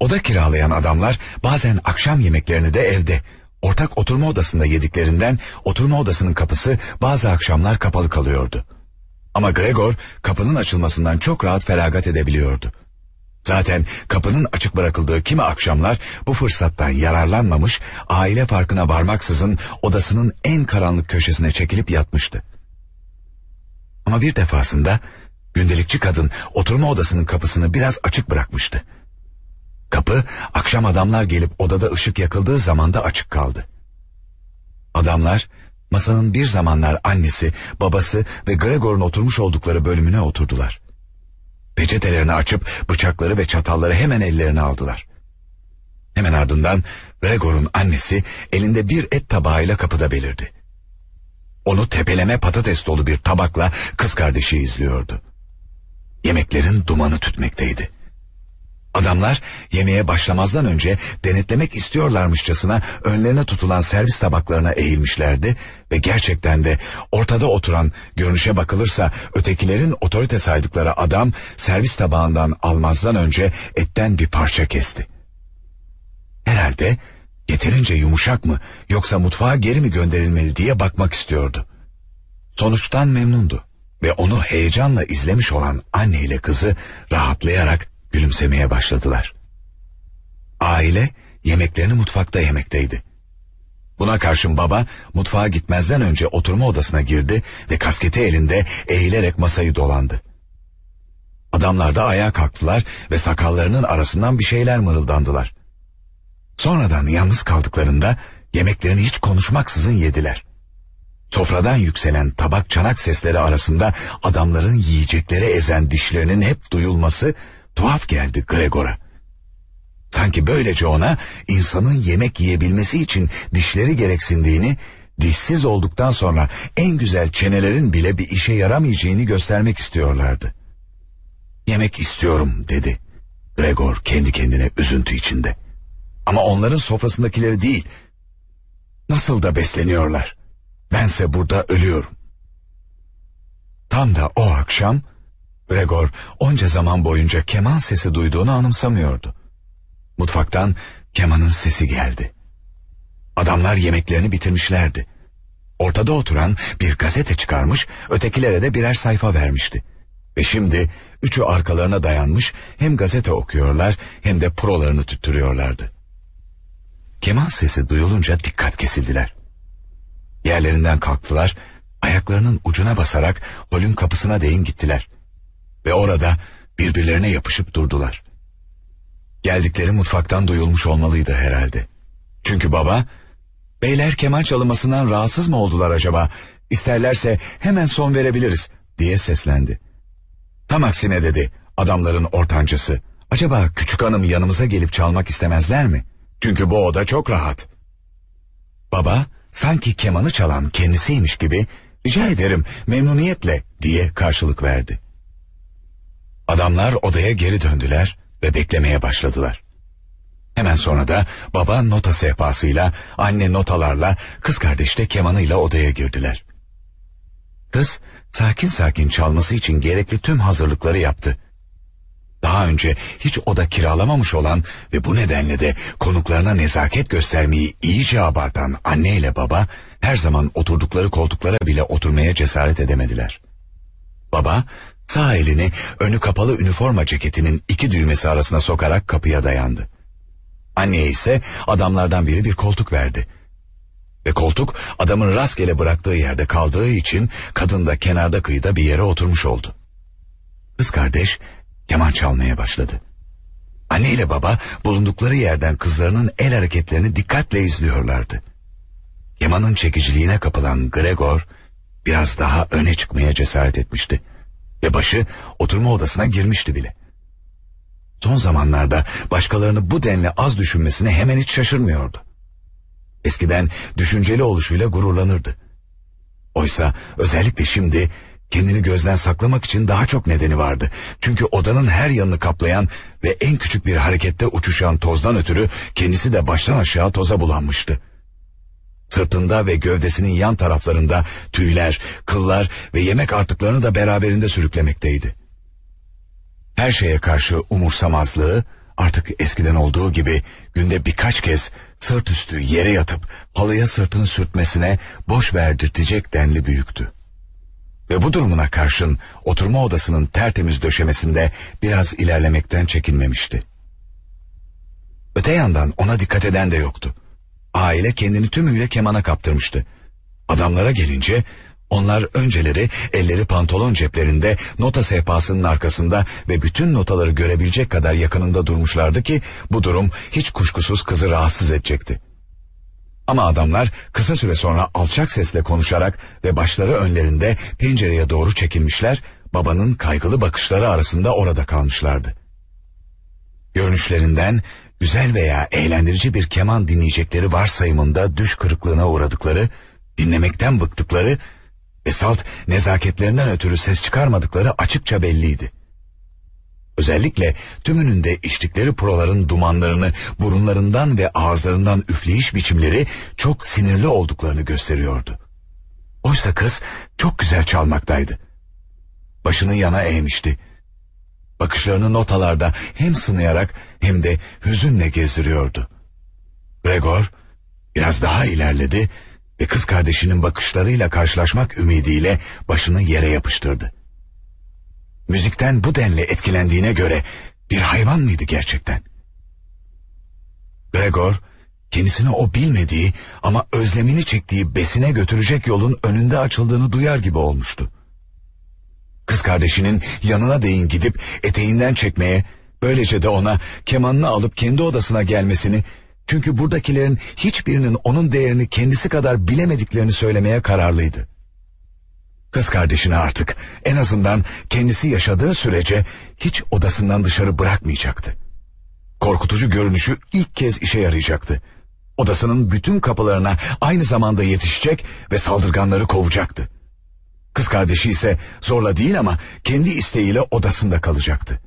Oda kiralayan adamlar bazen akşam yemeklerini de evde, ortak oturma odasında yediklerinden oturma odasının kapısı bazı akşamlar kapalı kalıyordu. Ama Gregor kapının açılmasından çok rahat feragat edebiliyordu. Zaten kapının açık bırakıldığı kimi akşamlar bu fırsattan yararlanmamış, aile farkına varmaksızın odasının en karanlık köşesine çekilip yatmıştı. Ama bir defasında gündelikçi kadın oturma odasının kapısını biraz açık bırakmıştı. Kapı akşam adamlar gelip odada ışık yakıldığı zaman da açık kaldı. Adamlar masanın bir zamanlar annesi, babası ve Gregor'un oturmuş oldukları bölümüne oturdular. Peçetelerini açıp bıçakları ve çatalları hemen ellerine aldılar. Hemen ardından Gregor'un annesi elinde bir et tabağıyla kapıda belirdi. Onu tepeleme patates dolu bir tabakla kız kardeşi izliyordu. Yemeklerin dumanı tütmekteydi. Adamlar yemeğe başlamazdan önce denetlemek istiyorlarmışçasına önlerine tutulan servis tabaklarına eğilmişlerdi ve gerçekten de ortada oturan görünüşe bakılırsa ötekilerin otorite saydıkları adam servis tabağından almazdan önce etten bir parça kesti. Herhalde yeterince yumuşak mı yoksa mutfağa geri mi gönderilmeli diye bakmak istiyordu. Sonuçtan memnundu ve onu heyecanla izlemiş olan anne ile kızı rahatlayarak gülümsemeye başladılar. Aile yemeklerini mutfakta yemekteydi. Buna karşın baba mutfağa gitmezden önce oturma odasına girdi ve kasketi elinde eğilerek masayı dolandı. Adamlar da ayağa kalktılar ve sakallarının arasından bir şeyler mırıldandılar. Sonradan yalnız kaldıklarında yemeklerini hiç konuşmaksızın yediler. Sofradan yükselen tabak çanak sesleri arasında adamların yiyecekleri ezen dişlerinin hep duyulması tuhaf geldi Gregor'a. Sanki böylece ona insanın yemek yiyebilmesi için dişleri gereksindiğini, dişsiz olduktan sonra en güzel çenelerin bile bir işe yaramayacağını göstermek istiyorlardı. Yemek istiyorum dedi. Gregor kendi kendine üzüntü içinde. Ama onların sofrasındakileri değil. Nasıl da besleniyorlar. Bense burada ölüyorum. Tam da o akşam Gregor onca zaman boyunca keman sesi duyduğunu anımsamıyordu. Mutfaktan kemanın sesi geldi. Adamlar yemeklerini bitirmişlerdi. Ortada oturan bir gazete çıkarmış, ötekilere de birer sayfa vermişti. Ve şimdi üçü arkalarına dayanmış hem gazete okuyorlar hem de prolarını tüttürüyorlardı. Keman sesi duyulunca dikkat kesildiler. Yerlerinden kalktılar, ayaklarının ucuna basarak holün kapısına değin gittiler. Ve orada birbirlerine yapışıp durdular. Geldikleri mutfaktan duyulmuş olmalıydı herhalde. Çünkü baba, beyler keman çalınmasından rahatsız mı oldular acaba? İsterlerse hemen son verebiliriz diye seslendi. Tam aksine dedi adamların ortancısı. Acaba küçük hanım yanımıza gelip çalmak istemezler mi? Çünkü bu oda çok rahat. Baba sanki kemanı çalan kendisiymiş gibi rica ederim memnuniyetle diye karşılık verdi. Adamlar odaya geri döndüler ve beklemeye başladılar. Hemen sonra da baba nota sehpasıyla, anne notalarla, kız kardeş de kemanıyla odaya girdiler. Kız sakin sakin çalması için gerekli tüm hazırlıkları yaptı. Daha önce hiç oda kiralamamış olan ve bu nedenle de konuklarına nezaket göstermeyi iyice abartan anne ile baba her zaman oturdukları koltuklara bile oturmaya cesaret edemediler. Baba Sağ elini önü kapalı üniforma ceketinin iki düğmesi arasına sokarak kapıya dayandı. Anneye ise adamlardan biri bir koltuk verdi. Ve koltuk adamın rastgele bıraktığı yerde kaldığı için kadın da kenarda kıyıda bir yere oturmuş oldu. Kız kardeş keman çalmaya başladı. Anne ile baba bulundukları yerden kızlarının el hareketlerini dikkatle izliyorlardı. Kemanın çekiciliğine kapılan Gregor biraz daha öne çıkmaya cesaret etmişti ve başı oturma odasına girmişti bile. Son zamanlarda başkalarını bu denli az düşünmesine hemen hiç şaşırmıyordu. Eskiden düşünceli oluşuyla gururlanırdı. Oysa özellikle şimdi kendini gözden saklamak için daha çok nedeni vardı. Çünkü odanın her yanını kaplayan ve en küçük bir harekette uçuşan tozdan ötürü kendisi de baştan aşağı toza bulanmıştı. Sırtında ve gövdesinin yan taraflarında tüyler, kıllar ve yemek artıklarını da beraberinde sürüklemekteydi. Her şeye karşı umursamazlığı artık eskiden olduğu gibi günde birkaç kez sırt üstü yere yatıp halıya sırtını sürtmesine boş verdirtecek denli büyüktü. Ve bu durumuna karşın oturma odasının tertemiz döşemesinde biraz ilerlemekten çekinmemişti. Öte yandan ona dikkat eden de yoktu. Aile kendini tümüyle kemana kaptırmıştı. Adamlara gelince onlar önceleri elleri pantolon ceplerinde nota sehpasının arkasında ve bütün notaları görebilecek kadar yakınında durmuşlardı ki bu durum hiç kuşkusuz kızı rahatsız edecekti. Ama adamlar kısa süre sonra alçak sesle konuşarak ve başları önlerinde pencereye doğru çekilmişler, babanın kaygılı bakışları arasında orada kalmışlardı. Görünüşlerinden güzel veya eğlendirici bir keman dinleyecekleri varsayımında düş kırıklığına uğradıkları, dinlemekten bıktıkları ve salt nezaketlerinden ötürü ses çıkarmadıkları açıkça belliydi. Özellikle tümünün de içtikleri proların dumanlarını burunlarından ve ağızlarından üfleyiş biçimleri çok sinirli olduklarını gösteriyordu. Oysa kız çok güzel çalmaktaydı. Başını yana eğmişti. Bakışlarını notalarda hem sınayarak hem de hüzünle gezdiriyordu. Gregor biraz daha ilerledi ve kız kardeşinin bakışlarıyla karşılaşmak ümidiyle başını yere yapıştırdı. Müzikten bu denli etkilendiğine göre bir hayvan mıydı gerçekten? Gregor kendisine o bilmediği ama özlemini çektiği besine götürecek yolun önünde açıldığını duyar gibi olmuştu. Kız kardeşinin yanına değin gidip eteğinden çekmeye, böylece de ona kemanını alıp kendi odasına gelmesini, çünkü buradakilerin hiçbirinin onun değerini kendisi kadar bilemediklerini söylemeye kararlıydı. Kız kardeşini artık en azından kendisi yaşadığı sürece hiç odasından dışarı bırakmayacaktı. Korkutucu görünüşü ilk kez işe yarayacaktı. Odasının bütün kapılarına aynı zamanda yetişecek ve saldırganları kovacaktı. Kız kardeşi ise zorla değil ama kendi isteğiyle odasında kalacaktı.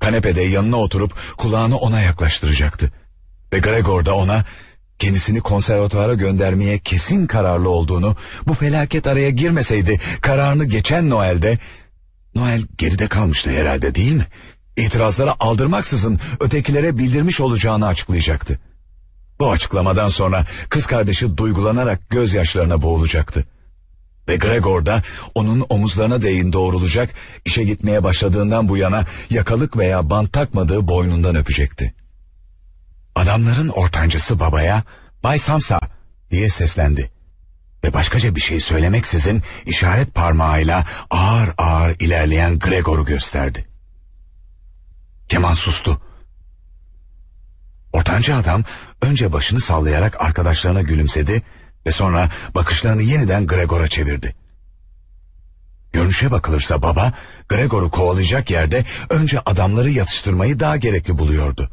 Kanepede yanına oturup kulağını ona yaklaştıracaktı. Ve Gregor da ona kendisini konservatuara göndermeye kesin kararlı olduğunu, bu felaket araya girmeseydi kararını geçen Noel'de, Noel geride kalmıştı herhalde değil mi? İtirazlara aldırmaksızın ötekilere bildirmiş olacağını açıklayacaktı. Bu açıklamadan sonra kız kardeşi duygulanarak gözyaşlarına boğulacaktı. Ve Gregor da onun omuzlarına değin doğrulacak, işe gitmeye başladığından bu yana yakalık veya bant takmadığı boynundan öpecekti. Adamların ortancası babaya Bay Samsa diye seslendi. Ve başkaca bir şey söylemeksizin işaret parmağıyla ağır ağır ilerleyen Gregor'u gösterdi. Keman sustu. Ortanca adam önce başını sallayarak arkadaşlarına gülümsedi ve sonra bakışlarını yeniden Gregor'a çevirdi. Görünüşe bakılırsa baba Gregor'u kovalayacak yerde önce adamları yatıştırmayı daha gerekli buluyordu.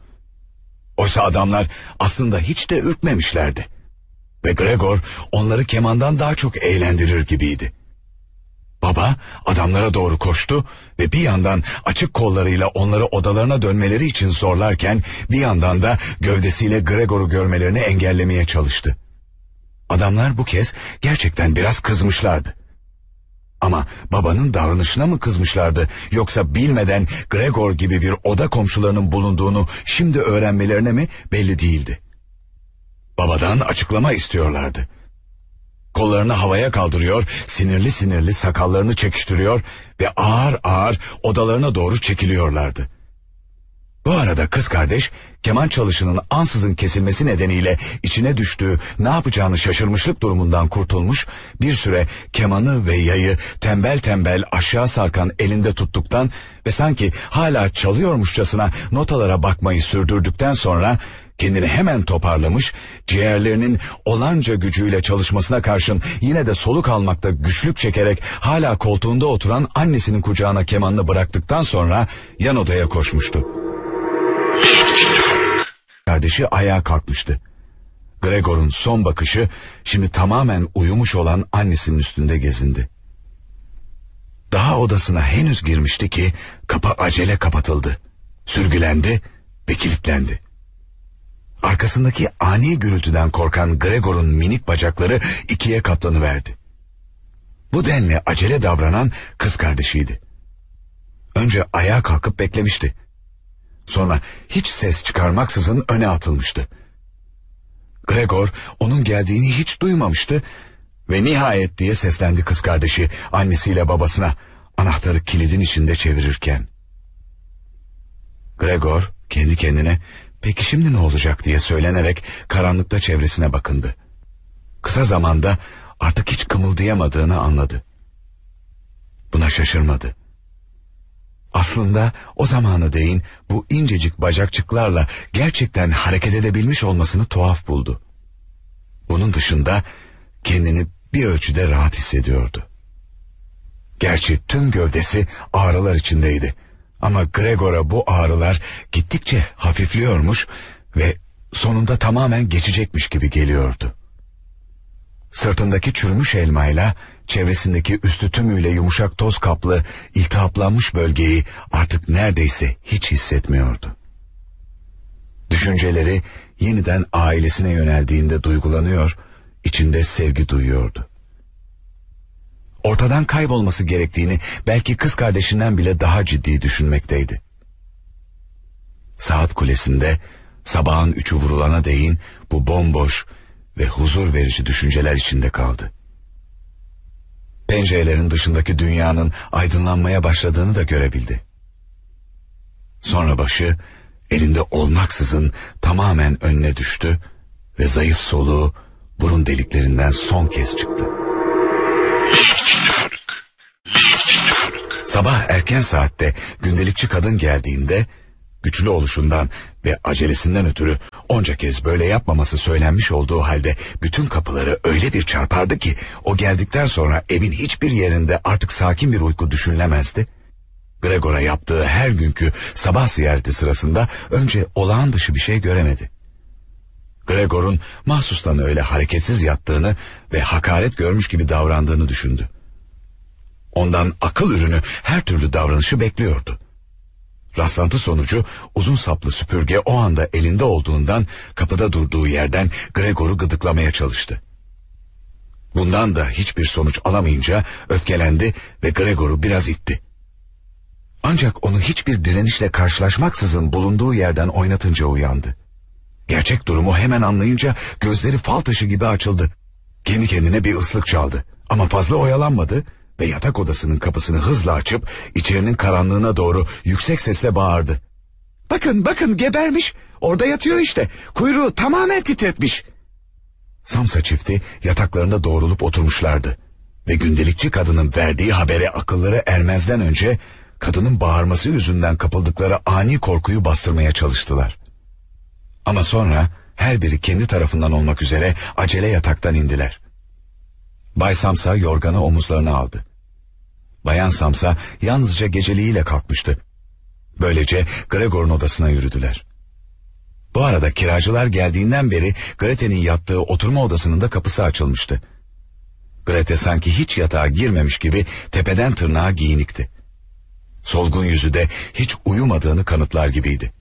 Oysa adamlar aslında hiç de ürkmemişlerdi. Ve Gregor onları kemandan daha çok eğlendirir gibiydi. Baba adamlara doğru koştu ve bir yandan açık kollarıyla onları odalarına dönmeleri için zorlarken bir yandan da gövdesiyle Gregor'u görmelerini engellemeye çalıştı. Adamlar bu kez gerçekten biraz kızmışlardı. Ama babanın davranışına mı kızmışlardı yoksa bilmeden Gregor gibi bir oda komşularının bulunduğunu şimdi öğrenmelerine mi belli değildi. Babadan açıklama istiyorlardı. Kollarını havaya kaldırıyor, sinirli sinirli sakallarını çekiştiriyor ve ağır ağır odalarına doğru çekiliyorlardı. Bu arada kız kardeş keman çalışının ansızın kesilmesi nedeniyle içine düştüğü ne yapacağını şaşırmışlık durumundan kurtulmuş bir süre kemanı ve yayı tembel tembel aşağı sarkan elinde tuttuktan ve sanki hala çalıyormuşçasına notalara bakmayı sürdürdükten sonra kendini hemen toparlamış, ciğerlerinin olanca gücüyle çalışmasına karşın yine de soluk almakta güçlük çekerek hala koltuğunda oturan annesinin kucağına kemanını bıraktıktan sonra yan odaya koşmuştu. Kardeşi ayağa kalkmıştı. Gregor'un son bakışı şimdi tamamen uyumuş olan annesinin üstünde gezindi. Daha odasına henüz girmişti ki kapı acele kapatıldı. Sürgülendi ve kilitlendi. Arkasındaki ani gürültüden korkan Gregor'un minik bacakları ikiye katlanıverdi. Bu denli acele davranan kız kardeşiydi. Önce ayağa kalkıp beklemişti. Sonra hiç ses çıkarmaksızın öne atılmıştı. Gregor onun geldiğini hiç duymamıştı Ve nihayet diye seslendi kız kardeşi annesiyle babasına anahtarı kilidin içinde çevirirken. Gregor kendi kendine peki şimdi ne olacak diye söylenerek karanlıkta çevresine bakındı. Kısa zamanda artık hiç kımıldayamadığını anladı. Buna şaşırmadı. Aslında o zamanı değin bu incecik bacakçıklarla gerçekten hareket edebilmiş olmasını tuhaf buldu. Bunun dışında kendini bir ölçüde rahat hissediyordu. Gerçi tüm gövdesi ağrılar içindeydi. Ama Gregor'a bu ağrılar gittikçe hafifliyormuş ve sonunda tamamen geçecekmiş gibi geliyordu. Sırtındaki çürümüş elmayla çevresindeki üstü tümüyle yumuşak toz kaplı iltihaplanmış bölgeyi artık neredeyse hiç hissetmiyordu. Düşünceleri yeniden ailesine yöneldiğinde duygulanıyor, içinde sevgi duyuyordu. Ortadan kaybolması gerektiğini belki kız kardeşinden bile daha ciddi düşünmekteydi. Saat kulesinde sabahın üçü vurulana değin bu bomboş ve huzur verici düşünceler içinde kaldı. Pencerelerin dışındaki dünyanın aydınlanmaya başladığını da görebildi. Sonra başı elinde olmaksızın tamamen önüne düştü ve zayıf soluğu burun deliklerinden son kez çıktı. Sabah erken saatte gündelikçi kadın geldiğinde güçlü oluşundan ve acelesinden ötürü onca kez böyle yapmaması söylenmiş olduğu halde bütün kapıları öyle bir çarpardı ki o geldikten sonra evin hiçbir yerinde artık sakin bir uyku düşünülemezdi. Gregor'a yaptığı her günkü sabah ziyareti sırasında önce olağan dışı bir şey göremedi. Gregor'un mahsustan öyle hareketsiz yattığını ve hakaret görmüş gibi davrandığını düşündü. Ondan akıl ürünü her türlü davranışı bekliyordu. Rastlantı sonucu uzun saplı süpürge o anda elinde olduğundan kapıda durduğu yerden Gregor'u gıdıklamaya çalıştı. Bundan da hiçbir sonuç alamayınca öfkelendi ve Gregor'u biraz itti. Ancak onu hiçbir direnişle karşılaşmaksızın bulunduğu yerden oynatınca uyandı. Gerçek durumu hemen anlayınca gözleri fal taşı gibi açıldı. Kendi kendine bir ıslık çaldı ama fazla oyalanmadı ve yatak odasının kapısını hızla açıp içerinin karanlığına doğru yüksek sesle bağırdı. Bakın bakın gebermiş orada yatıyor işte kuyruğu tamamen titretmiş. Samsa çifti yataklarında doğrulup oturmuşlardı. Ve gündelikçi kadının verdiği habere akılları ermezden önce kadının bağırması yüzünden kapıldıkları ani korkuyu bastırmaya çalıştılar. Ama sonra her biri kendi tarafından olmak üzere acele yataktan indiler. Bay Samsa yorganı omuzlarına aldı. Bayan Samsa yalnızca geceliğiyle kalkmıştı. Böylece Gregor'un odasına yürüdüler. Bu arada kiracılar geldiğinden beri Grete'nin yattığı oturma odasının da kapısı açılmıştı. Grete sanki hiç yatağa girmemiş gibi tepeden tırnağa giyinikti. Solgun yüzü de hiç uyumadığını kanıtlar gibiydi.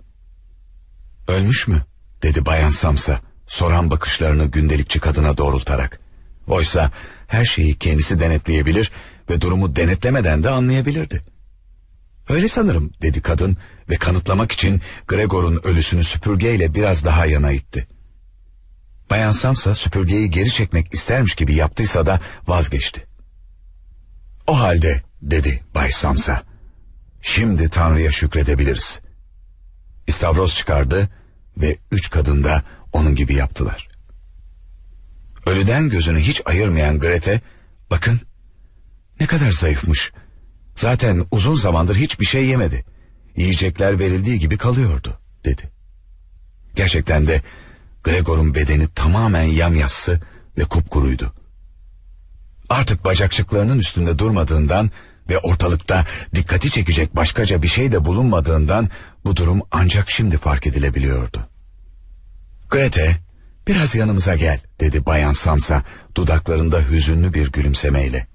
Ölmüş mü? dedi Bayan Samsa soran bakışlarını gündelikçi kadına doğrultarak. Oysa her şeyi kendisi denetleyebilir ve durumu denetlemeden de anlayabilirdi. Öyle sanırım dedi kadın ve kanıtlamak için Gregor'un ölüsünü süpürgeyle biraz daha yana itti. Bayan Samsa süpürgeyi geri çekmek istermiş gibi yaptıysa da vazgeçti. O halde dedi Bay Samsa. Şimdi Tanrı'ya şükredebiliriz. İstavroz çıkardı ve üç kadın da onun gibi yaptılar. Ölüden gözünü hiç ayırmayan Grete, bakın ne kadar zayıfmış. Zaten uzun zamandır hiçbir şey yemedi. Yiyecekler verildiği gibi kalıyordu, dedi. Gerçekten de Gregor'un bedeni tamamen yamyassı ve kupkuruydu. Artık bacakçıklarının üstünde durmadığından ve ortalıkta dikkati çekecek başkaca bir şey de bulunmadığından bu durum ancak şimdi fark edilebiliyordu. Grete, biraz yanımıza gel, dedi Bayan Samsa dudaklarında hüzünlü bir gülümsemeyle.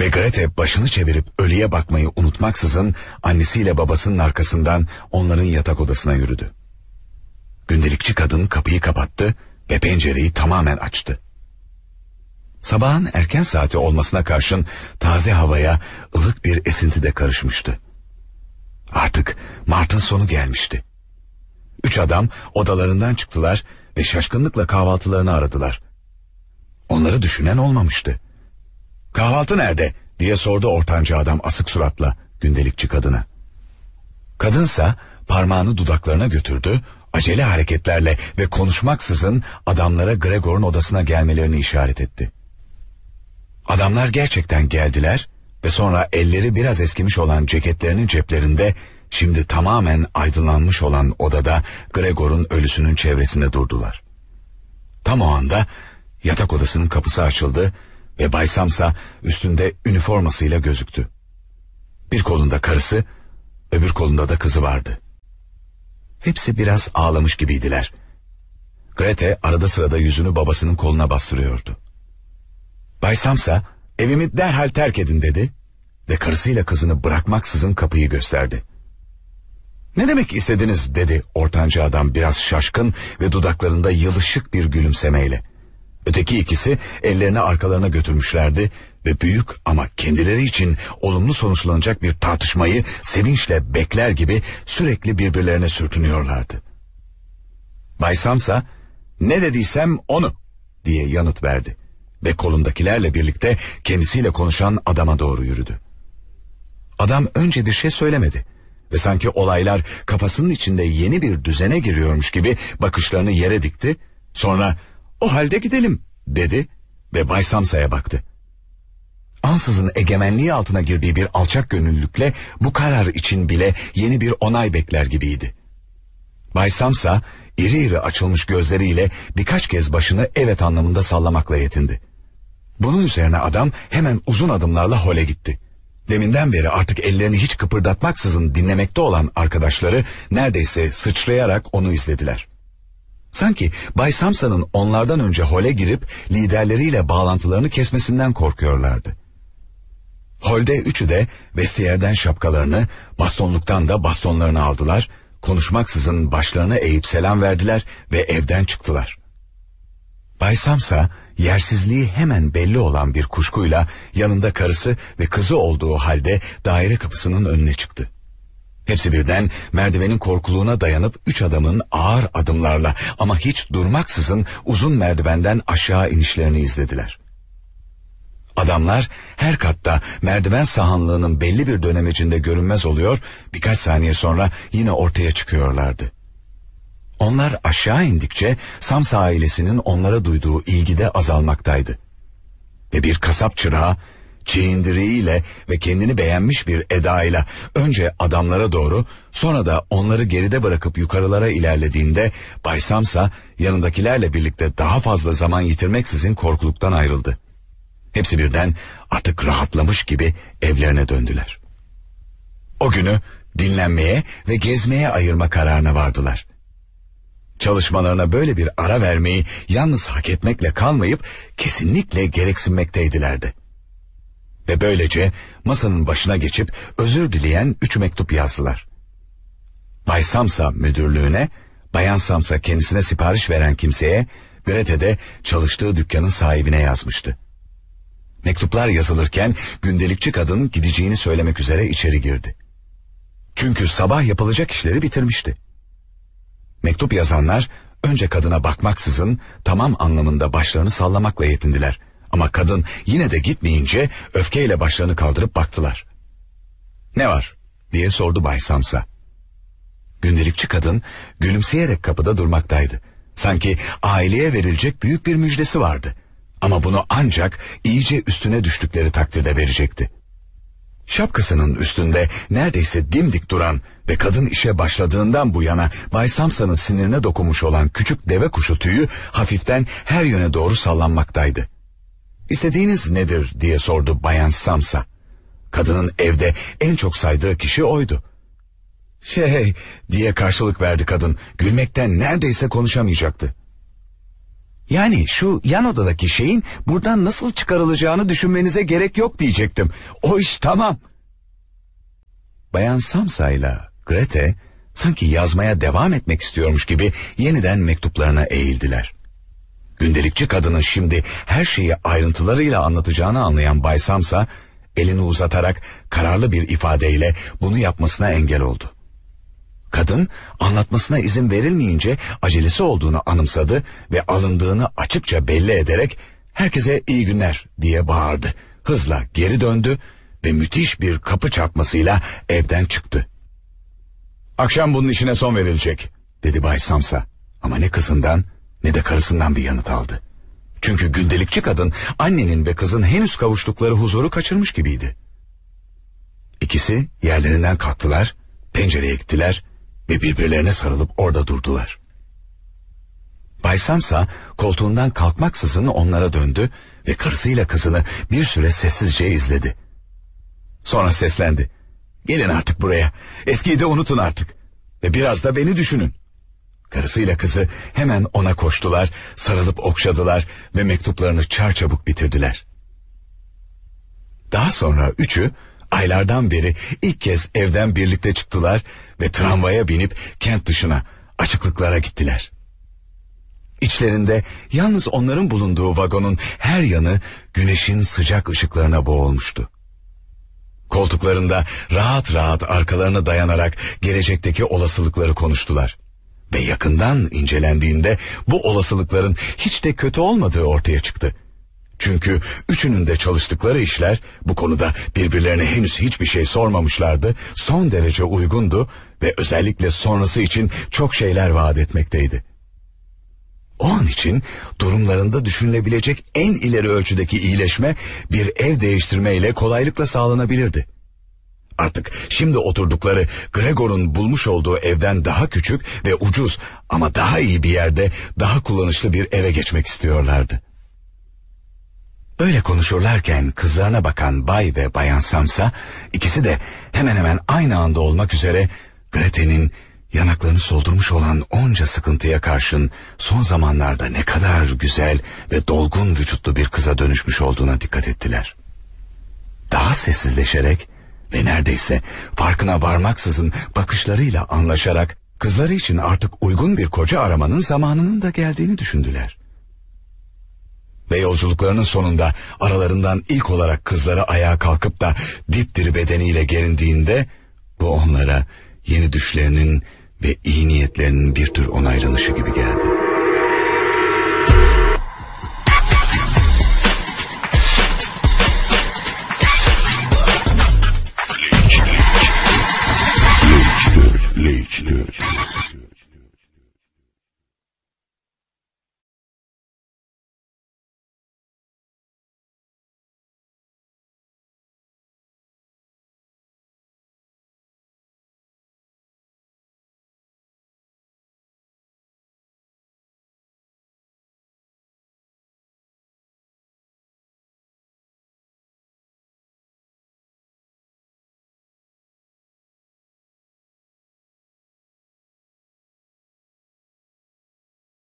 Ve Grete başını çevirip ölüye bakmayı unutmaksızın annesiyle babasının arkasından onların yatak odasına yürüdü. Gündelikçi kadın kapıyı kapattı ve pencereyi tamamen açtı. Sabahın erken saati olmasına karşın taze havaya ılık bir esinti de karışmıştı. Artık Mart'ın sonu gelmişti. Üç adam odalarından çıktılar ve şaşkınlıkla kahvaltılarını aradılar. onları düşünen olmamıştı. Kahvaltı nerede diye sordu ortanca adam asık suratla gündelikçi kadına. Kadınsa parmağını dudaklarına götürdü, acele hareketlerle ve konuşmaksızın adamlara Gregor'un odasına gelmelerini işaret etti. Adamlar gerçekten geldiler ve sonra elleri biraz eskimiş olan ceketlerinin ceplerinde şimdi tamamen aydınlanmış olan odada Gregor'un ölüsünün çevresinde durdular. Tam o anda yatak odasının kapısı açıldı ve Bay Samsa üstünde üniformasıyla gözüktü. Bir kolunda karısı, öbür kolunda da kızı vardı. Hepsi biraz ağlamış gibiydiler. Grete arada sırada yüzünü babasının koluna bastırıyordu. Bay Samsa evimi derhal terk edin dedi ve karısıyla kızını bırakmaksızın kapıyı gösterdi. Ne demek istediniz dedi ortanca adam biraz şaşkın ve dudaklarında yılışık bir gülümsemeyle. Öteki ikisi ellerini arkalarına götürmüşlerdi ve büyük ama kendileri için olumlu sonuçlanacak bir tartışmayı sevinçle bekler gibi sürekli birbirlerine sürtünüyorlardı. Bay Samsa ne dediysem onu diye yanıt verdi ve kolundakilerle birlikte kendisiyle konuşan adama doğru yürüdü. Adam önce bir şey söylemedi ve sanki olaylar kafasının içinde yeni bir düzene giriyormuş gibi bakışlarını yere dikti. Sonra o halde gidelim dedi ve Bay Samsa'ya baktı. Ansızın egemenliği altına girdiği bir alçak gönüllülükle bu karar için bile yeni bir onay bekler gibiydi. Bay Samsa iri iri açılmış gözleriyle birkaç kez başını evet anlamında sallamakla yetindi. Bunun üzerine adam hemen uzun adımlarla hole gitti. Deminden beri artık ellerini hiç kıpırdatmaksızın dinlemekte olan arkadaşları neredeyse sıçrayarak onu izlediler. Sanki Bay Samsa'nın onlardan önce hole girip liderleriyle bağlantılarını kesmesinden korkuyorlardı. Holde üçü de vestiyerden şapkalarını, bastonluktan da bastonlarını aldılar, konuşmaksızın başlarını eğip selam verdiler ve evden çıktılar. Bay Samsa yersizliği hemen belli olan bir kuşkuyla yanında karısı ve kızı olduğu halde daire kapısının önüne çıktı. Hepsi birden merdivenin korkuluğuna dayanıp üç adamın ağır adımlarla ama hiç durmaksızın uzun merdivenden aşağı inişlerini izlediler. Adamlar her katta merdiven sahanlığının belli bir dönemecinde görünmez oluyor, birkaç saniye sonra yine ortaya çıkıyorlardı. Onlar aşağı indikçe Samsa ailesinin onlara duyduğu ilgide azalmaktaydı. Ve bir kasap çırağı çiğindiriğiyle ve kendini beğenmiş bir edayla önce adamlara doğru sonra da onları geride bırakıp yukarılara ilerlediğinde Bay Samsa yanındakilerle birlikte daha fazla zaman yitirmeksizin korkuluktan ayrıldı. Hepsi birden artık rahatlamış gibi evlerine döndüler. O günü dinlenmeye ve gezmeye ayırma kararına vardılar. Çalışmalarına böyle bir ara vermeyi yalnız hak etmekle kalmayıp kesinlikle gereksinmekteydilerdi. Ve böylece masanın başına geçip özür dileyen üç mektup yazdılar. Bay Samsa müdürlüğüne, Bayan Samsa kendisine sipariş veren kimseye, Grete çalıştığı dükkanın sahibine yazmıştı. Mektuplar yazılırken gündelikçi kadın gideceğini söylemek üzere içeri girdi. Çünkü sabah yapılacak işleri bitirmişti. Mektup yazanlar önce kadına bakmaksızın tamam anlamında başlarını sallamakla yetindiler. Ama kadın yine de gitmeyince öfkeyle başlarını kaldırıp baktılar. Ne var diye sordu Bay Samsa. Gündelikçi kadın gülümseyerek kapıda durmaktaydı. Sanki aileye verilecek büyük bir müjdesi vardı. Ama bunu ancak iyice üstüne düştükleri takdirde verecekti. Şapkasının üstünde neredeyse dimdik duran ve kadın işe başladığından bu yana Bay Samsa'nın sinirine dokunmuş olan küçük deve kuşu tüyü hafiften her yöne doğru sallanmaktaydı. İstediğiniz nedir diye sordu Bayan Samsa. Kadının evde en çok saydığı kişi oydu. Şey diye karşılık verdi kadın. Gülmekten neredeyse konuşamayacaktı. Yani şu yan odadaki şeyin buradan nasıl çıkarılacağını düşünmenize gerek yok diyecektim. O iş tamam. Bayan Samsa ile Grete sanki yazmaya devam etmek istiyormuş gibi yeniden mektuplarına eğildiler. Gündelikçi kadının şimdi her şeyi ayrıntılarıyla anlatacağını anlayan Bay Samsa elini uzatarak kararlı bir ifadeyle bunu yapmasına engel oldu. Kadın anlatmasına izin verilmeyince acelesi olduğunu anımsadı ve alındığını açıkça belli ederek herkese iyi günler diye bağırdı. Hızla geri döndü ve müthiş bir kapı çarpmasıyla evden çıktı. Akşam bunun işine son verilecek dedi Bay Samsa. Ama ne kızından ne de karısından bir yanıt aldı. Çünkü gündelikçi kadın annenin ve kızın henüz kavuştukları huzuru kaçırmış gibiydi. İkisi yerlerinden kalktılar, pencereye gittiler ve birbirlerine sarılıp orada durdular. Bay Samsa koltuğundan kalkmaksızın onlara döndü ve karısıyla kızını bir süre sessizce izledi. Sonra seslendi. Gelin artık buraya. Eskiyi de unutun artık. Ve biraz da beni düşünün. Karısıyla kızı hemen ona koştular, sarılıp okşadılar ve mektuplarını çarçabuk bitirdiler. Daha sonra üçü aylardan beri ilk kez evden birlikte çıktılar ve tramvaya binip kent dışına açıklıklara gittiler. İçlerinde yalnız onların bulunduğu vagonun her yanı güneşin sıcak ışıklarına boğulmuştu. Koltuklarında rahat rahat arkalarına dayanarak gelecekteki olasılıkları konuştular. Ve yakından incelendiğinde bu olasılıkların hiç de kötü olmadığı ortaya çıktı. Çünkü üçünün de çalıştıkları işler bu konuda birbirlerine henüz hiçbir şey sormamışlardı, son derece uygundu ve özellikle sonrası için çok şeyler vaat etmekteydi. O an için durumlarında düşünülebilecek en ileri ölçüdeki iyileşme bir ev değiştirmeyle kolaylıkla sağlanabilirdi. Artık şimdi oturdukları Gregor'un bulmuş olduğu evden daha küçük ve ucuz ama daha iyi bir yerde daha kullanışlı bir eve geçmek istiyorlardı. Böyle konuşurlarken kızlarına bakan Bay ve Bayan Samsa ikisi de hemen hemen aynı anda olmak üzere Grete'nin yanaklarını soldurmuş olan onca sıkıntıya karşın son zamanlarda ne kadar güzel ve dolgun vücutlu bir kıza dönüşmüş olduğuna dikkat ettiler. Daha sessizleşerek ve neredeyse farkına varmaksızın bakışlarıyla anlaşarak kızları için artık uygun bir koca aramanın zamanının da geldiğini düşündüler. Ve yolculuklarının sonunda aralarından ilk olarak kızları ayağa kalkıp da dipdiri bedeniyle gerindiğinde bu onlara yeni düşlerinin ve iyi niyetlerinin bir tür onaylanışı gibi geldi.